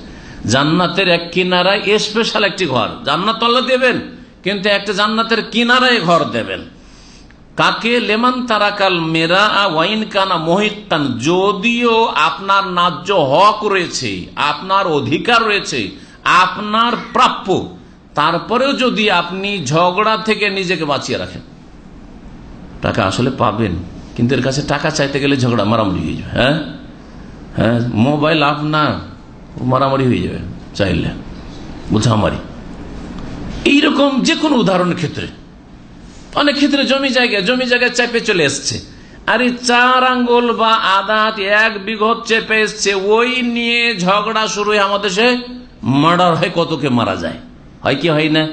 জান্নাতের এক কিনারায় স্পেশাল একটি ঘর। জান্নাত দেবেন, কিন্তু একটা জান্নাতের কিনারায় ঘর দেবেন। কাকে? লেমান তারাকাল মেরা ওয়াইন কানা মোহিতান যদিও আপনার ন্যায্য হক রয়েছে, আপনার অধিকার রয়েছে, আপনার প্রাপ্য, তারপরেও যদি আপনি ঝগড়া থেকে নিজেকে বাঁচিয়ে রাখেন, টাকা আসলে পাবেন, কিন্তু এর কাছে টাকা চাইতে গেলে ঝগড়া মারামারি হয়ে যাবে হ্যাঁ? হ্যাঁ মোবাইল আপনার মারামারি হয়ে যাবে, চাইলে বুঝামারি এইরকম যে কোনো উদাহরণের ক্ষেত্রে অনেক ক্ষেত্রে জমি জায়গায় জমি জায়গায় চেপে চলে এসছে। আরে চার আঙ্গুল বা আদাত এক বিঘত চেপে এসছে, ওই নিয়ে ঝগড়া শুরু হয় আমাদের সে মার্ডার হয় কতকে মারা যায়? হয় কি হয় না?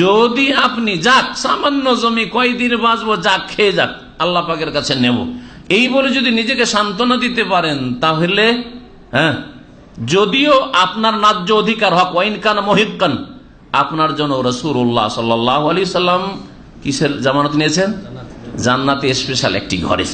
যদি আপনি যাক, সামান্য জমি কয়দিন বাঁচবো, যাক, খেয়ে যাক, আল্লাহ পাকের কাছে নেব। এই বলে যদি নিজেকে সান্ত্বনা দিতে পারেন, তাহলে হ্যাঁ যদিও আপনার ন্যায্য অধিকার হক, ওয়াইন কান মহিকান আপনার জন্য রসুল্লাহ সাল্লাহ আলি সাল্লাম কিসের জামানত নিয়েছেন? জান্নাতে স্পেশাল একটি ঘরে।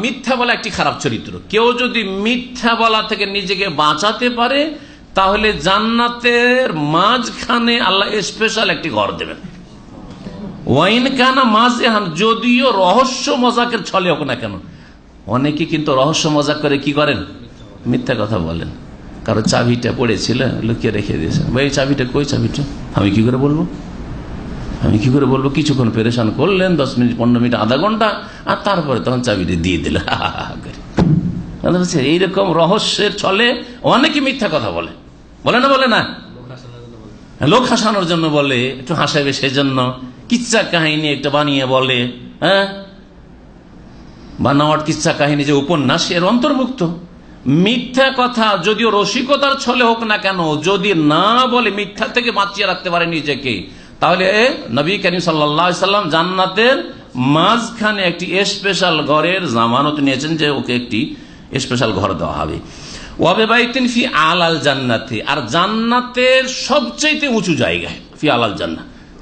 মিথ্যা বলা একটি খারাপ চরিত্র। কেউ যদি মিথ্যা থেকে নিজেকে বাঁচাতে পারে, তাহলে জান্নাতের মাঝখানে আল্লাহ স্পেশাল একটি ঘর দেবেন। ওয়াইন কানা মাঝে হান যদিও রহস্য মজাকের ছলে হোক না কেন, অনেকে কিন্তু রহস্য মজাক করে কি করেন? মিথ্যা কথা বলেন। কারও চাবিটা পড়েছিল, লুকিয়ে রেখে দিয়েছেন ভাই চাবিটা কই চাবিটা? আমি কি করে বলব? আমি কি করে বলব? কিছুক্ষণ পেরেশান করলেন, দশ মিনিট, পনেরো মিনিট, আধা ঘণ্টা, আর তারপরে তখন চাবিটা দিয়ে দিল। এইরকম রহস্যের ছলে অনেকে মিথ্যা কথা বলে। বলে না বলে না? লোক হাসানোর জন্য বলে, একটু হাসাবে সেজন্য। কিচ্ছা কাহিনী একটা বানিয়ে বলে হ্যাঁ? বানাওয়াট কিচ্ছা কাহিনী যে উপন্যাস, এর অন্তর্ভুক্ত। মিথ্যা কথা যদিও রসিকতার ছলে হোক না কেন, যদি না বলে মিথ্যা থেকে বাঁচিয়ে রাখতে পারে নিজেকে, তাহলে নবী করিম সাল্লাম জান্নাতের মাঝখানে একটি স্পেশাল ঘরের জামানত নিয়েছেন যে ওকে একটি স্পেশাল ঘর দেওয়া হবে। আর জান্নাতের উঁচু জায়গায়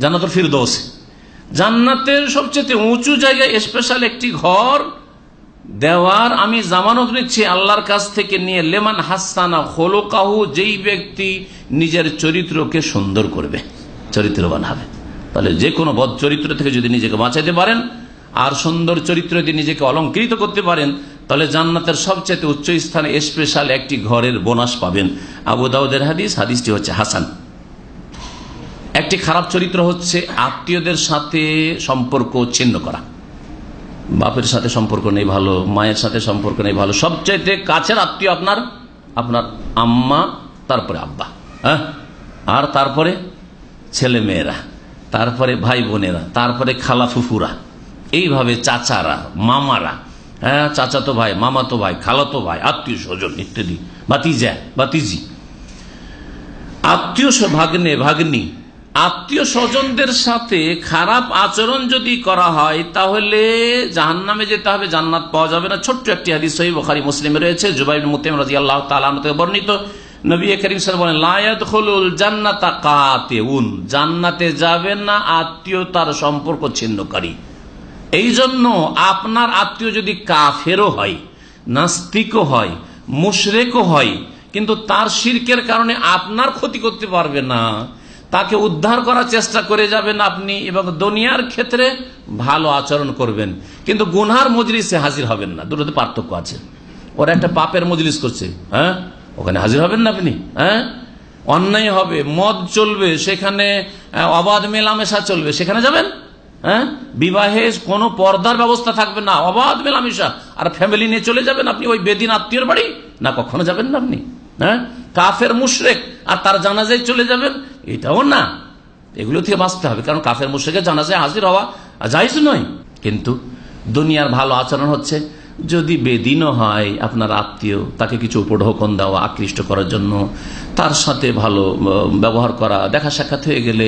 জান্নাতুল ফিরদৌস। জান্নাতের সবচেয়ে উঁচু জায়গায় স্পেশাল একটি ঘর দেওয়ার আমি জামানত নিচ্ছি আল্লাহর কাছ থেকে নিয়ে লেমান হাসানা হোলোকাহু যেই ব্যক্তি নিজের চরিত্রকে সুন্দর করবে, চরিত্রবান হবে। তাহলে যে কোনো বদ চরিত্র থেকে যদি নিজেকে বাঁচাতে পারেন, আর সুন্দর চরিত্র দিয়ে নিজেকে অলঙ্কৃত করতে পারেন, তাহলে জান্নাতের সবচেয়ে উচ্চ স্থানে স্পেশাল একটি ঘরের বোনাস পাবেন। আবু দাউদের হাদিস, হাদিসটি হচ্ছে হাসান। একটি খারাপ চরিত্র হচ্ছে আত্মীয়দের সাথে সম্পর্ক ছিন্ন করা। বাপের সাথে সম্পর্ক নেই ভালো, মায়ের সাথে সম্পর্ক নেই ভালো, সবচাইতে কাছের আত্মীয় আপনার? আপনার আম্মা, তারপরে আব্বা হ্যাঁ? আর তারপরে ছেলে মেয়েরা তারপরে ভাই বোনেরা তারপরে খালা ফুফুরা, এইভাবে চাচারা, মামারা হ্যাঁ? চাচাতো ভাই মামাতো ভাই খালাতো ভাই, আত্মীয় স্বজন, ইত্যাদি বাতিজা বাতিজি আত্মীয় ভাগ্নে ভাগ্নি আত্মীয় স্বজনদের সাথে খারাপ আচরণ যদি করা হয়, তাহলে জাহান নামে যেতে হবে, জান্নাত পাওয়া যাবে না। ছোট্ট একটি হাদিস সহি বখারি, মুসলিমে রয়েছে। জুবাইব মুতিম রাজি আল্লাহ তালাম বর্ণিত। নবী করিম সাল বলেন লায়াত হলুল জান্নাতা কাতে উন জান্নাতে যাবেন না আত্মীয়তার সম্পর্ক ছিন্নকারী। এই জন্য আপনার আত্মীয় যদি কাফেরও হয়, নাস্তিকও হয়, মুশরেকও হয়, কিন্তু তার শির্কের কারণে আপনার ক্ষতি করতে পারবে না তাকে উদ্ধার করার চেষ্টা করে যাবেন আপনি এবং দুনিয়ার ক্ষেত্রে ভালো আচরণ করবেন। কিন্তু গুনহার মজলিসে হাজির হবেন না। দুটোতে পার্থক্য আছে। ওরা একটা পাপের মজলিস করছে হ্যাঁ? ওখানে হাজির হবেন না আপনি হ্যাঁ? অন্যায় হবে, মদ চলবে, সেখানে অবাধ মেলামেশা চলবে, সেখানে যাবেন হ্যাঁ? বিবাহে কোনো পর্দার ব্যবস্থা থাকবে না, অবাধ মেলামেশা। আর ফ্যামিলি নিয়ে চলে যাবেন আপনি, ওই বেদিন আত্মীয়র বাড়ি? না, কখনো যাবেন না আপনি হ্যাঁ? কাফের মুশরেক, আর তার জানাজায় চলে যাবেন এটাও না। এগুলো থেকে বাঁচতে হবে, কারণ কাফের মুশুকের জানা যায় হাজির হওয়া যাইজ নয়। কিন্তু দুনিয়ার ভালো আচরণ হচ্ছে যদি বেদিনও হয় আপনার আত্মীয়, তাকে কিছু উপঢৌকন দেওয়া, আকৃষ্ট করার জন্য, তার সাথে ভালো ব্যবহার করা, দেখা সাক্ষাৎ হয়ে গেলে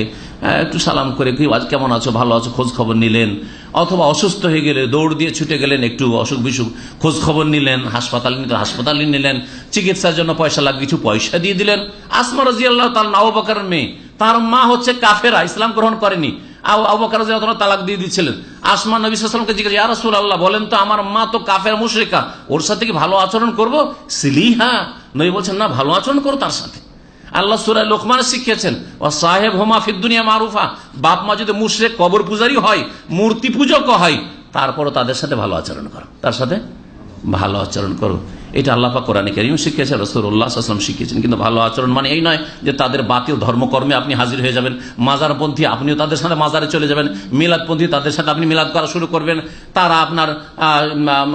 একটু সালাম করে, কি, আজ কেমন আছো? ভালো আছো? খোঁজ খবর নিলেন? অথবা অসুস্থ হয়ে গেলে দৌড় দিয়ে ছুটে গেলেন, একটু অসুখ বিসুখ, খোঁজ খবর নিলেন, হাসপাতাল নিতে হাসপাতালে নিলেন, চিকিৎসার জন্য পয়সা লাগবে কিছু পয়সা দিয়ে দিলেন। আসমা রাজি আল্লাহ তার নাওবাকার মেয়ে, তার মা হচ্ছে কাফেরা, ইসলাম গ্রহণ করেনি। আবাকার তালাক দিয়ে দিচ্ছিলেন আসমান নবী সাল্লামকে জিজ্ঞাসা আল্লাহ বলেন তো আমার মা তো কাফের, মুশরিকা। ওর সাথে কি ভালো আচরণ করব? সিলিহা। নবী বলছেন, না, ভালো আচরণ করো তার সাথে। আল্লাহ সুরায় লোকমান শিখিয়েছেন ও সাহেব হোমা ফিদ্দুনিয়া মারুফা। বাপ মা যদি মুশরেক কবর পূজারই হয় মূর্তি পূজক হয়, তারপরও তাদের সাথে ভালো আচরণ করো। তার সাথে ভালো আচরণ করো। এটা আল্লাহ কোরআনে কারিম শিখিয়েছেন রসুল্লাহ আসলাম শিখিয়েছেন। কিন্তু ভালো আচরণ মানে এই নয় যে তাদের বাতিল ধর্মকর্মে আপনি হাজির হয়ে যাবেন। মাজারপন্থী আপনিও তাদের সাথে মাজারে চলে যাবেন। মিলাদপন্থী তাদের সাথে আপনি মিলাদ করা শুরু করবেন। তারা আপনার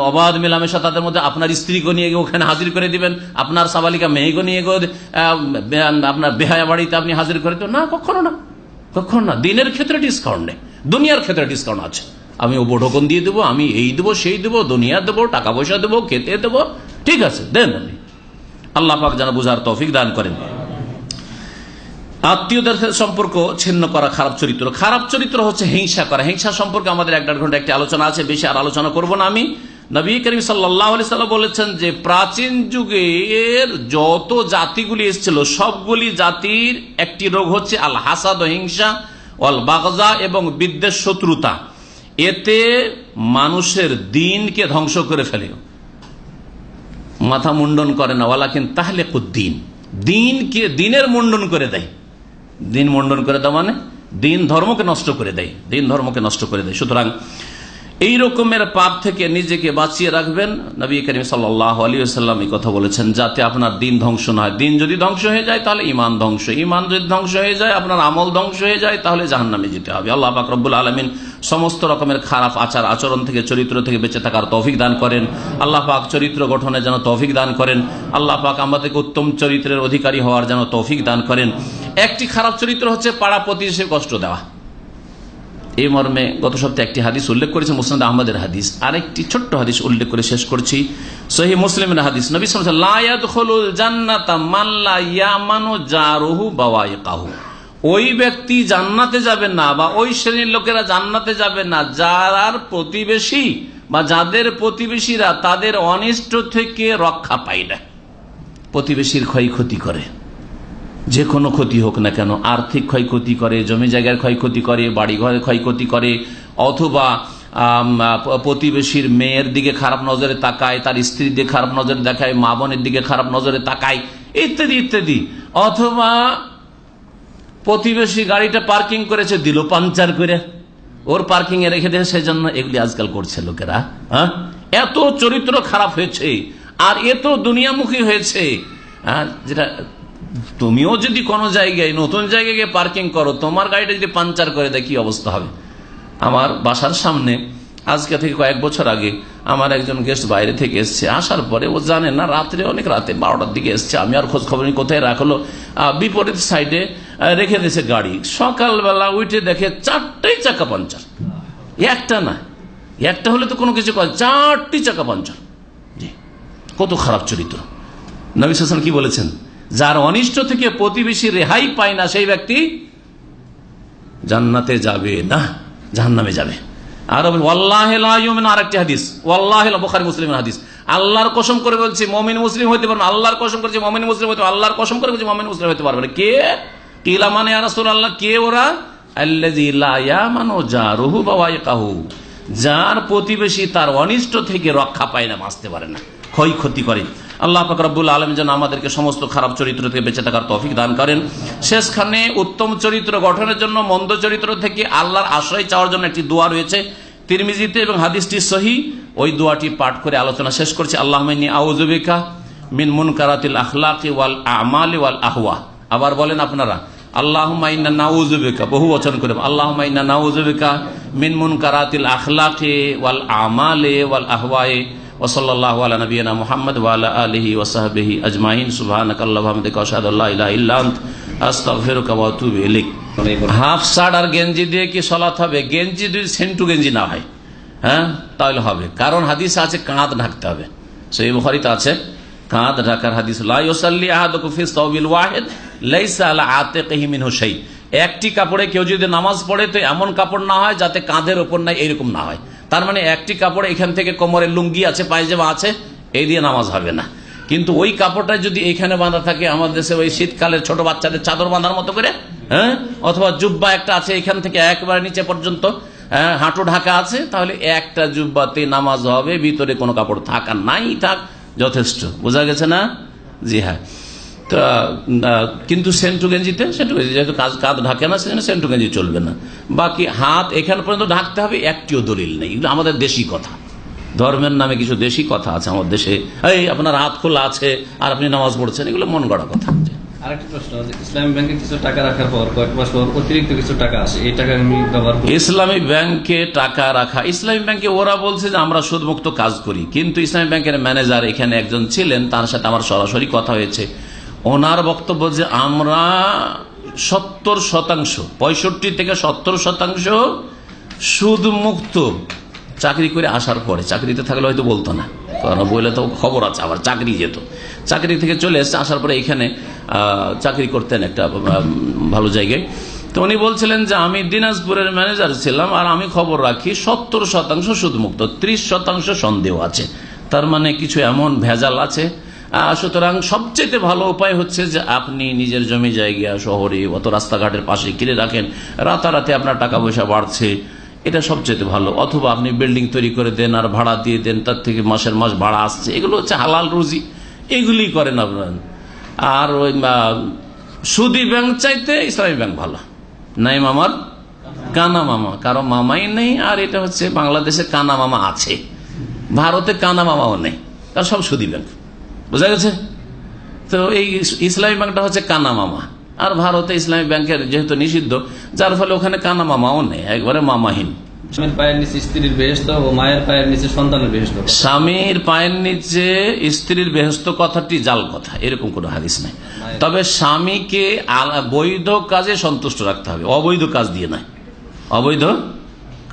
অবাধ মেলামেশা তাদের মধ্যে আপনার স্ত্রীকে নিয়ে ওখানে হাজির করে দিবেন। আপনার সাবালিকা মেয়েকে নিয়ে গিয়ে আপনার বেহায়া বাড়িতে আপনি হাজির করে দেবেন। না, কখনো না। কখনো না। দিনের ক্ষেত্রে ডিসকাউন্ট নেই। দুনিয়ার ক্ষেত্রে ডিসকাউন্ট আছে। আমি ও বোঢকন দিয়ে দেবো, আমি এই দেবো, সেই দেবো, দুনিয়া দেবো, টাকা পয়সা দেবো, খেতে দেবো ঠিক আছে, দেন আপনি। আল্লাহ পাক যেন বুঝার তৌফিক দান করেন। আত্মীয়দের সম্পর্ক ছিন্ন করা খারাপ চরিত্র। খারাপ চরিত্র হচ্ছে হিংসা করা। হিংসা সম্পর্কে আমাদের এক দেড় ঘণ্টা একটি আলোচনা আছে, বেশি আর আলোচনা করব না আমি। নবী করিম সাল্লাহ সাল্লাম বলেছেন যে, প্রাচীন যুগের যত জাতিগুলি এসেছিল, সবগুলি জাতির একটি রোগ হচ্ছে আল হাসাদ হিংসা অল বাগজা এবং বিদ্বেষ শত্রুতা এতে মানুষের দিনকে ধ্বংস করে ফেলে। মাথা মুন্ডন করে না ওয়ালা কিন্তু তাহলে কুদ্দিন দিনকে দিনের মুন্ডন করে দেয়। দিন মুন্ডন করে দেওয়া মানে দিন ধর্মকে নষ্ট করে দেয়। দিন ধর্মকে নষ্ট করে দেয়। সুতরাং এই রকমের পাপ থেকে নিজেকে বাঁচিয়ে রাখবেন। নবী করিম সাল্লাম এই কথা বলেছেন, যাতে আপনার দিন ধ্বংস না হয়। দিন যদি ধ্বংস হয়ে যায়, তাহলে ইমান ধ্বংস। ইমান যদি ধ্বংস হয়ে যায়, আপনার আমল ধ্বংস হয়ে যায়, তাহলে জাহান্নামে যেতে হবে। আল্লাহ পাক রব্বুল আলমিন সমস্ত রকমের খারাপ আচার আচরণ থেকে চরিত্র থেকে বেঁচে থাকার তৌফিক দান করেন। আল্লাহ পাক চরিত্র গঠনে যেন তৌফিক দান করেন। আল্লাহ পাক আমাদেরকে উত্তম চরিত্রের অধিকারী হওয়ার যেন তৌফিক দান করেন। একটি খারাপ চরিত্র হচ্ছে পাড়া প্রতিবেশীর কষ্ট দেওয়া। এই মর্মে গত সপ্তাহে একটি হাদিস উল্লেখ করেছে, মুসনাদ আহমদের হাদিস। আরেকটি ছোট্ট হাদিস উল্লেখ করে শেষ করছি। সহি মুসলিমের হাদিস। নবী ওই ব্যক্তি জান্নাতে যাবে না বা ওই শ্রেণির লোকেরা জান্নাতে যাবে না। যার প্রতিবেশী বা যাদের প্রতিবেশীরা তাদের অনিষ্ট থেকে রক্ষা পায় না। প্রতিবেশীর ক্ষয়ক্ষতি করে। যে কোনো ক্ষতি হোক না কেন, আর্থিক ক্ষয়ক্ষতি করে, জমি জায়গার ক্ষয়ক্ষতি করে বাড়ি ঘরের ক্ষয়ক্ষতি করে, অথবা প্রতিবেশীর মেয়ের দিকে খারাপ নজরে তাকায়, তার স্ত্রীর দিকে খারাপ নজরে দেখায়, মা বোনের দিকে খারাপ নজরে তাকায়, ইত্যাদি ইত্যাদি। অথবা, প্রতিবেশী গাড়িটা পার্কিং করেছে, দিল পাঞ্চার করে। ওর পার্কিং এ রেখে দিয়েছে, সেজন্য এগুলি আজকাল করছে লোকেরা হ্যাঁ এত চরিত্র খারাপ হয়েছে, আর এত দুনিয়ামুখী হয়েছে হ্যাঁ যেটা তুমিও যদি কোনো জায়গায় নতুন জায়গায় গিয়ে পার্কিং করো, তোমার গাড়িটা যদি পাঞ্চার করে দেয়, কি অবস্থা হবে? আমার বাসার সামনে, আজকে থেকে কয়েক বছর আগে, আমার একজন গেস্ট বাইরে থেকে এসছে। আসার পরে ও জানে না, রাত্রে অনেক রাতে বারোটার দিকে এসছে। আমি আর খোঁজ খবর কোথায় রাখল? বিপরীত সাইডে রেখে দিয়েছে গাড়ি। সকালবেলা উঠে দেখে চারটেই চাকা পাঞ্চার একটা না, একটা হলে তো কোনো কিছু চারটি চাকা পাঞ্চার কত খারাপ চরিত্র। নবী হাসান কি বলেছেন? যার অনিষ্ট থেকে প্রতিবেশী রেহাই পায় না সেই ব্যক্তি জান্নাতে যাবে না, জাহান্নামে যাবে। আর আরেকটি হাদিস বোখারি হাদিস। আল্লাহর কসম করে বলছি মুসলিম হইতে আল্লাহর কসম করেছে মুসলিম আল্লাহর কসম করে বলছি, মমিন মুসলিম হইতে পারবে। কে? কিলা মানে আল্লাহ কে ওরা? যার প্রতিবেশী তার অনিষ্ট থেকে রক্ষা পায় না, বাঁচতে পারে না, ক্ষয়ক্ষতি করে। আল্লাহ পাক রব্বুল আলম যেন আমাদেরকে সমস্ত খারাপ চরিত্র থেকে বেঁচে থাকার তৌফিক দান করেন। শেষখানে উত্তম চরিত্র গঠনের জন্য, মন্দ চরিত্র থেকে আল্লাহর আশ্রয় চাওয়ার জন্য একটি দোয়া রয়েছে। তিরমিজিতে এবং হাদিসটি সহি। ওই দোয়াটি পাঠ করে আলোচনা শেষ করছি। আল্লাহ আউজুবিকা মিন মুন কারাতিল আখলাকি ওয়াল আমালি ওয়াল আহওয়া। আবার বলেন আপনারা আল্লাহ মাইনা নাউজুবিকা বহু বচন করে আল্লাহ মাইনা নাউজুবিকা মিন মুন কারাতিল আখলাকে ওয়াল আমালে ওয়াল আহওয়ায়ে। মোহাম্মদ ওয়ালা হাফ শার্ট আর গেঞ্জি দিয়ে কি সলাত হবে? গেঞ্জি যদি সেন্টু গেঞ্জি না হয়। হ্যাঁ? তাহলে হবে। কারণ হাদিস আছে, কাঁধ ঢাকতে হবে। সেই বুখারিতে আছে, কাঁধ ঢাকার হাদিস একটি কাপড়ে কেউ যদি নামাজ পড়ে, তো এমন কাপড় না হয় যাতে কাঁধের ওপর নাই এরকম না হয়। তার মানে একটি কাপড় এখান থেকে কোমরের লুঙ্গি আছে পায়জামা আছে এই দিয়ে নামাজ হবে না। কিন্তু ওই কাপড়টা যদি এখানে বাঁধা থাকে আমাদের দেশে ওই শীতকালের ছোট বাচ্চাদের চাদর বাঁধার মতো করে হ্যাঁ? অথবা জুব্বা একটা আছে এখান থেকে একবারে নিচে পর্যন্ত হ্যাঁ, হাঁটু ঢাকা আছে তাহলে একটা জুব্বাতে নামাজ হবে ভিতরে কোনো কাপড় থাকা নাই থাক যথেষ্ট। বোঝা গেছে না? জি হ্যাঁ। কিন্তু সেন্টু গেঞ্জিতে সেন্টু গেঞ্জি যেহেতু কাজ কাঁধ ঢাকে না সেজন্য সেন্টু গেঞ্জি চলবে না। বাকি হাত এখানে পর্যন্ত ঢাকতে হবে একটিও দলিল নেই। এগুলো আমাদের দেশি কথা। ধর্মের নামে কিছু দেশি কথা আছে আমাদের দেশে। এই আপনার হাত খোলা আছে আর আপনি নামাজ পড়ছেন এগুলো মন গড়া কথা। আরেকটা প্রশ্ন ইসলামী ব্যাংকে কিছু টাকা রাখার পর কয়েক মাস পর অতিরিক্ত কিছু টাকা আসে এই টাকা আমি ব্যবহার করি। ইসলামী ব্যাংকে টাকা রাখা ইসলামী ব্যাংকে ওরা বলছে যে আমরা সুদমুক্ত কাজ করি কিন্তু ইসলামী ব্যাংকের ম্যানেজার এখানে একজন ছিলেন তার সাথে আমার সরাসরি কথা হয়েছে। ওনার বক্তব্য যে আমরা সত্তর শতাংশ, পঁয়ষট্টি থেকে সত্তর শতাংশ সুদ মুক্ত চাকরি করে আসার পরে, চাকরিতে থাকলে হয়তো বলতো না। কারণ বললে তো খবর আছে, আবার চাকরি যেত। চাকরি থেকে চলে এসছে, আসার পরে এখানে চাকরি করতেন একটা ভালো জায়গায়। তো উনি বলছিলেন যে, আমি দিনাজপুরের ম্যানেজার ছিলাম, আর আমি খবর রাখি, সত্তর শতাংশ সুদমুক্ত, ত্রিশ শতাংশ সন্দেহ আছে। তার মানে কিছু এমন ভেজাল আছে সুতরাং সবচেয়ে ভালো উপায় হচ্ছে যে আপনি নিজের জমি জায়গা, শহরে অত রাস্তাঘাটের পাশে কিনে রাখেন, রাতারাতি আপনার টাকা পয়সা বাড়ছে, এটা সবচেয়ে ভালো। অথবা আপনি বিল্ডিং তৈরি করে দেন আর ভাড়া দিয়ে দেন, তার থেকে মাসের মাস ভাড়া আসছে, এগুলো হচ্ছে হালাল রুজি এগুলি করেন আপনার। আর ওই সুদি ব্যাংক চাইতে ইসলামী ব্যাংক ভালো। নাই মামার কানা মামা, কারও মামাই নেই, আর এটা হচ্ছে বাংলাদেশে কানা মামা আছে। ভারতে কানা মামাও নেই, তার সব সুদি ব্যাংক। বোঝা গেছে? তো এই ইসলামী ব্যাংকটা হচ্ছে কানা মামা আর ভারতে ইসলামী ব্যাংকের যেহেতু নিষিদ্ধ যার ফলে ওখানে কানা মামাও নেই একবারে মামাহীন। স্বামীর পায়ের নিচে স্ত্রীর বেহেস্ত ও মায়ের পায়ের নিচে সন্তানের বেহেস্ত স্বামীর পায়ের নিচে স্ত্রীর বেহস্ত কথাটি জাল কথা এরকম কোনো হাদিস নাই। তবে স্বামীকে বৈধ কাজে সন্তুষ্ট রাখতে হবে অবৈধ কাজ দিয়ে নয়। অবৈধ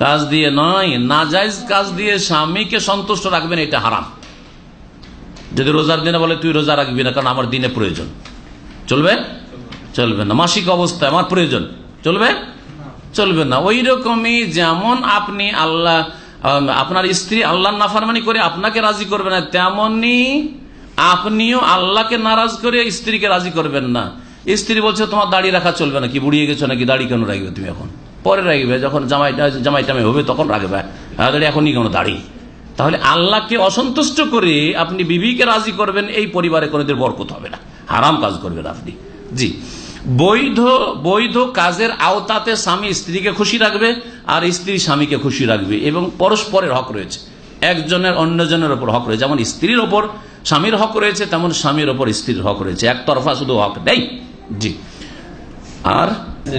কাজ দিয়ে নয় নাজাইজ কাজ দিয়ে স্বামীকে সন্তুষ্ট রাখবেন এটা হারাম। যদি রোজার দিনে বলে তুই রোজা রাখবি না কারণ আমার দিনে প্রয়োজন। চলবে? চলবে না। মাসিক অবস্থায় আমার প্রয়োজন। চলবে? চলবে না। ওই রকমই যেমন আপনি আল্লাহ আপনার স্ত্রী আল্লাহর নাফারমানি করে আপনাকে রাজি করবে না তেমনি আপনিও আল্লাহকে নারাজ করে স্ত্রীকে রাজি করবেন না। স্ত্রী বলছে তোমার দাড়ি রাখা চলবে না কি বুড়িয়ে গেছো নাকি? দাড়ি কেন রাখবে তুমি এখন? পরে রাখবে যখন জামাইটা জামাইটামে হবে তখন রাখবে। হ্যাঁ, দাড়ি এখনই কেন দাড়ি। তাহলে আল্লাহকে অসন্তুষ্ট করে আপনি বিবিকে রাজি করবেন, এই পরিবারে কোনোদিন বরকত হবে না। হারাম কাজ করবেন আপনি। জি। বৈধ বৈধ কাজের আওতাতে স্বামী স্ত্রীকে খুশি রাখবে আর স্ত্রী স্বামীকে খুশি রাখবে এবং পরস্পরের হক রয়েছে। একজনের অন্যজনের ওপর হক রয়েছে। যেমন স্ত্রীর ওপর স্বামীর হক রয়েছে, তেমন স্বামীর ওপর স্ত্রীর হক রয়েছে। একতরফা শুধু হক নেই। জি। আর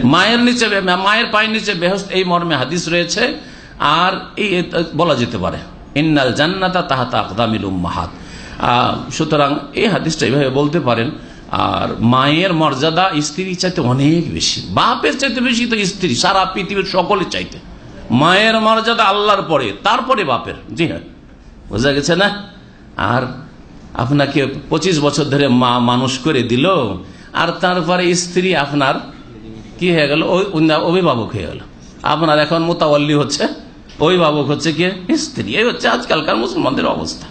মায়ের নিচে, মায়ের পায়ের নিচে বেহস্ত এই মর্মে হাদিস রয়েছে। আর এই, বলা যেতে পারে। ইন্নাল জান্নাতা তাহাতা আকদামিল উম্মাহাত। সুতরাং এই হাদিসটা এইভাবে বলতে পারেন, আর মায়ের মর্যাদা স্ত্রীর চাইতে অনেক বেশি। বাপের চাইতে বেশি তো স্ত্রী, সারা পৃথিবীর সকলের চাইতে। মায়ের মর্যাদা আল্লাহর পরে, তারপরে বাপের। জি হ্যাঁ বোঝা গেছে না? আর আপনাকে পঁচিশ বছর ধরে মা মানুষ করে দিল, আর তারপরে স্ত্রী আপনার কি হয়ে গেল? অভিভাবক হয়ে গেল। আপনার এখন মোতাবল্লি হচ্ছে। অভিভাবক হচ্ছে কি? স্ত্রী। এই হচ্ছে আজকালকার মুসলমানদের অবস্থা।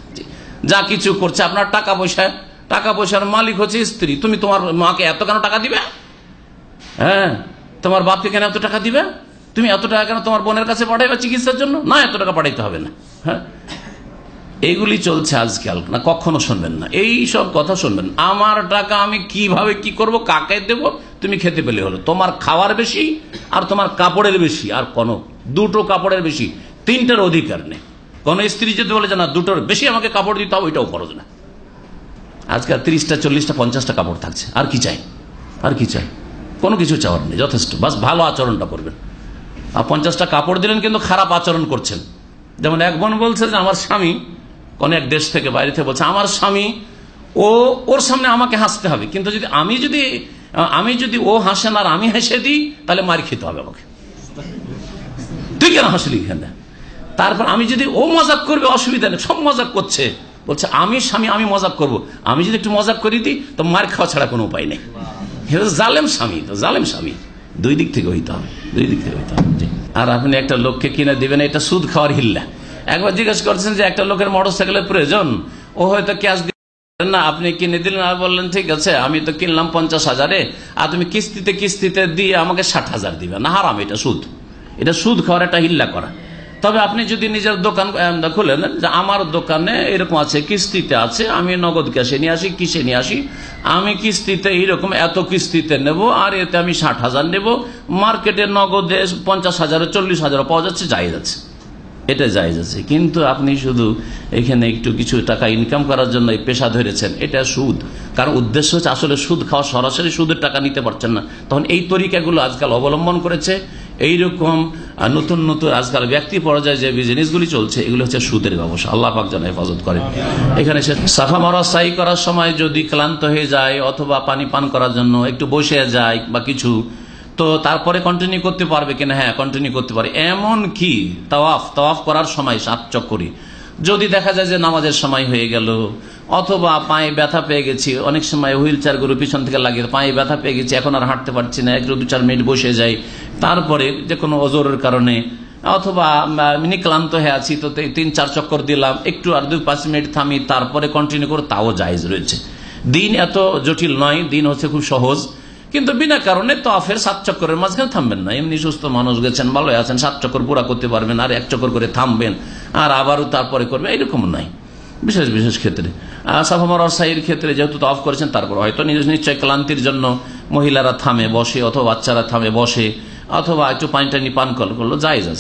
যা কিছু করছে, আপনার টাকা পয়সা, টাকা পয়সার মালিক হচ্ছে স্ত্রী। তুমি তোমার মাকে এত কেন টাকা দিবে? হ্যাঁ? তোমার বাপকে কেন এত টাকা দিবে? তুমি এত টাকা কেন তোমার বোনের কাছে পাঠাইবে চিকিৎসার জন্য? না, এত টাকা পাঠাইতে হবে না। হ্যাঁ? এইগুলি চলছে আজকাল। না, কখনো শুনবেন না। এই সব কথা শুনবেন আমার টাকা আমি কীভাবে কি করব, কাকে দেব? তুমি খেতে পেলে হলো। তোমার খাওয়ার বেশি আর তোমার কাপড়ের বেশি আর কোনো। দুটো কাপড়ের বেশি। তিনটার অধিকার নেই। কোন স্ত্রী যদি বলে যে না, দুটোর বেশি আমাকে কাপড় দিতে হবে, ওইটাও খরচ না। আজকাল তিরিশটা, চল্লিশটা, পঞ্চাশটা কাপড় থাকছে। আর কি চাই? আর কি চাই? কোনো কিছু চাওয়ার নেই, যথেষ্ট। বাস ভালো আচরণটা করবেন। আর পঞ্চাশটা কাপড় দিলেন কিন্তু খারাপ আচরণ করছেন। যেমন এক বোন বলছে যে, আমার স্বামী, কোন এক দেশ থেকে বাইরে থেকে বলছে, আমার স্বামী, ও, ওর সামনে আমাকে হাসতে হবে। কিন্তু যদি আমি যদি আমি যদি ও হাসে না আর আমি হেসে দিই তাহলে মার খেতে হবে আমাকে। তুই কেন হাসলি এখানে? তারপর আমি যদি ও মজাক করবে অসুবিধা নেই সব মজাক করছে। বলছে আমি স্বামী আমি মজাক করব। আমি যদি একটু মজাক করি দিই তো মার খাওয়া ছাড়া কোনো উপায় নেই। জালেম স্বামী তো জালেম স্বামী। দুই দিক থেকে হইতে হবে দুই দিক থেকে হইতে হবে আর আপনি একটা লোককে কিনে দিবেন এটা সুদ খাওয়ার হিল্লা। একবার জিজ্ঞেস করছেন যে একটা লোকের মোটর সাইকেলের প্রয়োজন ও হয়তো ক্যাশ না, আপনি কিনে দিলেন আর বললেন, ঠিক আছে, আমি তো কিনলাম পঞ্চাশ হাজারে, আর তুমি কিস্তিতে কিস্তিতে দিয়ে আমাকে ষাট হাজার দিবে। না, হারাম, এটা সুদ। এটা সুদ খাওয়ার একটা হিল্লা করা। তবে আপনি যদি নিজের দোকান খুলেন যে আমার দোকানে এরকম আছে, কিস্তিতে আছে, আমি নগদ ক্যাশে নিয়ে আসি, কিসে নিয়ে আসি, আমি কিস্তিতে এইরকম এত কিস্তিতে নেব, আর এতে আমি ষাট হাজার নেব, মার্কেটে নগদে পঞ্চাশ হাজার, চল্লিশ হাজার পাওয়া যাচ্ছে, যাই যাচ্ছে। এটা জায়েজ আছে। কিন্তু আপনি শুধু এখানে একটু কিছু টাকা ইনকাম করার জন্য এই পেশা ধরেছেন এটা সুদ। কারণ উদ্দেশ্য হচ্ছে আসলে সুদ খাওয়া সরাসরি সুদের টাকা নিতে পারছেন না। তখন এই তরিকাগুলো আজকাল অবলম্বন করেছে। এইরকম আহ, নতুন নতুন আজকাল ব্যক্তি পর্যায়ে যে বিজনেসগুলি চলছে এগুলো হচ্ছে সুদের ব্যবসা। আল্লাহ পাক যেন হেফাজত করে এখানে সে সাফা মারা সাই করার সময় যদি ক্লান্ত হয়ে যায় অথবা পানি পান করার জন্য একটু বসে যায় বা কিছু তো তারপরে কন্টিনিউ করতে পারবে কিনা? হ্যাঁ কন্টিনিউ করতে পারে। এমন কি? তাওয়াফ তাওয়াফ করার সময় সাত চক্করি যদি দেখা যায় যে নামাজের সময় হয়ে গেল, অথবা পায়ে ব্যথা পেয়ে গেছি, অনেক সময় হুইল চেয়ার গরু পিছন থেকে লাগিয়ে পায়ে ব্যথা পেয়ে গেছি, এখন আর হাঁটতে পারছি না একটু দু চার মিনিট বসে যাই, তারপরে যে কোনো অজরের কারণে, অথবা মিনি ক্লান্ত হয়ে আছি, তো তিন চার চক্কর দিলাম, একটু আর দুই পাঁচ মিনিট থামি তারপরে কন্টিনিউ করে তাও জায়েজ রয়েছে। দিন এত জটিল নয়, দিন হচ্ছে খুব সহজ। কিন্তু বিনা কারণে তফের সাত চক্করের মাঝখানে থামবেন না। এমনি সুস্থ মানুষ গেছেন, ভালো আছেন, সাত চক্কর পুরা করতে পারবেন, আর এক চক্কর করে থামবেন, আর আবারও তারপরে করবেন, এরকম নাই। বিশেষ বিশেষ ক্ষেত্রে। সাফামার ক্ষেত্রে যেহেতু তফ করেছেন, তারপর হয়তো নিজ, নিশ্চয় ক্লান্তির জন্য মহিলারা থামে, বসে, অথবা বাচ্চারা থামে, বসে, অথবা একটু পানি টানি পান করল যাই যাচ্ছে